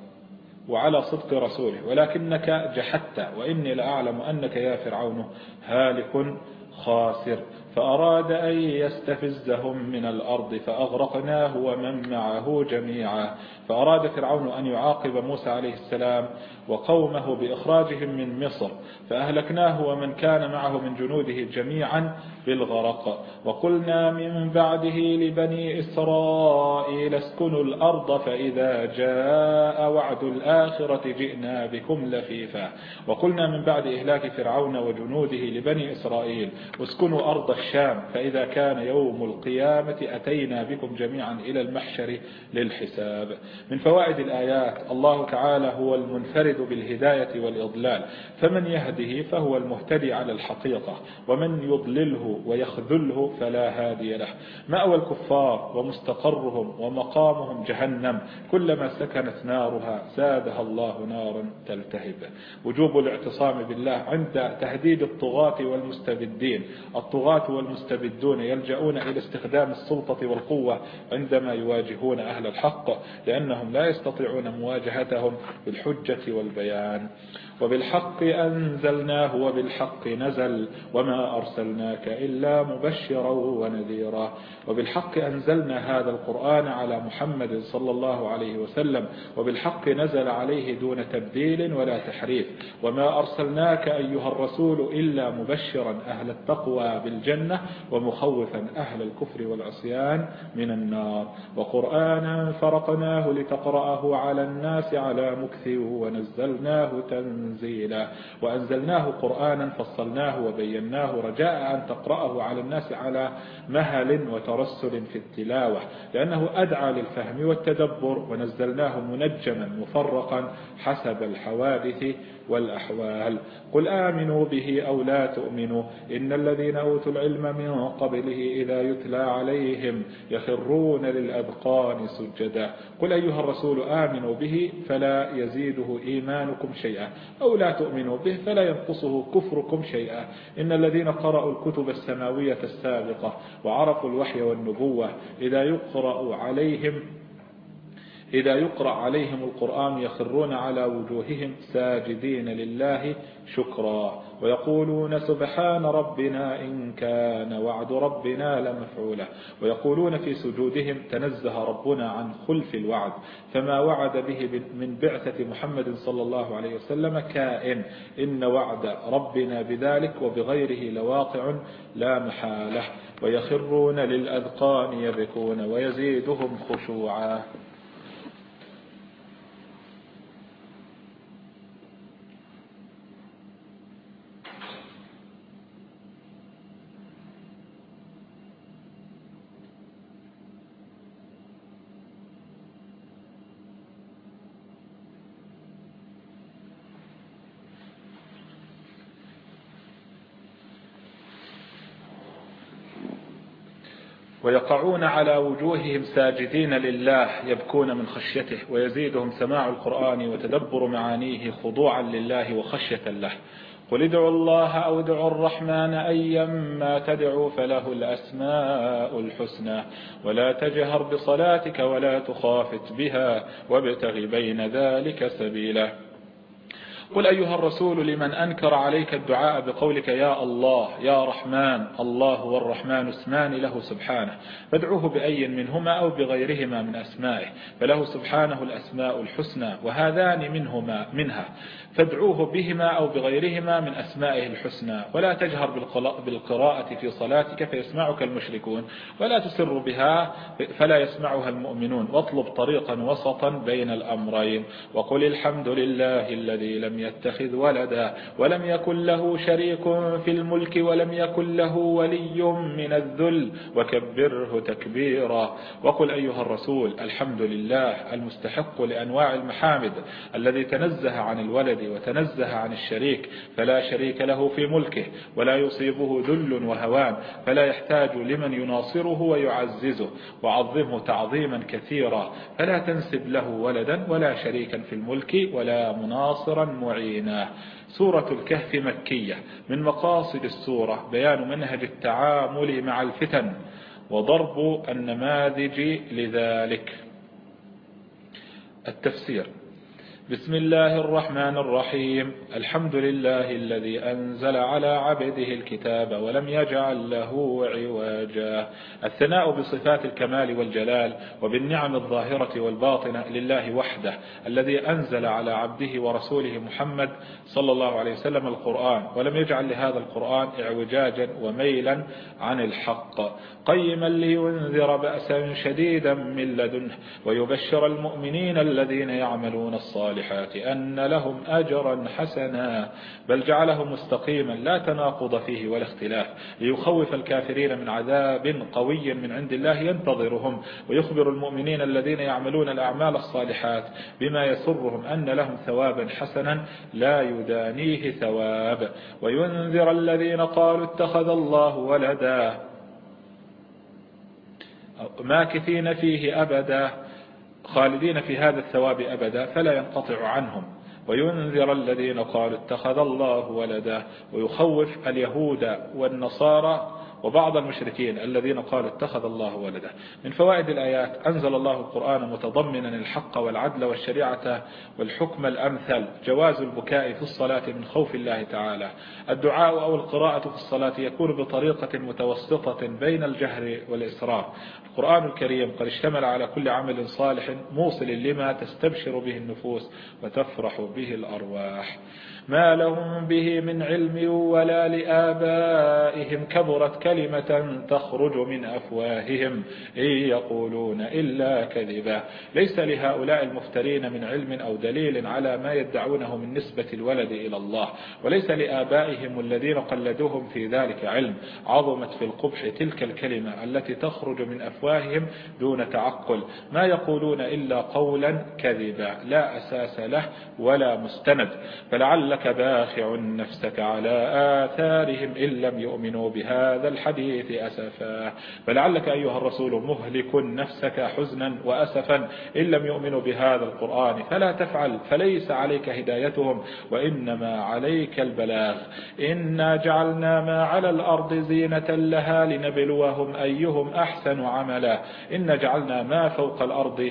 وعلى صدق رسوله ولكنك جحدت وإني لأعلم أنك يا فرعون هالك خاسر. فأراد أن يستفزهم من الأرض فأغرقناه ومن معه جميعا. فأراد فرعون أن يعاقب موسى عليه السلام وقومه بإخراجهم من مصر فأهلكناه ومن كان معه من جنوده جميعا. بالغرق. وقلنا من بعده لبني إسرائيل اسكنوا الأرض فإذا جاء وعد الآخرة جئنا بكم لفيفا. وقلنا من بعد إهلاك فرعون وجنوده لبني إسرائيل اسكنوا أرض الشام فإذا كان يوم القيامة أتينا بكم جميعا إلى المحشر للحساب. من فوائد الآيات الله تعالى هو المنفرد بالهداية والإضلال فمن يهده فهو المهتدي على الحقيقة ومن يضلله ويخذله فلا هادي له. مأوى الكفار ومستقرهم ومقامهم جهنم كلما سكنت نارها زادها الله نارا تلتهب. وجوب الاعتصام بالله عند تهديد الطغاة والمستبدين. الطغاة والمستبدون يلجؤون إلى استخدام السلطة والقوة عندما يواجهون أهل الحق لأنهم لا يستطيعون مواجهتهم بالحجة والبيان. وبالحق أنزلناه وبالحق نزل وما أرسلناك إلا مبشرا ونذيرا. وبالحق أنزلنا هذا القرآن على محمد صلى الله عليه وسلم وبالحق نزل عليه دون تبديل ولا تحريف. وما أرسلناك أيها الرسول إلا مبشرا أهل التقوى بالجنة ومخوفا أهل الكفر والعصيان من النار. وقرآنا فرقناه لتقرأه على الناس على مكث ونزلناه تنزيلا. وأنزلناه قرآنا فصلناه وبيناه رجاء أن تقرأه على الناس على مهل وترسل في التلاوة لأنه أدعى للفهم والتدبر ونزلناه منجما مفرقا حسب الحوادث. والأحوال. قل آمنوا به أو لا تؤمنوا. إن الذين أوتوا العلم من قبله إذا يتلى عليهم يخرون للأذقان سجدا. قل أيها الرسول آمنوا به فلا يزيده إيمانكم شيئا. أو لا تؤمنوا به فلا ينقصه كفركم شيئا. إن الذين قرأوا الكتب السماوية السابقة وعرفوا الوحي والنبوة إذا يقرأ عليهم إذا يقرأ عليهم القرآن يخرون على وجوههم ساجدين لله شكرا ويقولون سبحان ربنا إن كان وعد ربنا لمفعولا ويقولون في سجودهم تنزه ربنا عن خلف الوعد فما وعد به من بعثة محمد صلى الله عليه وسلم كائن إن وعد ربنا بذلك وبغيره لواقع لا محالة ويخرون للأذقان يبكون ويزيدهم خشوعا ويقعون على وجوههم ساجدين لله يبكون من خشيته ويزيدهم سماع القرآن وتدبر معانيه خضوعا لله وخشية له. قل ادعوا الله أو ادعوا الرحمن أيما تدعوا فله الأسماء الحسنى. ولا تجهر بصلاتك ولا تخافت بها وابتغ بين ذلك سبيلا. قل أيها الرسول لمن أنكر عليك الدعاء بقولك يا الله يا رحمن الله والرحمن اسمان له سبحانه. فادعوه بأي منهما أو بغيرهما من أسمائه فله سبحانه الأسماء الحسنى وهذان منهما منها. فادعوه بهما أو بغيرهما من أسمائه الحسنى. ولا تجهر بالقراءة في صلاتك فيسمعك المشركون. ولا تسر بها فلا يسمعها المؤمنون. واطلب طريقا وسطا بين الأمرين. وقل الحمد لله الذي لم لم يتخذ ولدا ولم يكن له شريك في الملك ولم يكن له ولي من الذل. وكبره تكبيرا. وقل أيها الرسول الحمد لله المستحق لأنواع المحامد الذي تنزه عن الولد وتنزه عن الشريك فلا شريك له في ملكه ولا يصيبه ذل وهوان فلا يحتاج لمن يناصره ويعززه. وعظمه تعظيما كثيرا. فلا تنسب له ولدا ولا شريكا في الملك ولا مناصرا معينا سورة الكهف مكية. من مقاصد السورة بيان منهج التعامل مع الفتن وضرب النماذج لذلك. التفسير. بسم الله الرحمن الرحيم. الحمد لله الذي أنزل على عبده الكتاب ولم يجعل له عواجا الثناء بصفات الكمال والجلال وبالنعم الظاهرة والباطنة لله وحده الذي أنزل على عبده ورسوله محمد صلى الله عليه وسلم القرآن ولم يجعل لهذا القرآن اعوجاجا وميلا عن الحق. قيما لينذر بأسا شديدا من لدنه ويبشر المؤمنين الذين يعملون الصالحات أن لهم أجرا حسنا بل جعله مستقيما لا تناقض فيه ولا اختلاف ليخوف الكافرين من عذاب قوي من عند الله ينتظرهم ويخبر المؤمنين الذين يعملون الأعمال الصالحات بما يسرهم أن لهم ثوابا حسنا لا يدانيه ثواب. وينذر الذين قالوا اتخذ الله ولدا ماكثين فيه أبدا. خالدين في هذا الثواب أبدا فلا ينقطع عنهم. وينذر الذين قالوا اتخذ الله ولدا ويخوف اليهود والنصارى وبعض المشركين الذين قالوا اتخذ الله ولدا من فوائد الآيات أنزل الله القرآن متضمنا الحق والعدل والشريعة والحكم الأمثل جواز البكاء في الصلاة من خوف الله تعالى. الدعاء أو القراءة في الصلاة يكون بطريقة متوسطة بين الجهر والإسرار القرآن الكريم قد اشتمل على كل عمل صالح موصل لما تستبشر به النفوس وتفرح به الأرواح. ما لهم به من علم ولا لآبائهم كبرت كلمة تخرج من أفواههم إن يقولون إلا كذبا. ليس لهؤلاء المفترين من علم أو دليل على ما يدعونه من نسبة الولد إلى الله وليس لآبائهم الذين قلدوهم في ذلك علم. عظمت في القبح تلك الكلمة التي تخرج من أفواههم دون تعقل. ما يقولون إلا قولا كذبا. لا أساس له ولا مستند. فلعل لعلك باخع نفسك على آثارهم إن لم يؤمنوا بهذا الحديث أسفا. فلعلك أيها الرسول مهلك نفسك حزنا وأسفا إن لم يؤمنوا بهذا القرآن فلا تفعل فليس عليك هدايتهم وإنما عليك البلاغ. إنا جعلنا ما على الأرض زينة لها لنبلوهم أيهم أحسن عملا. إن جعلنا ما فوق الأرض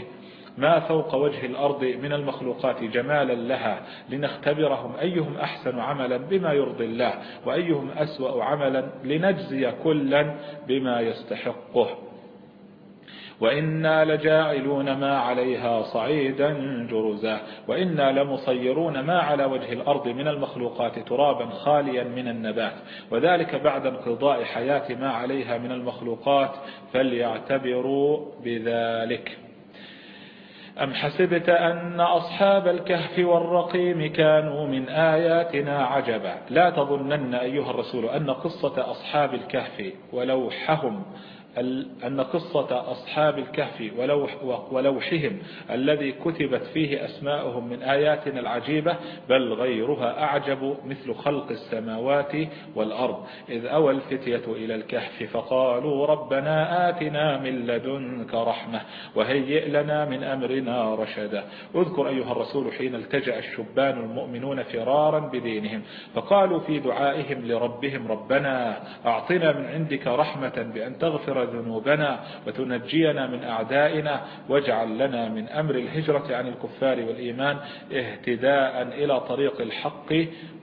ما فوق وجه الأرض من المخلوقات جمالا لها لنختبرهم أيهم أحسن عملا بما يرضي الله وأيهم أسوأ عملا لنجزي كلا بما يستحقه. وإنا لجاعلون ما عليها صعيدا جرزا. وإنا لمصيرون ما على وجه الأرض من المخلوقات ترابا خاليا من النبات. وذلك بعد انقضاء حياة ما عليها من المخلوقات فليعتبروا بذلك. أم حسبت أن أصحاب الكهف والرقيم كانوا من آياتنا عجبا؟ لا تظنن أيها الرسول أن قصة أصحاب الكهف ولوحهم أن قصة أصحاب الكهف ولوح ولوحهم الذي كتبت فيه أسماؤهم من آياتنا العجيبة بل غيرها أعجب مثل خلق السماوات والأرض. إذ أوى الفتية إلى الكهف فقالوا ربنا آتنا من لدنك رحمة وهيئ لنا من أمرنا رشدا. اذكر أيها الرسول حين التجأ الشبان المؤمنون فرارا بدينهم فقالوا في دعائهم لربهم ربنا أعطنا من عندك رحمة بأن تغفر ذنوبنا وتنجينا من أعدائنا واجعل لنا من أمر الهجرة عن الكفار والإيمان اهتداء إلى طريق الحق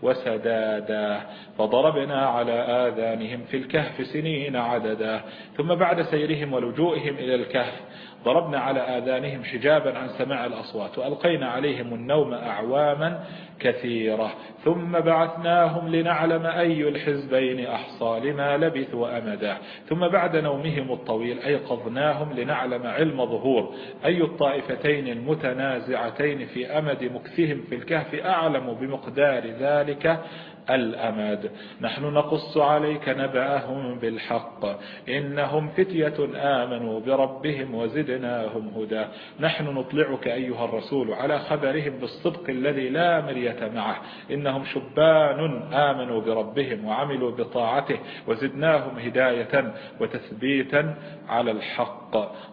وسدادا فضربنا على آذانهم في الكهف سنين عددا ثم بعد سيرهم ولجوئهم إلى الكهف ضربنا على آذانهم حجابا عن سماع الأصوات وألقينا عليهم النوم أعواما كثيرة. ثم بعثناهم لنعلم أي الحزبين أحصى لما لبثوا أمدا ثم بعد نومهم الطويل أيقظناهم لنعلم علم ظهور. أي الطائفتين المتنازعتين في أمد مكثهم في الكهف أعلم بمقدار ذلك الأمد. نحن نقص عليك نبأهم بالحق. إنهم فتية آمنوا بربهم وزدناهم هدى. نحن نطلعك أيها الرسول على خبرهم بالصدق الذي لا مرية معه. إنهم شبان آمنوا بربهم وعملوا بطاعته وزدناهم هداية وتثبيتا على الحق.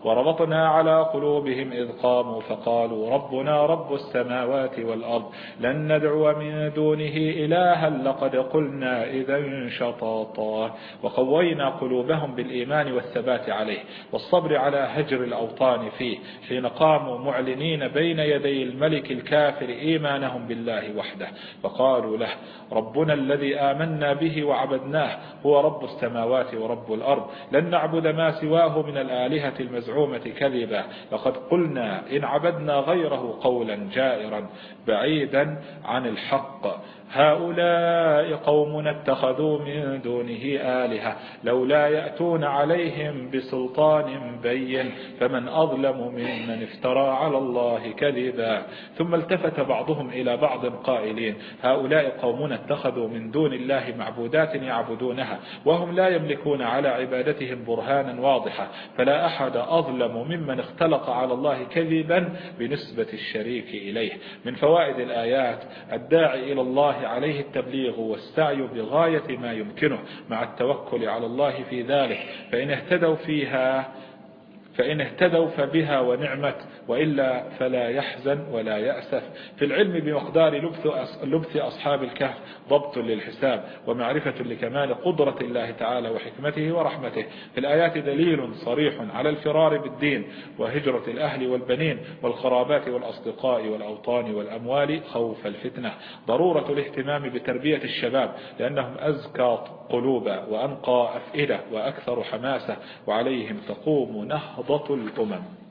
وربطنا على قلوبهم إذ قاموا فقالوا ربنا رب السماوات والأرض لن ندعو من دونه إلها لقد قلنا إذا شطاطا. وقوينا قلوبهم بالإيمان والثبات عليه والصبر على هجر الأوطان فيه حين قاموا معلنين بين يدي الملك الكافر إيمانهم بالله وحده. فقالوا له ربنا الذي آمنا به وعبدناه هو رب السماوات ورب الأرض لن نعبد ما سواه من الآلهة المزعومة كذبا. لقد قلنا إن عبدنا غيره قولا جائرا بعيدا عن الحق. هؤلاء قوم اتخذوا من دونه آلهة لولا يأتون عليهم بسلطان بين فمن أظلم ممن افترى على الله كذبا. ثم التفت بعضهم إلى بعض قائلين هؤلاء قوم اتخذوا من دون الله معبودات يعبدونها وهم لا يملكون على عبادتهم برهانا واضحا فلا أحد أظلم ممن اختلق على الله كذبا بنسبة الشريك إليه. من فوائد الآيات الداعي إلى الله عليه التبليغ والسعي بغاية ما يمكنه مع التوكل على الله في ذلك. فإن اهتدوا فيها فإن اهتدوا فبها ونعمت وإلا فلا يحزن ولا يأسف. في العلم بمقدار لبث أصحاب الكهف ضبط للحساب ومعرفة لكمال قدرة الله تعالى وحكمته ورحمته. في الآيات دليل صريح على الفرار بالدين وهجرة الأهل والبنين والقرابات والأصدقاء والأوطان والأموال خوف الفتنة. ضرورة الاهتمام بتربية الشباب لأنهم أزكى قلوبا وأنقى أفئدة وأكثر حماسة وعليهم تقوم نهضة الأمم.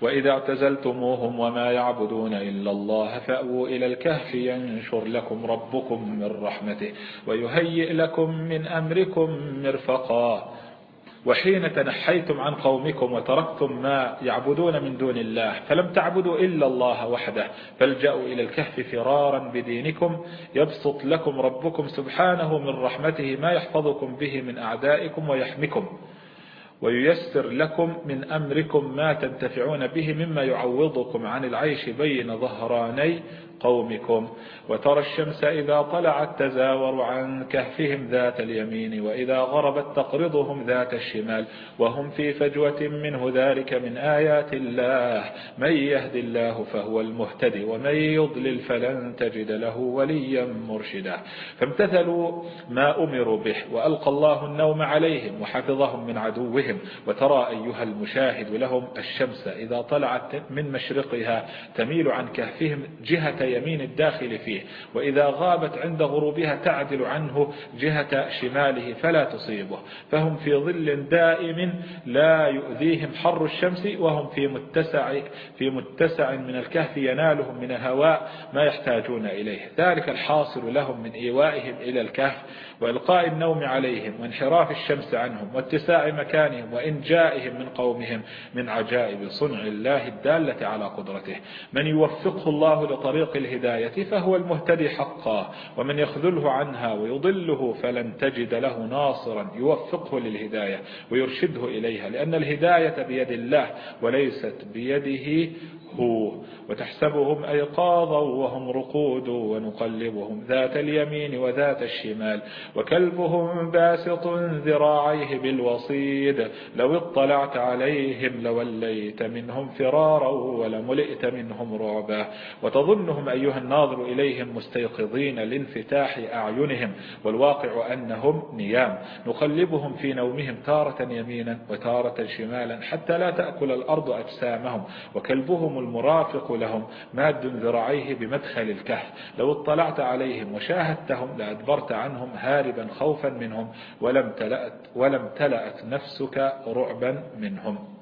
وإذا اعتزلتموهم وما يعبدون إلا الله فأووا إلى الكهف ينشر لكم ربكم من رحمته ويهيئ لكم من أمركم مرفقا. وحين تنحيتم عن قومكم وتركتم ما يعبدون من دون الله فلم تعبدوا إلا الله وحده فالجأوا إلى الكهف فرارا بدينكم يبسط لكم ربكم سبحانه من رحمته ما يحفظكم به من أعدائكم ويحمكم وييسر لكم من أمركم ما تنتفعون به مما يعوضكم عن العيش بين ظهراني قومكم. وترى الشمس إذا طلعت تزاور عن كهفهم ذات اليمين وإذا غربت تقرضهم ذات الشمال. وهم في فجوة منه ذلك من آيات الله. من يهد الله فهو المهتدي ومن يضلل فلن تجد له وليا مرشدا. فامتثلوا ما أمروا به وألقى الله النوم عليهم وحفظهم من عدوهم وترى أيها المشاهد لهم الشمس إذا طلعت من مشرقها تميل عن كهفهم جهة يمين الداخل فيه. وإذا غابت عند غروبها تعدل عنه جهة شماله فلا تصيبه. فهم في ظل دائم لا يؤذيهم حر الشمس وهم في متسع, في متسع من الكهف ينالهم من الهواء ما يحتاجون إليه. ذلك الحاصل لهم من إيوائهم إلى الكهف وإلقاء النوم عليهم وانحراف الشمس عنهم واتساع مكانهم وإنجائهم من قومهم من عجائب صنع الله الدالة على قدرته. من يوفقه الله لطريق الهداية فهو المهتدي حقا ومن يخذله عنها ويضله فلن تجد له ناصرا. يوفقه للهداية ويرشده إليها لأن الهداية بيد الله وليست بيده وتحسبهم أيقاظا وهم رقود ونقلبهم ذات اليمين وذات الشمال وكلبهم باسط ذراعيه بالوصيد لو اطلعت عليهم لوليت منهم فرارا ولملئت منهم رعبا وتظنهم أيها الناظر إليهم مستيقظين لانفتاح أعينهم والواقع أنهم نيام نقلبهم في نومهم تارة يمينا وتارة شمالا حتى لا تأكل الأرض أجسامهم وكلبهم المرافق لهم ماد ذراعيه بمدخل الكهف. لو اطلعت عليهم وشاهدتهم لأدبرت عنهم هاربا خوفا منهم ولم تلأت, ولم تلأت نفسك رعبا منهم.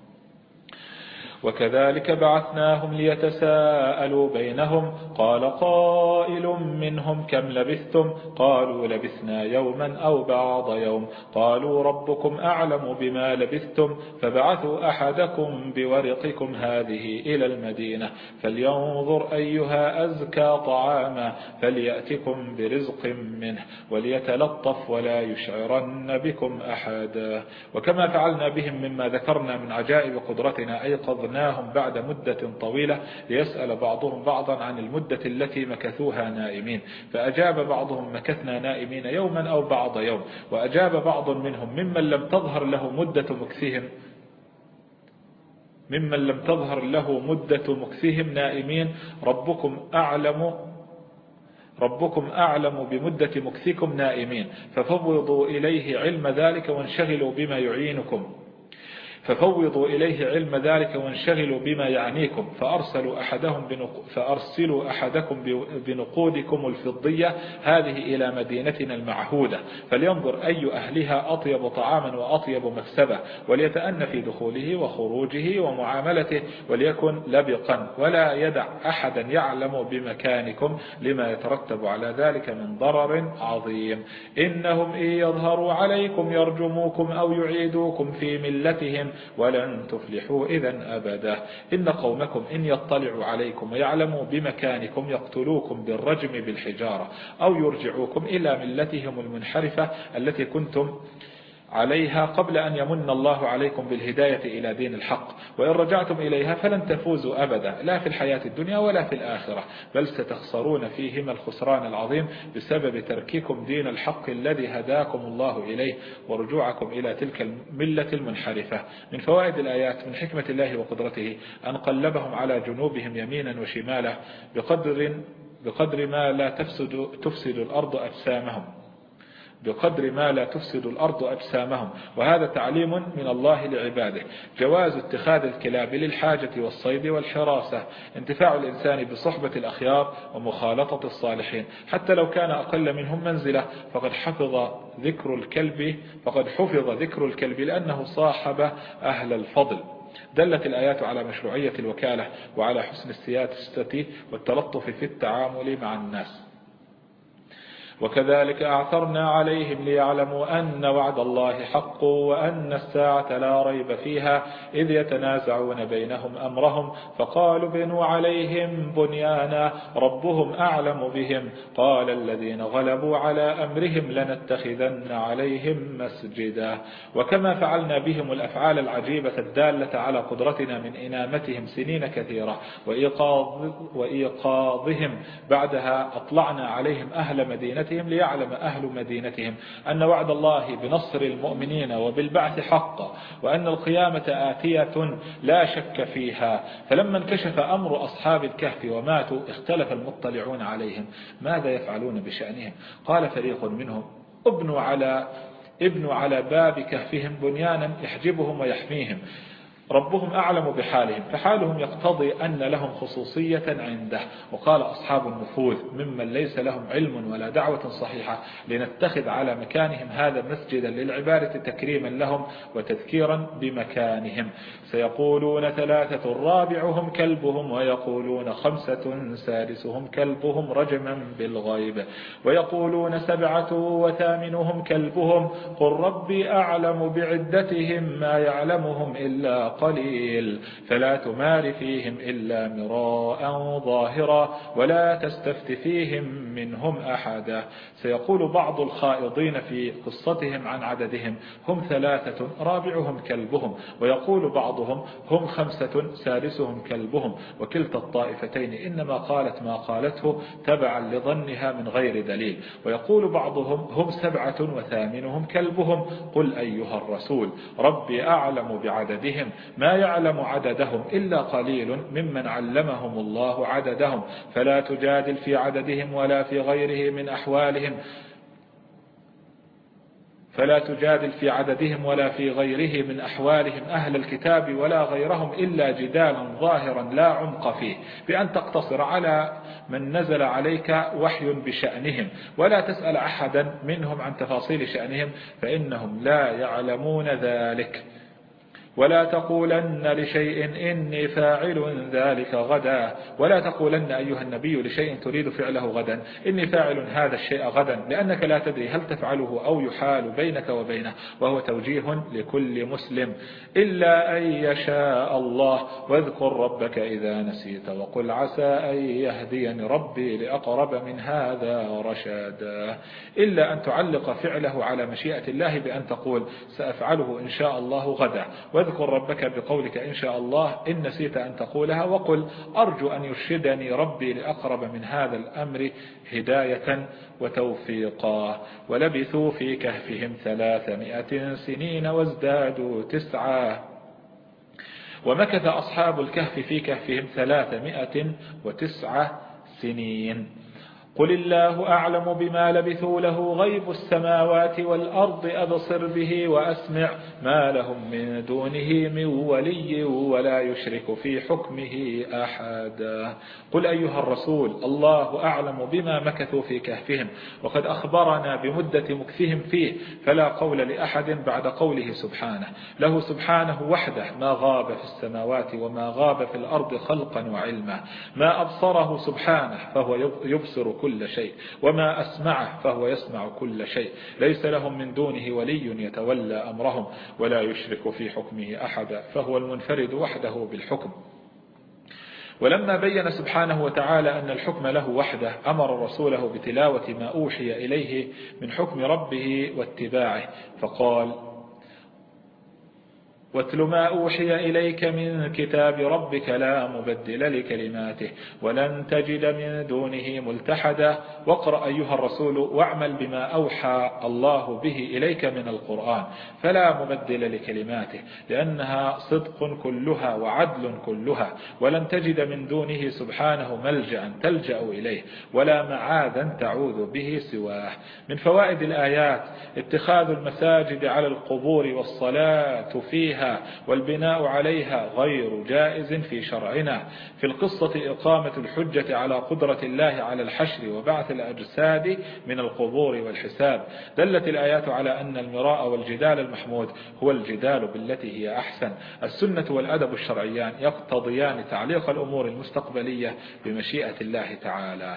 وكذلك بعثناهم ليتساءلوا بينهم. قال قائل منهم كم لبثتم؟ قالوا لبثنا يوما أو بعض يوم. قالوا ربكم أعلم بما لبثتم فبعثوا أحدكم بورقكم هذه إلى المدينة. فلينظر أيها أزكى طعاما فليأتكم برزق منه وليتلطف ولا يشعرن بكم أحدا. وكما فعلنا بهم مما ذكرنا من عجائب قدرتنا أيقظناهم بعد مدة طويلة ليسأل بعضهم بعضا عن المدة التي مكثوها نائمين. فأجاب بعضهم مكثنا نائمين يوما أو بعض يوم. وأجاب بعض منهم ممن لم تظهر له مدة مكثهم ممن لم تظهر له مدة مكثهم نائمين. ربكم أعلم ربكم أعلم بمدة مكثكم نائمين. ففوضوا إليه علم ذلك وانشغلوا بما يعينكم. ففوضوا إليه علم ذلك وانشغلوا بما يعنيكم فأرسلوا أحدهم فأرسلوا أحدكم بنقودكم الفضية هذه إلى مدينتنا المعهودة فلينظر أي أهلها أطيب طعاما وأطيب مكسبة وليتأن في دخوله وخروجه ومعاملته وليكن لبقا ولا يدع أحدا يعلم بمكانكم لما يترتب على ذلك من ضرر عظيم. إنهم إن يظهروا عليكم يرجموكم أو يعيدوكم في ملتهم ولن تفلحوا إذا أبدا. إن قومكم إن يطلعوا عليكم ويعلموا بمكانكم يقتلوكم بالرجم بالحجارة أو يرجعوكم إلى ملتهم المنحرفة التي كنتم عليها قبل أن يمن الله عليكم بالهداية إلى دين الحق. وإن رجعتم إليها فلن تفوزوا أبدا لا في الحياة الدنيا ولا في الآخرة بل ستخسرون فيهما الخسران العظيم بسبب ترككم دين الحق الذي هداكم الله إليه ورجوعكم إلى تلك الملة المنحرفة. من فوائد الآيات من حكمة الله وقدرته أن قلبهم على جنوبهم يمينا وشمالا بقدر بقدر ما لا تفسد, تفسد الأرض أجسامهم. بقدر ما لا تفسد الأرض أجسامهم وهذا تعليم من الله لعباده. جواز اتخاذ الكلاب للحاجة والصيد والحراسة انتفاع الإنسان بصحبة الأخيار ومخالطة الصالحين. حتى لو كان أقل منهم منزلة فقد حفظ ذكر الكلب فقد حفظ ذكر الكلب لأنه صاحب أهل الفضل. دلت الآيات على مشروعية الوكالة وعلى حسن السياسة والتلطف في التعامل مع الناس. وكذلك أعثرنا عليهم ليعلموا أن وعد الله حق وأن الساعة لا ريب فيها إذ يتنازعون بينهم أمرهم. فقالوا بنوا عليهم بنيانا ربهم أعلم بهم. قال الذين غلبوا على أمرهم لنتخذن عليهم مسجدا. وكما فعلنا بهم الأفعال العجيبة الدالة على قدرتنا من إنامتهم سنين كثيرة. وإيقاظ وإيقاظهم بعدها أطلعنا عليهم أهل مدينة مدينتهم ليعلم أهل مدينتهم أن وعد الله بنصر المؤمنين وبالبعث حق وأن القيامة آتية لا شك فيها. فلما انكشف أمر أصحاب الكهف وماتوا اختلف المطلعون عليهم. ماذا يفعلون بشأنهم؟ قال فريق منهم ابنوا على ابنوا على باب كهفهم بنيانا يحجبهم ويحميهم. ربهم أعلم بحالهم فحالهم يقتضي أن لهم خصوصية عنده. وقال أصحاب النفوذ ممن ليس لهم علم ولا دعوة صحيحة لنتخذ على مكانهم هذا مسجدا للعبادة تكريما لهم وتذكيرا بمكانهم. سيقولون ثلاثة رابعهم كلبهم ويقولون خمسة سادسهم كلبهم رجما بالغيب. ويقولون سبعة وثامنهم كلبهم قل ربي أعلم بعدتهم ما يعلمهم إلا قليل. فلا تمار فيهم إلا مراء ظاهرا ولا تستفت فيهم منهم أحدا سيقول بعض الخائضين في قصتهم عن عددهم هم ثلاثة رابعهم كلبهم. ويقول بعضهم هم خمسة سادسهم كلبهم. وكلتا الطائفتين إنما قالت ما قالته تبعا لظنها من غير دليل. ويقول بعضهم هم سبعة وثامنهم كلبهم. قل أيها الرسول ربي أعلم بعددهم. ما يعلم عددهم إلا قليل ممن علمهم الله عددهم فلا تجادل في عددهم ولا في غيره من أحوالهم. فلا تجادل في عددهم ولا في غيره من أحوالهم أهل الكتاب ولا غيرهم إلا جدالا ظاهرا لا عمق فيه. بأن تقتصر على من نزل عليك وحي بشأنهم ولا تسأل أحدا منهم عن تفاصيل شأنهم فإنهم لا يعلمون ذلك. ولا تقولن لشيء إني فاعل ذلك غدا. ولا تقولن أيها النبي لشيء تريد فعله غدا. إني فاعل هذا الشيء غدا لأنك لا تدري هل تفعله أو يحال بينك وبينه. وهو توجيه لكل مسلم. إلا أن يشاء الله. واذكر ربك إذا نسيت وقل عسى أن يهديني ربي لأقرب من هذا رشادا. إلا أن تعلق فعله على مشيئة الله بأن تقول سأفعله إن شاء الله غدا. واذكر ربك بقولك إن شاء الله إن نسيت أن تقولها وقل أرجو أن يرشدني ربي لأقرب من هذا الأمر هداية وتوفيقا. ولبثوا في كهفهم ثلاثمائة سنين وازدادوا تسعا. ومكث أصحاب الكهف في كهفهم ثلاثمائة وتسعة سنين. قل الله أعلم بما لبثوا له غيب السماوات والأرض أبصر به وأسمع ما لهم من دونه من ولي ولا يشرك في حكمه أحدا قل أيها الرسول الله أعلم بما مكثوا في كهفهم وقد أخبرنا بمدة مكثهم فيه فلا قول لأحد بعد قوله سبحانه له سبحانه وحده ما غاب في السماوات وما غاب في الأرض خلقا وعلما ما أبصره سبحانه فهو يبصر كل شيء وما أسمعه فهو يسمع كل شيء. ليس لهم من دونه ولي يتولى أمرهم ولا يشرك في حكمه أحدا فهو المنفرد وحده بالحكم. ولما بين سبحانه وتعالى أن الحكم له وحده أمر رسوله بتلاوة ما أوحي إليه من حكم ربه واتباعه فقال واتل ما أوحي إليك من كتاب ربك لا مبدل لكلماته ولن تجد من دونه ملتحدا واقرأ أيها الرسول واعمل بما أوحى الله به إليك من القرآن فلا مبدل لكلماته لأنها صدق كلها وعدل كلها. ولن تجد من دونه سبحانه ملجأ تلجأ إليه ولا معاذا تعوذ به سواه. من فوائد الآيات اتخاذ المساجد على القبور والصلاة فيها والبناء عليها غير جائز في شرعنا. في القصة إقامة الحجة على قدرة الله على الحشر وبعث الأجساد من القبور والحساب. دلت الآيات على أن المراء والجدال المحمود هو الجدال بالتي هي أحسن. السنة والأدب الشرعيان يقتضيان تعليق الأمور المستقبلية بمشيئة الله تعالى.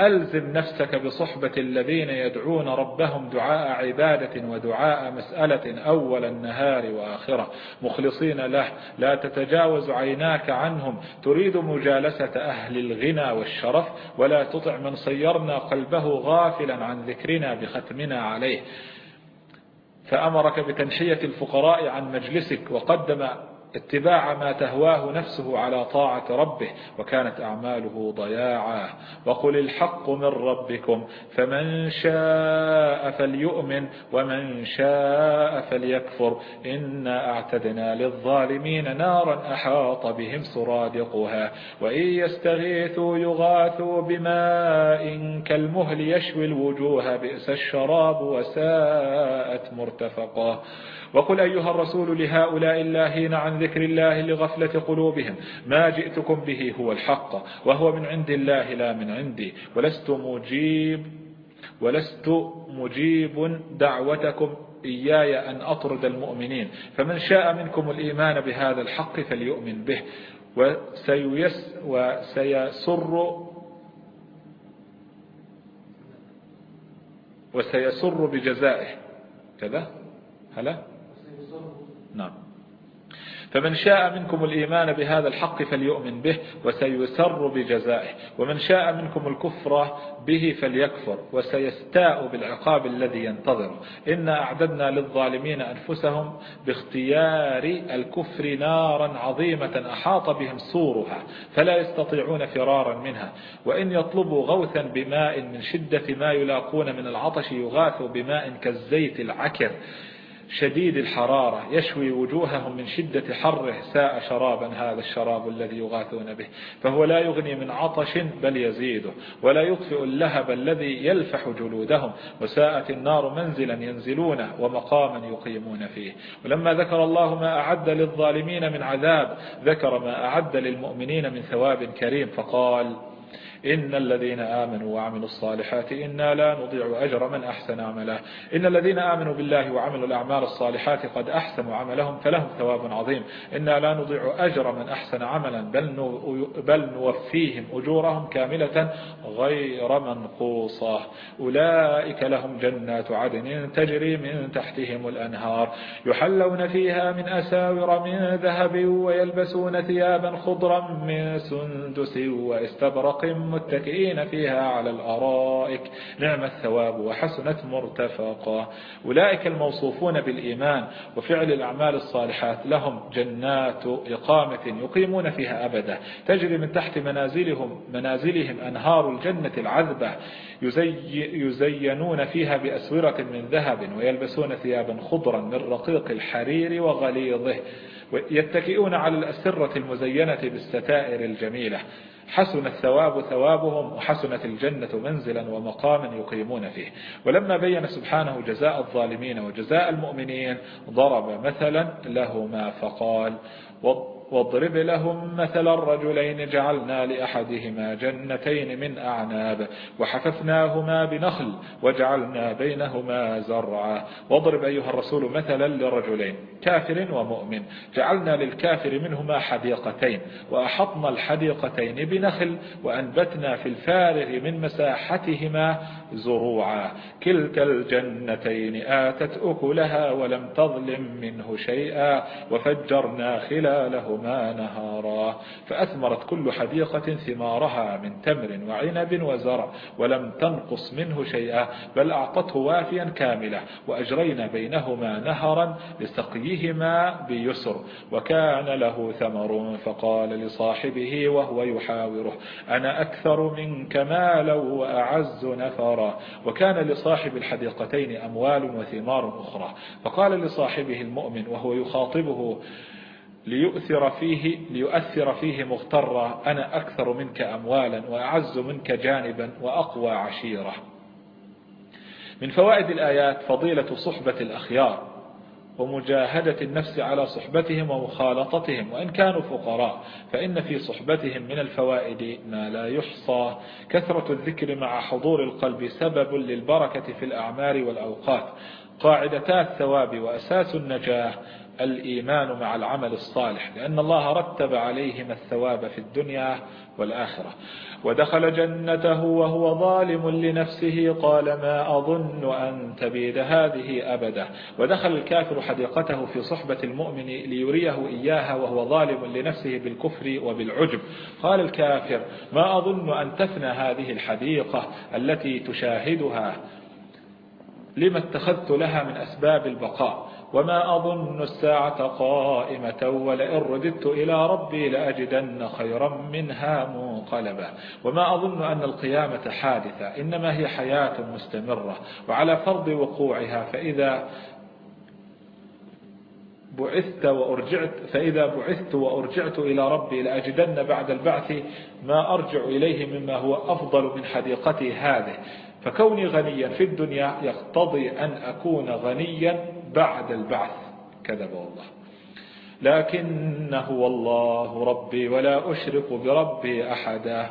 ألزم نفسك بصحبة الذين يدعون ربهم دعاء عبادة ودعاء مسألة أول النهار وآخرة. مخلصين له لا تتجاوز عيناك عنهم. تريد مجالسة أهل الغنى والشرف ولا تطع من صيرنا قلبه غافلا عن ذكرنا بختمنا عليه. فأمرك بتنحية الفقراء عن مجلسك وقدم اتباع ما تهواه نفسه على طاعة ربه وكانت أعماله ضياعا. وقل الحق من ربكم فمن شاء فليؤمن ومن شاء فليكفر. إنا أعتدنا للظالمين نارا أحاط بهم سرادقها. وإن يستغيثوا يغاثوا بماء كالمهل يشوي الوجوه بئس الشراب وساءت مرتفقا وقل أيها الرسول لهؤلاء اللاهين عن ذكر الله لغفلة قلوبهم ما جئتكم به هو الحق وهو من عند الله لا من عندي ولست مجيب ولست مجيب دعوتكم إياي أن أطرد المؤمنين فمن شاء منكم الإيمان بهذا الحق فليؤمن به وسيس وسيسر وسيسر بجزائه. كذا؟ هلا؟ نعم. فمن شاء منكم الإيمان بهذا الحق فليؤمن به وسيسر بجزائه. ومن شاء منكم الكفر به فليكفر وسيستاء بالعقاب الذي ينتظر. إنا أعددنا للظالمين أنفسهم باختيار الكفر نارا عظيمة أحاط بهم سورها فلا يستطيعون فرارا منها. وإن يطلبوا غوثا بماء من شدة ما يلاقون من العطش يغاثوا بماء كالزيت العكر. شديد الحرارة يشوي وجوههم من شدة حره ساء شرابا هذا الشراب الذي يغاثون به. فهو لا يغني من عطش بل يزيده ولا يطفئ اللهب الذي يلفح جلودهم. وساءت النار منزلا ينزلونه ومقاما يقيمون فيه. ولما ذكر الله ما أعد للظالمين من عذاب ذكر ما أعد للمؤمنين من ثواب كريم فقال إن الذين آمنوا وعملوا الصالحات إنا لا نضيع أجر من أحسن عمله. إن الذين آمنوا بالله وعملوا الأعمال الصالحات قد أحسنوا عملهم فلهم ثواب عظيم. إنا لا نضيع أجر من أحسن عملا بل, بل نوفيهم أجورهم كاملة غير منقوصة. أولئك لهم جنات عدن تجري من تحتهم الأنهار. يحلون فيها من أساور من ذهب ويلبسون ثيابا خضرا من سندس واستبرق متكئين فيها على الأرائك. نعم الثواب وحسنت مرتفقا أولئك الموصوفون بالإيمان وفعل الأعمال الصالحات لهم جنات إقامة يقيمون فيها أبدا. تجري من تحت منازلهم منازلهم أنهار الجنة العذبة يزي يزينون فيها بأسورة من ذهب ويلبسون ثيابا خضرا من رقيق الحرير وغليظه. يتكئون على الأسرة المزينة بالستائر الجميلة. حسن الثواب ثوابهم وحسنت الجنة منزلا ومقاما يقيمون فيه. ولما بين سبحانه جزاء الظالمين وجزاء المؤمنين ضرب مثلا لهما فقال. واضرب لهم مثل الرجلين جعلنا لأحدهما جنتين من أعناب وحففناهما بنخل وجعلنا بينهما زرعا. واضرب أيها الرسول مثلا لرجلين كافر ومؤمن. جعلنا للكافر منهما حديقتين وأحطنا الحديقتين بنخل وأنبتنا في الفارغ من مساحتهما زروعا. كلتا الجنتين آتت أكلها ولم تظلم منه شيئا وفجرنا خلالهما نهارا فأثمرت كل حديقة ثمارها من تمر وعنب وزرع ولم تنقص منه شيئا بل أعطته وافيا كاملة وأجرينا بينهما نهرا لسقيهما بيسر. وكان له ثمر فقال لصاحبه وهو يحاوره أنا أكثر منك مالا وأعز نفرا. وكان لصاحب الحديقتين أموال وثمار أخرى فقال لصاحبه المؤمن وهو يخاطبه ليؤثر فيه ليؤثر فيه مغترا أنا أكثر منك أموالا وأعز منك جانبا وأقوى عشيرة. من فوائد الآيات فضيلة صحبة الأخيار ومجاهدة النفس على صحبتهم ومخالطتهم وإن كانوا فقراء فإن في صحبتهم من الفوائد ما لا يحصى. كثرة الذكر مع حضور القلب سبب للبركة في الأعمال والأوقات. قاعدتا الثواب وأساس النجاح الإيمان مع العمل الصالح لأن الله رتب عليهما الثواب في الدنيا والآخرة. ودخل جنته وهو ظالم لنفسه قال ما أظن أن تبيد هذه أبدا. ودخل الكافر حديقته في صحبة المؤمن ليريه إياها وهو ظالم لنفسه بالكفر وبالعجب. قال الكافر ما أظن أن تفنى هذه الحديقة التي تشاهدها لما اتخذت لها من أسباب البقاء؟ وما أظن الساعة قائمة ولئن رددت إلى ربي لأجدن خيرا منها منقلبا. وما أظن أن القيامة حادثة إنما هي حياة مستمرة. وعلى فرض وقوعها فإذا بعثت وأرجعت فإذا بعثت وأرجعت إلى ربي لأجدن بعد البعث ما أرجع إليه مما هو أفضل من حديقتي هذه. فكوني غنيا في الدنيا يقتضي أن أكون غنيا بعد البعث. كذب الله لكنه والله ربي ولا أشرك بربي أحدا.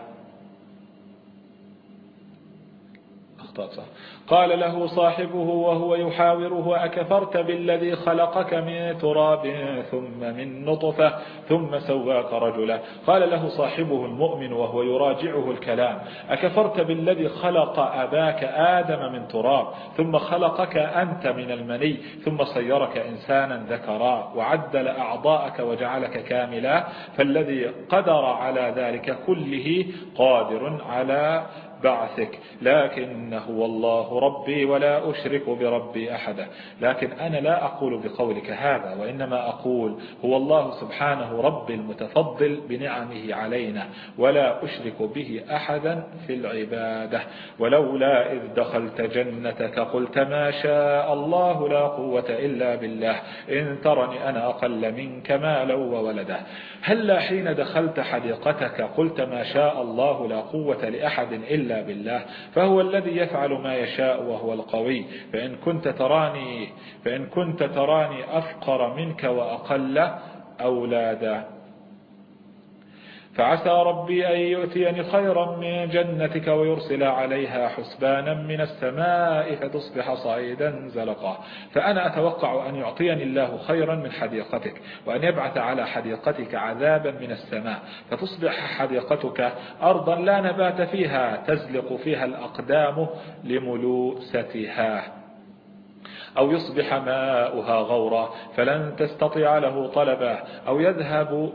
أخطأت صح. قال له صاحبه وهو يحاوره أكفرت بالذي خلقك من تراب ثم من نطفة ثم سواك رجلا؟ قال له صاحبه المؤمن وهو يراجعه الكلام أكفرت بالذي خلق أباك آدم من تراب ثم خلقك أنت من المني ثم صيرك إنسانا ذكرا وعدل أعضاءك وجعلك كاملا فالذي قدر على ذلك كله قادر على بعثك لكن هو الله ربي ولا أشرك بربي أحدا. لكن أنا لا أقول بقولك هذا وإنما أقول هو الله سبحانه ربي المتفضل بنعمه علينا ولا أشرك به أحدا في العبادة. ولولا إذ دخلت جنتك قلت ما شاء الله لا قوة إلا بالله إن ترني أنا أقل منك مالا وولدا هل حين دخلت حديقتك قلت ما شاء الله لا قوة لأحد إلا بالله. فهو الذي يفعل ما يشاء وهو القوي. فإن كنت تراني فإن كنت تراني أفقر منك وأقل أولادا. فعسى ربي أن يؤتيني خيرا من جنتك ويرسل عليها حسبانا من السماء فتصبح صعيدا زلقا. فأنا أتوقع أن يعطيني الله خيرا من حديقتك وأن يبعث على حديقتك عذابا من السماء فتصبح حديقتك أرضا لا نبات فيها تزلق فيها الأقدام لملوستها أو يصبح ماؤها غورا فلن تستطيع له طلبا أو يذهب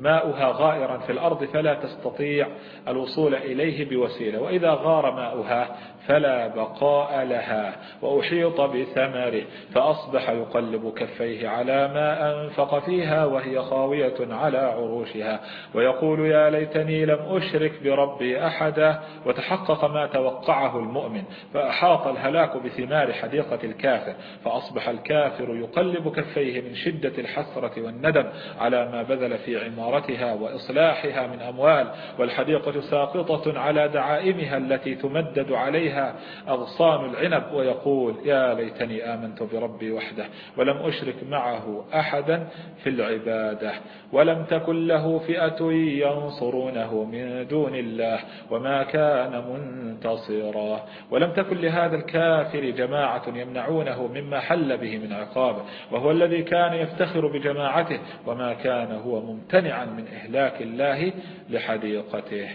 ماؤها غائرا في الأرض فلا تستطيع الوصول إليه بوسيلة وإذا غار ماؤها فلا بقاء لها وأحيط بثمره فأصبح يقلب كفيه على ما أنفق فيها وهي خاوية على عروشها ويقول يا ليتني لم أشرك بربي أحدا وتحقق ما توقعه المؤمن فأحاط الهلاك بثمار حديقة الكافر فأصبح الكافر يقلب كفيه من شدة الحسرة والندم على ما بذل في عمارتها وإصلاحها من أموال والحديقة ساقطة على دعائمها التي تمدد عليها أغصان العنب ويقول يا ليتني آمنت بربي وحده ولم أشرك معه أحدا في العبادة ولم تكن له فئة ينصرونه من دون الله وما كان منتصرا. ولم تكن لهذا الكافر جماعة يمنعونه مما حل به من عقابه وهو الذي كان يفتخر بجماعته وما كان هو ممتنعا من إهلاك الله لحديقته.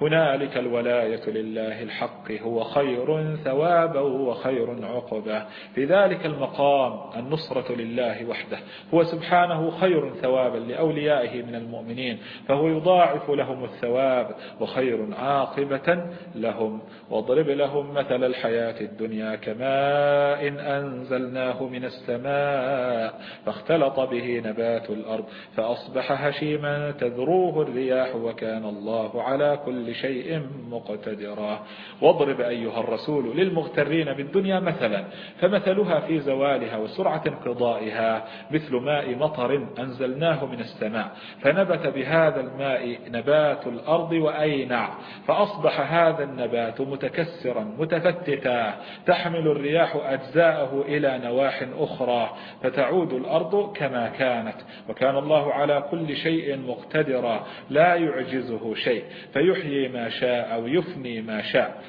هنالك الولاية لله الحق هو خير ثوابا وخير عقبا. في ذلك المقام النصرة لله وحده هو سبحانه خير ثوابا لأوليائه من المؤمنين فهو يضاعف لهم الثواب وخير عاقبة لهم. واضرب لهم مثل الحياة الدنيا كماء إن أنزلناه من السماء فاختلط به نبات الأرض فأصبح هشيما تذروه الرياح وكان الله على كل شيء مقتدرا واضرب أيها الرسول للمغترين بالدنيا مثلا فمثلها في زوالها وسرعة انقضائها مثل ماء مطر أنزلناه من السماء فنبت بهذا الماء نبات الأرض وأينع فأصبح هذا النبات متكسرا متفتتا تحمل الرياح أجزاءه إلى نواح أخرى فتعود الأرض كما كانت. وكان الله على كل شيء مقتدرا لا يعجزه شيء فيحيي ما شاء أو يفني ما شاء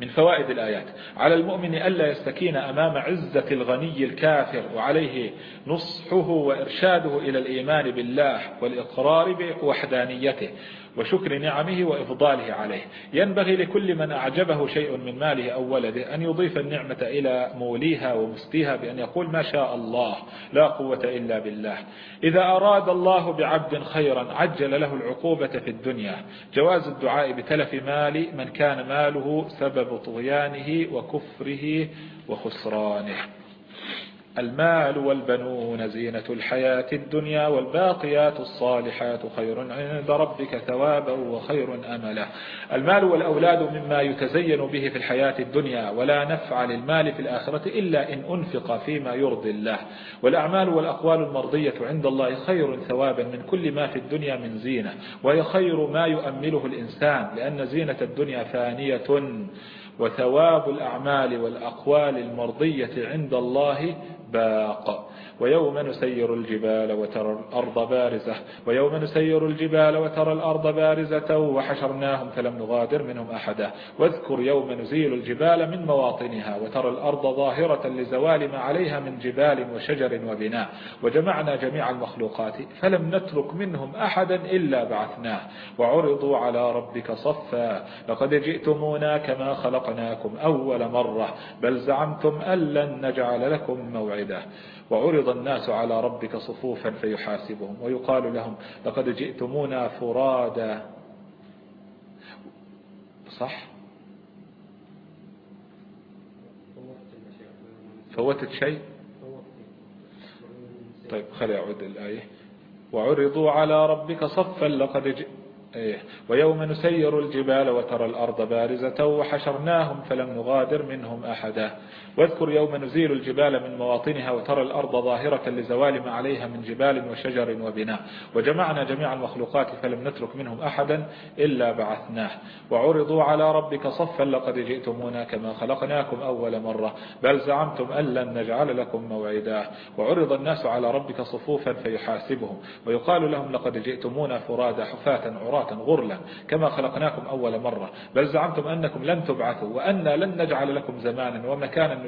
من فوائد الآيات. على المؤمن ألا يستكين أمام عزة الغني الكافر وعليه نصحه وإرشاده إلى الإيمان بالله والإقرار بوحدانيته. وشكر نعمه وإفضاله عليه. ينبغي لكل من أعجبه شيء من ماله أو ولده أن يضيف النعمة إلى موليها ومستيها بأن يقول ما شاء الله لا قوة إلا بالله. إذا أراد الله بعبد خيرا عجل له العقوبة في الدنيا. جواز الدعاء بتلف مال من كان ماله سبب طغيانه وكفره وخسرانه. المال والبنون زينة الحياة الدنيا والباقيات الصالحات خير عند ربك ثوابا وخير أملا. المال والأولاد مما يتزين به في الحياة الدنيا ولا نفع للمال في الآخرة إلا إن أنفق فيما يرضي الله. والأعمال والأقوال المرضية عند الله خير ثوابا من كل ما في الدنيا من زينة وهي خير ما يؤمله الإنسان لأن زينة الدنيا فانية. وثواب الأعمال والأقوال المرضية عند الله باق ويوم نسير الجبال وترى الأرض بارزة ويوم نسير الجبال وترى الأرض بارزة وحشرناهم فلم نغادر منهم أحدا. واذكر يوم نزيل الجبال من مواطنها وترى الأرض ظاهرة لزوال ما عليها من جبال وشجر وبناء. وجمعنا جميع المخلوقات فلم نترك منهم أحدا إلا بعثناه. وعرضوا على ربك صفا لقد جئتمونا كما خلقناكم أول مرة بل زعمتم أن لن نجعل لكم موعدا. وعرض الناس على ربك صفوفا فيحاسبهم ويقال لهم لقد جئتمونا فرادا. صح؟ فوتت شيء؟ طيب خلي أعود الآية. وعرضوا على ربك صفا لقد جئ إيه. ويوم نسير الجبال وترى الأرض بارزة وحشرناهم فلم نغادر منهم أحدا. واذكر يوم نزيل الجبال من مواطنها وترى الأرض ظاهرة لزوال ما عليها من جبال وشجر وبناء. وجمعنا جميع المخلوقات فلم نترك منهم أحدا إلا بعثناه. وعرضوا على ربك صفا لقد جئتمونا كما خلقناكم أول مرة. بل زعمتم أن لن نجعل لكم موعدا. وعرض الناس على ربك صفوفا فيحاسبهم. ويقال لهم لقد جئتمونا فرادى حفاة عراة غرلا كما خلقناكم أول مرة. بل زعمتم أنكم لن تبعثوا وأنا لن نجعل لكم زمانا ومكانا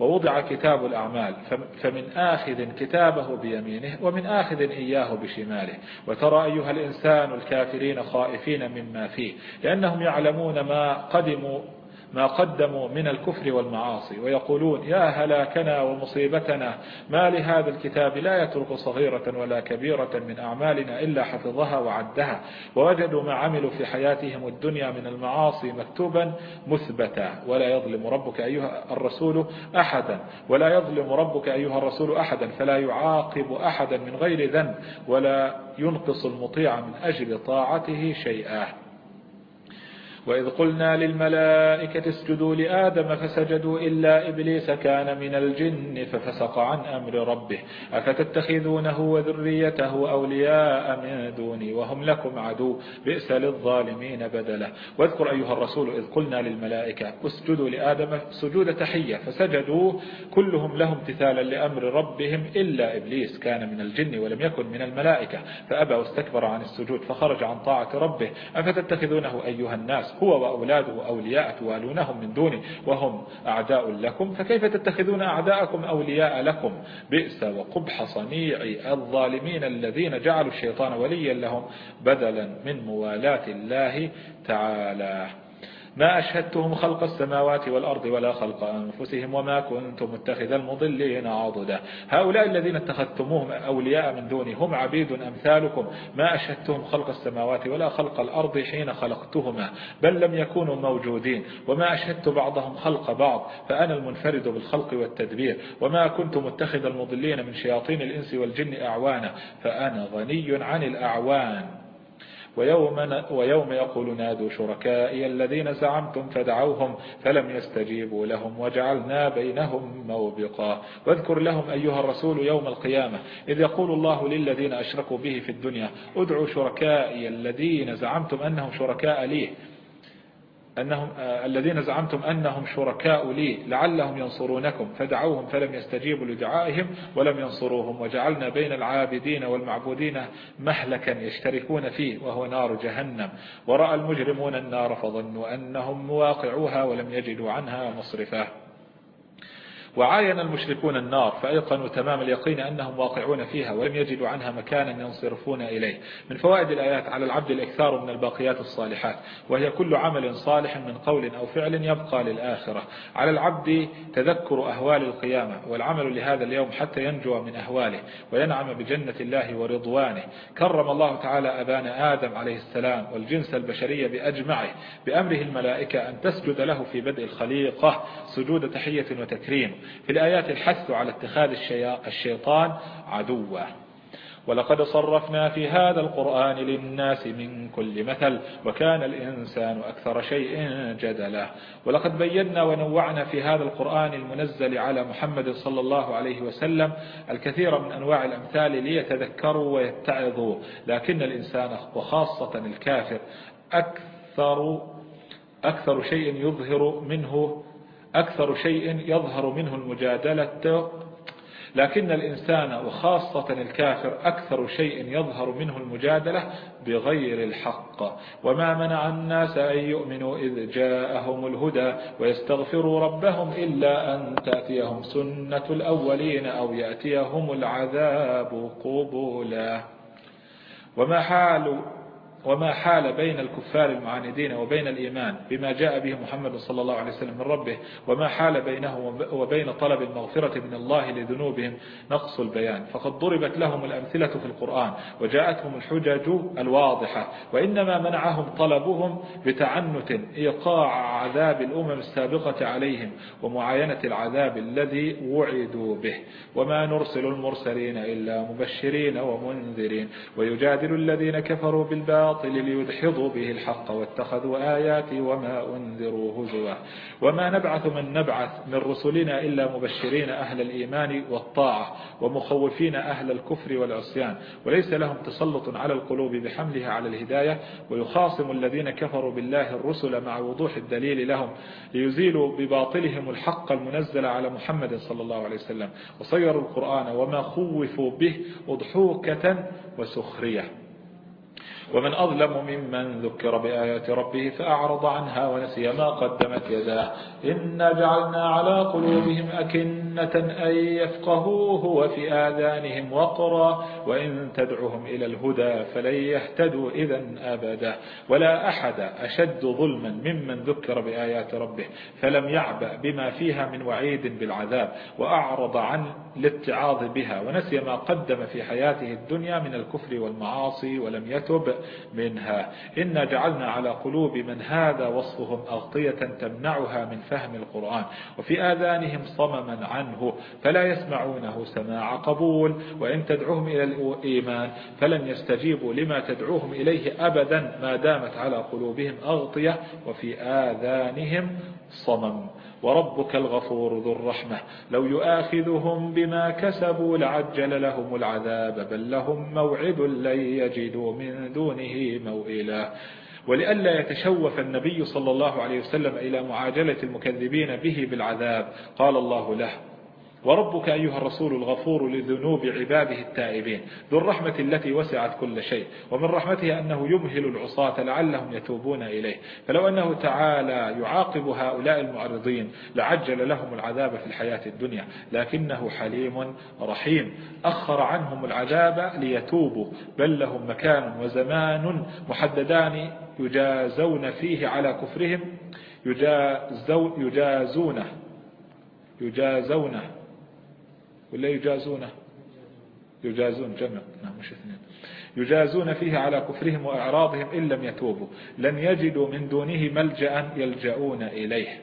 ووضع كتاب الأعمال فمن آخذ كتابه بيمينه ومن آخذ إياه بشماله. وترى أيها الإنسان الكافرين خائفين مما فيه لأنهم يعلمون ما قدموا ما قدموا من الكفر والمعاصي ويقولون يا هلاكنا ومصيبتنا ما لهذا الكتاب لا يترك صغيرة ولا كبيرة من أعمالنا إلا حفظها وعدها ووجدوا ما عملوا في حياتهم الدنيا من المعاصي مكتوبا مثبتا. ولا يظلم ربك أيها الرسول أحدا ولا يظلم ربك أيها الرسول أحدا فلا يعاقب أحدا من غير ذنب ولا ينقص المطيع من أجل طاعته شيئا. وإذ قلنا للملائكة اسجدوا لآدم فسجدوا إلا إبليس كان من الجن ففسق عن أمر ربه. أفتتخذونه وذريته أولياء من دوني وهم لكم عدو بئس للظالمين بدلا واذكر أيها الرسول إذ قلنا للملائكة اسجدوا لآدم سجود تحية فسجدوا كلهم لهم امتثالا لأمر ربهم إلا إبليس كان من الجن ولم يكن من الملائكة. فأبى واستكبر عن السجود فخرج عن طاعة ربه. أفتتخذونه أيها الناس هو وأولاده أولياء توالونهم من دونه وهم أعداء لكم فكيف تتخذون أعداءكم أولياء لكم؟ بئس وقبح صنيع الظالمين الذين جعلوا الشيطان وليا لهم بدلا من موالاة الله تعالى. ما أشهدتهم خلق السماوات والأرض ولا خلق أنفسهم وما كنت متخذ المضلين عضدا. هؤلاء الذين اتخذتموهم أولياء من دوني هم عبيد أمثالكم. ما أشهدتهم خلق السماوات ولا خلق الأرض حين خلقتهما بل لم يكونوا موجودين. وما أشهدت بعضهم خلق بعض فأنا المنفرد بالخلق والتدبير. وما كنت متخذ المضلين من شياطين الإنس والجن أعوانا فأنا غني عن الأعوان. ويوم, ويوم يقول نادوا شركائي الذين زعمتم فدعوهم فلم يستجيبوا لهم وجعلنا بينهم موبقا. واذكر لهم أيها الرسول يوم القيامة إذ يقول الله للذين أشركوا به في الدنيا ادعوا شركائي الذين زعمتم أنهم شركاء ليه أنهم آه الذين زعمتم أنهم شركاء لي لعلهم ينصرونكم فدعوهم فلم يستجيبوا لدعائهم ولم ينصروهم وجعلنا بين العابدين والمعبودين مهلكا يشتركون فيه وهو نار جهنم. ورأى المجرمون النار فظنوا أنهم مواقعوها ولم يجدوا عنها مصرفا. وعاين المشركون النار فأيقنوا تمام اليقين أنهم واقعون فيها ولم يجدوا عنها مكانا ينصرفون إليه. من فوائد الآيات على العبد الإكثار من الباقيات الصالحات وهي كل عمل صالح من قول أو فعل يبقى للآخرة. على العبد تذكر أهوال القيامة والعمل لهذا اليوم حتى ينجو من أهواله وينعم بجنة الله ورضوانه. كرم الله تعالى أبانا آدم عليه السلام والجنس البشرية بأجمعه بأمره الملائكة أن تسجد له في بدء الخليقة سجود تحية وتكريم. في الآيات الحث على اتخاذ الشيطان عدوا ولقد صرفنا في هذا القرآن للناس من كل مثل وكان الإنسان أكثر شيء جدلا. ولقد بينا ونوعنا في هذا القرآن المنزل على محمد صلى الله عليه وسلم الكثير من أنواع الأمثال ليتذكروا ويتعظوا. لكن الإنسان وخاصة الكافر أكثر أكثر شيء يظهر منه أكثر شيء يظهر منه المجادلة لكن الإنسان وخاصة الكافر أكثر شيء يظهر منه المجادلة بغير الحق. وما منع الناس أن يؤمنوا إذ جاءهم الهدى ويستغفروا ربهم إلا أن تأتيهم سنة الأولين أو يأتيهم العذاب قبولا. وما حال وما حال بين الكفار المعاندين وبين الإيمان بما جاء به محمد صلى الله عليه وسلم من ربه وما حال بينه وبين طلب المغفرة من الله لذنوبهم نقص البيان. فقد ضربت لهم الأمثلة في القرآن وجاءتهم الحجج الواضحة وإنما منعهم طلبهم بتعنت إيقاع عذاب الأمم السابقة عليهم ومعاينة العذاب الذي وعدوا به. وما نرسل المرسلين إلا مبشرين ومنذرين ويجادل الذين كفروا بالباطل ليدحضوا به الحق واتخذوا آياتي وما أنذروا هزوا. وما نبعث من نبعث من رسلنا إلا مبشرين أهل الإيمان والطاعة ومخوفين أهل الكفر والعصيان. وليس لهم تسلط على القلوب بحملها على الهداية. ويخاصم الذين كفروا بالله الرسل مع وضوح الدليل لهم ليزيلوا بباطلهم الحق المنزل على محمد صلى الله عليه وسلم. وصيروا القرآن وما خوفوا به أضحوكة وسخرية. ومن أظلم ممن ذكر بآيات ربه فأعرض عنها ونسي ما قدمت يداه. إنا جعلنا على قلوبهم أكنة أن يفقهوه وفي آذانهم وقرا وإن تدعهم إلى الهدى فلن يهتدوا إذا أبدا. ولا أحد أشد ظلما ممن ذكر بآيات ربه فلم يعبأ بما فيها من وعيد بالعذاب وأعرض عن الاتعاظ بها ونسي ما قدم في حياته الدنيا من الكفر والمعاصي ولم يتب. منها. إنا جعلنا على قلوب من هذا وصفهم أغطية تمنعها من فهم القرآن. وفي آذانهم صمما عنه فلا يسمعونه سماع قبول. وإن تدعوهم إلى الإيمان فلن يستجيبوا لما تدعوهم إليه أبدا ما دامت على قلوبهم أغطية. وفي آذانهم صمم. وربك الغفور ذو الرحمة. لو يؤاخذهم بما كسبوا لعجل لهم العذاب بل لهم موعد لن يجدوا من دونه موئلا. ولئلا يتشوف النبي صلى الله عليه وسلم إلى معاجلة المكذبين به بالعذاب. قال الله له وربك أيها الرسول الغفور لذنوب عباده التائبين ذو الرحمة التي وسعت كل شيء ومن رحمته أنه يمهل العصاة لعلهم يتوبون إليه. فلو أنه تعالى يعاقب هؤلاء المعرضين لعجل لهم العذاب في الحياة الدنيا لكنه حليم رحيم. أخر عنهم العذاب ليتوبوا بل لهم مكان وزمان محددان يجازون فيه على كفرهم يجازونه يجازونه ولا يجازونه يجازون جمع. نعم مش اثنين. يجازون فيه على كفرهم وإعراضهم إن لم يتوبوا. لن يجدوا من دونه ملجأ يلجؤون إليه.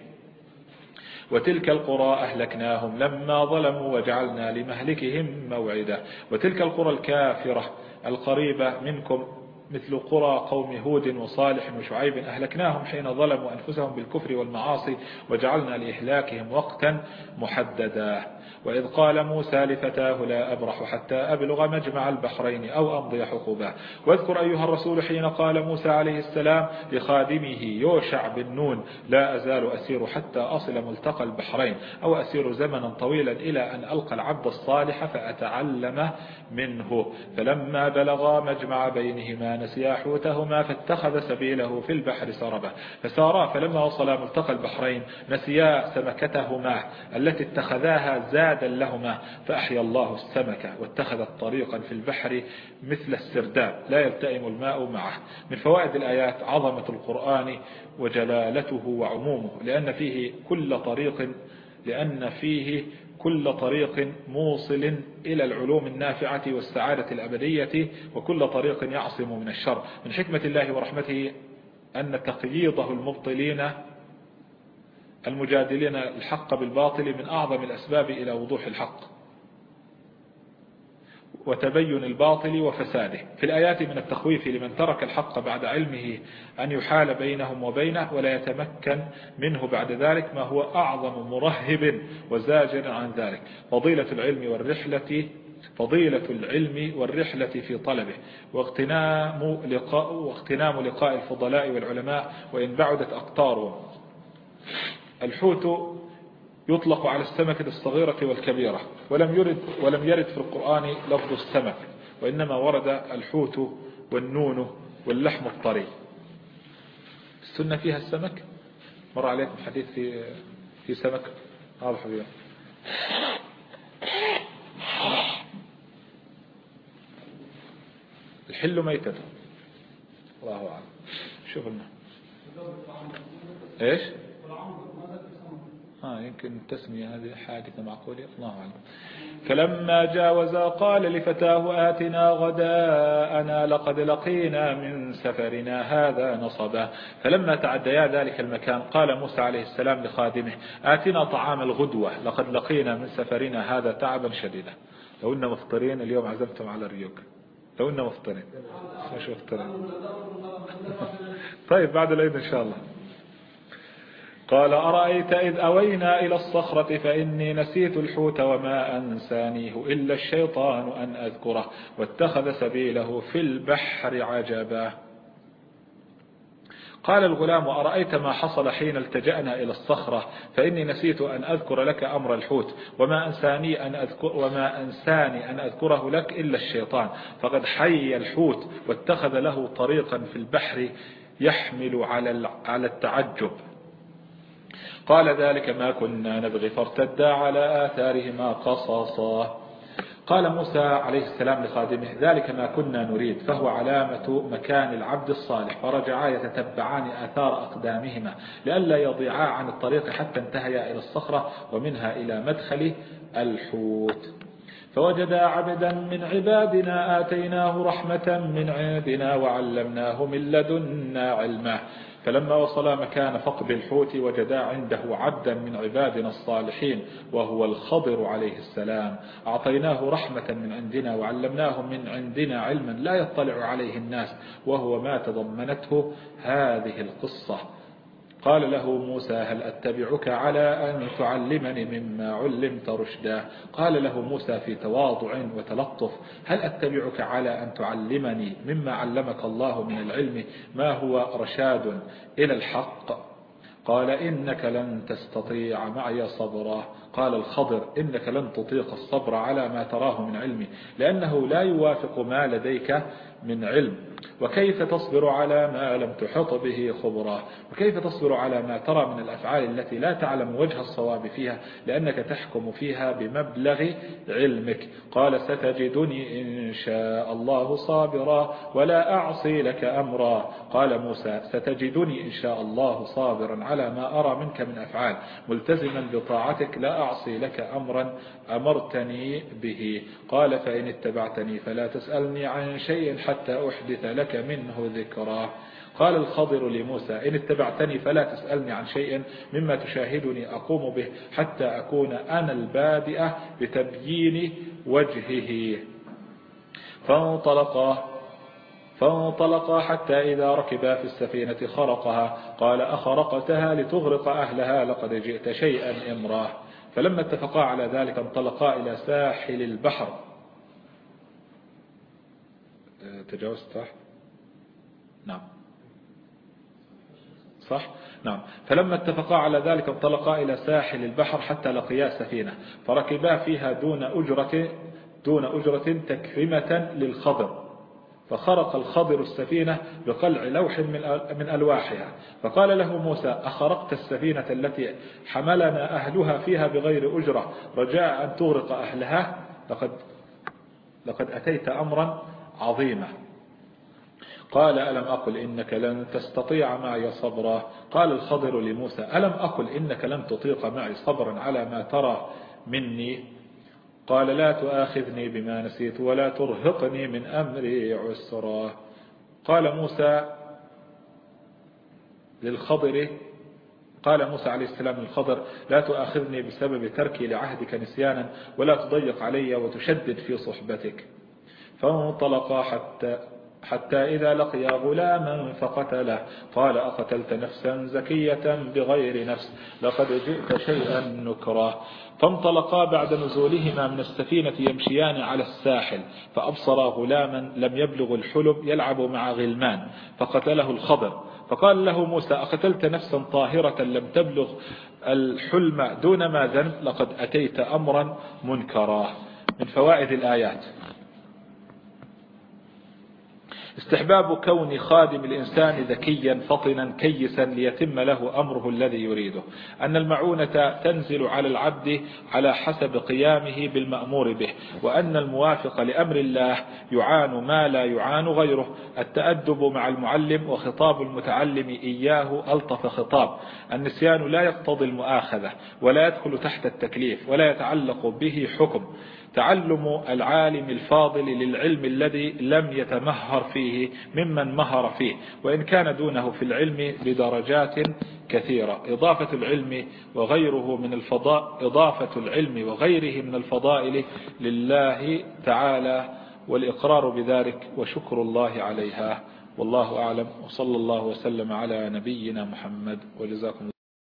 وتلك القرى أهلكناهم لما ظلموا وجعلنا لمهلكهم موعدا. وتلك القرى الكافرة القريبة منكم مثل قرى قوم هود وصالح وشعيب أهلكناهم حين ظلموا أنفسهم بالكفر والمعاصي وجعلنا لإهلاكهم وقتا محددا. وإذ قال موسى لفتاه لا أبرح حتى أبلغ مجمع البحرين أو أمضي حقوبا واذكر أيها الرسول حين قال موسى عليه السلام لخادمه يوشع بن نون لا أزال أسير حتى أصل ملتقى البحرين أو أسير زمنا طويلا إلى أن ألقى العبد الصالح فأتعلم منه. فلما بلغا مجمع بينهما نسيا حوتهما فاتخذ سبيله في البحر سربا فسارا فلما وصلا ملتقى البحرين نسيا سمكتهما التي اتخذاها زادا لهما فأحيا الله السمكة واتخذت طريقا في البحر مثل السرداب لا يلتئم الماء معه. من فوائد الآيات عظمة القرآن وجلالته وعمومه لأن فيه كل طريق لأن فيه كل طريق موصل إلى العلوم النافعة والسعادة الأبدية وكل طريق يعصم من الشر. من حكمة الله ورحمته أن تقييضه المبطلين المجادلين الحق بالباطل من أعظم الأسباب إلى وضوح الحق وتبين الباطل وفساده. في الآيات من التخويف لمن ترك الحق بعد علمه أن يحال بينهم وبينه ولا يتمكن منه بعد ذلك ما هو أعظم مرهب وزاجر عن ذلك. فضيلة العلم والرحلة فضيلة العلم والرحلة في طلبه. واغتنام لقاء, واغتنام لقاء الفضلاء والعلماء وإن بعدت أقطارهم. الحوت يطلق على السمكة الصغيرة والكبيرة ولم يرد, ولم يرد في القرآن لفظ السمك وإنما ورد الحوت والنون واللحم الطري. السنة فيها السمك؟ مر عليكم حديث في في سمك؟ هذا حبيبي. الحل ميتة. الله أعلم. شوف لنا. إيش؟ آه يمكن التسمية هذه حادثة معقولة. الله أعلم. فلما جاوزا قال لفتاه آتنا غداءنا لقد لقينا من سفرنا هذا نصبا. فلما تعديا ذلك المكان قال موسى عليه السلام لخادمه آتنا طعام الغدوة لقد لقينا من سفرنا هذا تعبا شديدا. لو إن مفطرين اليوم عزمتم على الريوك. لو إن مفطرين. مش مفطرين. [LAUGHS] طيب بعد العيد إن شاء الله. قال أرأيت إذ أوينا إلى الصخرة فإني نسيت الحوت وما أنسانيه إلا الشيطان أن أذكره واتخذ سبيله في البحر عجبا. قال الغلام أرأيت ما حصل حين التجأنا إلى الصخرة فإني نسيت أن أذكر لك أمر الحوت وما أنساني أن أذكر وما أنساني أن أذكره لك إلا الشيطان. فقد حي الحوت واتخذ له طريقا في البحر يحمل على على التعجب. قال ذلك ما كنا نبغي فارتدا على آثارهما قصصا قال موسى عليه السلام لخادمه ذلك ما كنا نريد فهو علامة مكان العبد الصالح فرجعا يتتبعان آثار أقدامهما لئلا يضيعا عن الطريق حتى انتهيا إلى الصخرة ومنها إلى مدخل الحوت. فوجدا عبدا من عبادنا آتيناه رحمة من عندنا وعلمناه من لدنا علما. فلما وصلا مكان فقد الحوت وجدا عنده عبدا من عبادنا الصالحين وهو الخضر عليه السلام. أعطيناه رحمة من عندنا وعلمناه من عندنا علما لا يطلع عليه الناس وهو ما تضمنته هذه القصة. قال له موسى هل أتبعك على أن تعلمني مما علمت رشدا؟ قال له موسى في تواضع وتلطف هل أتبعك على أن تعلمني مما علمك الله من العلم؟ ما هو رشاد؟ إلى الحق. قال إنك لن تستطيع معي صبرا. قال الخضر إنك لن تطيق الصبر على ما تراه من علمي لأنه لا يوافق ما لديك من علم. وكيف تصبر على ما لم تحط به خبرا وكيف تصبر على ما ترى من الأفعال التي لا تعلم وجه الصواب فيها؟ لأنك تحكم فيها بمبلغ علمك. قال ستجدني إن شاء الله صابرا ولا أعصي لك أمرا. قال موسى ستجدني إن شاء الله صابرا على ما أرى منك من أفعال. ملتزما بطاعتك لا أعصي لك أمرا أمرتني به. قال فإن اتبعتني فلا تسألني عن شيء حتى أحدث لك منه ذكرا قال الخضر لموسى إن اتبعتني فلا تسألني عن شيء مما تشاهدني أقوم به حتى أكون أنا البادئة بتبيين وجهه. فانطلقا فانطلقا حتى إذا ركبا في السفينة خرقها. قال أخرقتها لتغرق أهلها لقد جئت شيئا إمراه. فلما اتفقا على ذلك انطلقا إلى ساحل البحر. تجاوزت صح؟ نعم. صح؟ نعم. فلما اتفقا على ذلك انطلقا إلى ساحل البحر حتى لقيا سفينة فركبا فيها دون أجرة دون أجرة تكرمة للخضر. فخرق الخضر السفينة بقلع لوح من ألواحها. فقال له موسى أخرقت السفينة التي حملنا أهلها فيها بغير أجرة رجاء أن تغرق أهلها. لقد, لقد أتيت أمرا عظيما. قال ألم أقل إنك لن تستطيع معي صبرا؟ قال الخضر لموسى ألم أقل إنك لن تطيق معي صبرا على ما ترى مني؟ قال لا تؤاخذني بما نسيت ولا ترهقني من أمري عسرا. قال موسى للخضر قال موسى عليه السلام للخضر لا تؤاخذني بسبب تركي لعهدك نسيانا ولا تضيق علي وتشدد في صحبتك. فانطلقا حتى حتى إذا لقيا غلاما فقتله. قال أقتلت نفسا زكية بغير نفس لقد جئت شيئا نكرا. فانطلقا بعد نزولهما من السفينة يمشيان على الساحل فأبصرا غلاما لم يبلغ الحلم يلعب مع غلمان فقتله الخضر. فقال له موسى أقتلت نفسا طاهرة لم تبلغ الحلم دون ما ذنب لقد أتيت أمرا منكرا. من فوائد الآيات. استحباب كون خادم الإنسان ذكيا فطنا كيسا ليتم له أمره الذي يريده. أن المعونة تنزل على العبد على حسب قيامه بالمأمور به. وأن الموافق لأمر الله يعان ما لا يعان غيره. التأدب مع المعلم وخطاب المتعلم إياه ألطف خطاب. النسيان لا يقتضي المؤاخذة ولا يدخل تحت التكليف ولا يتعلق به حكم. تعلم العالم الفاضل للعلم الذي لم يتمهر فيه ممن مهر فيه وإن كان دونه في العلم بدرجات كثيرة. إضافة العلم وغيره من الفضاء إضافة العلم وغيره من الفضائل لله تعالى والإقرار بذلك وشكر الله عليها. والله أعلم. وصلى الله وسلم على نبينا محمد. وجزاكم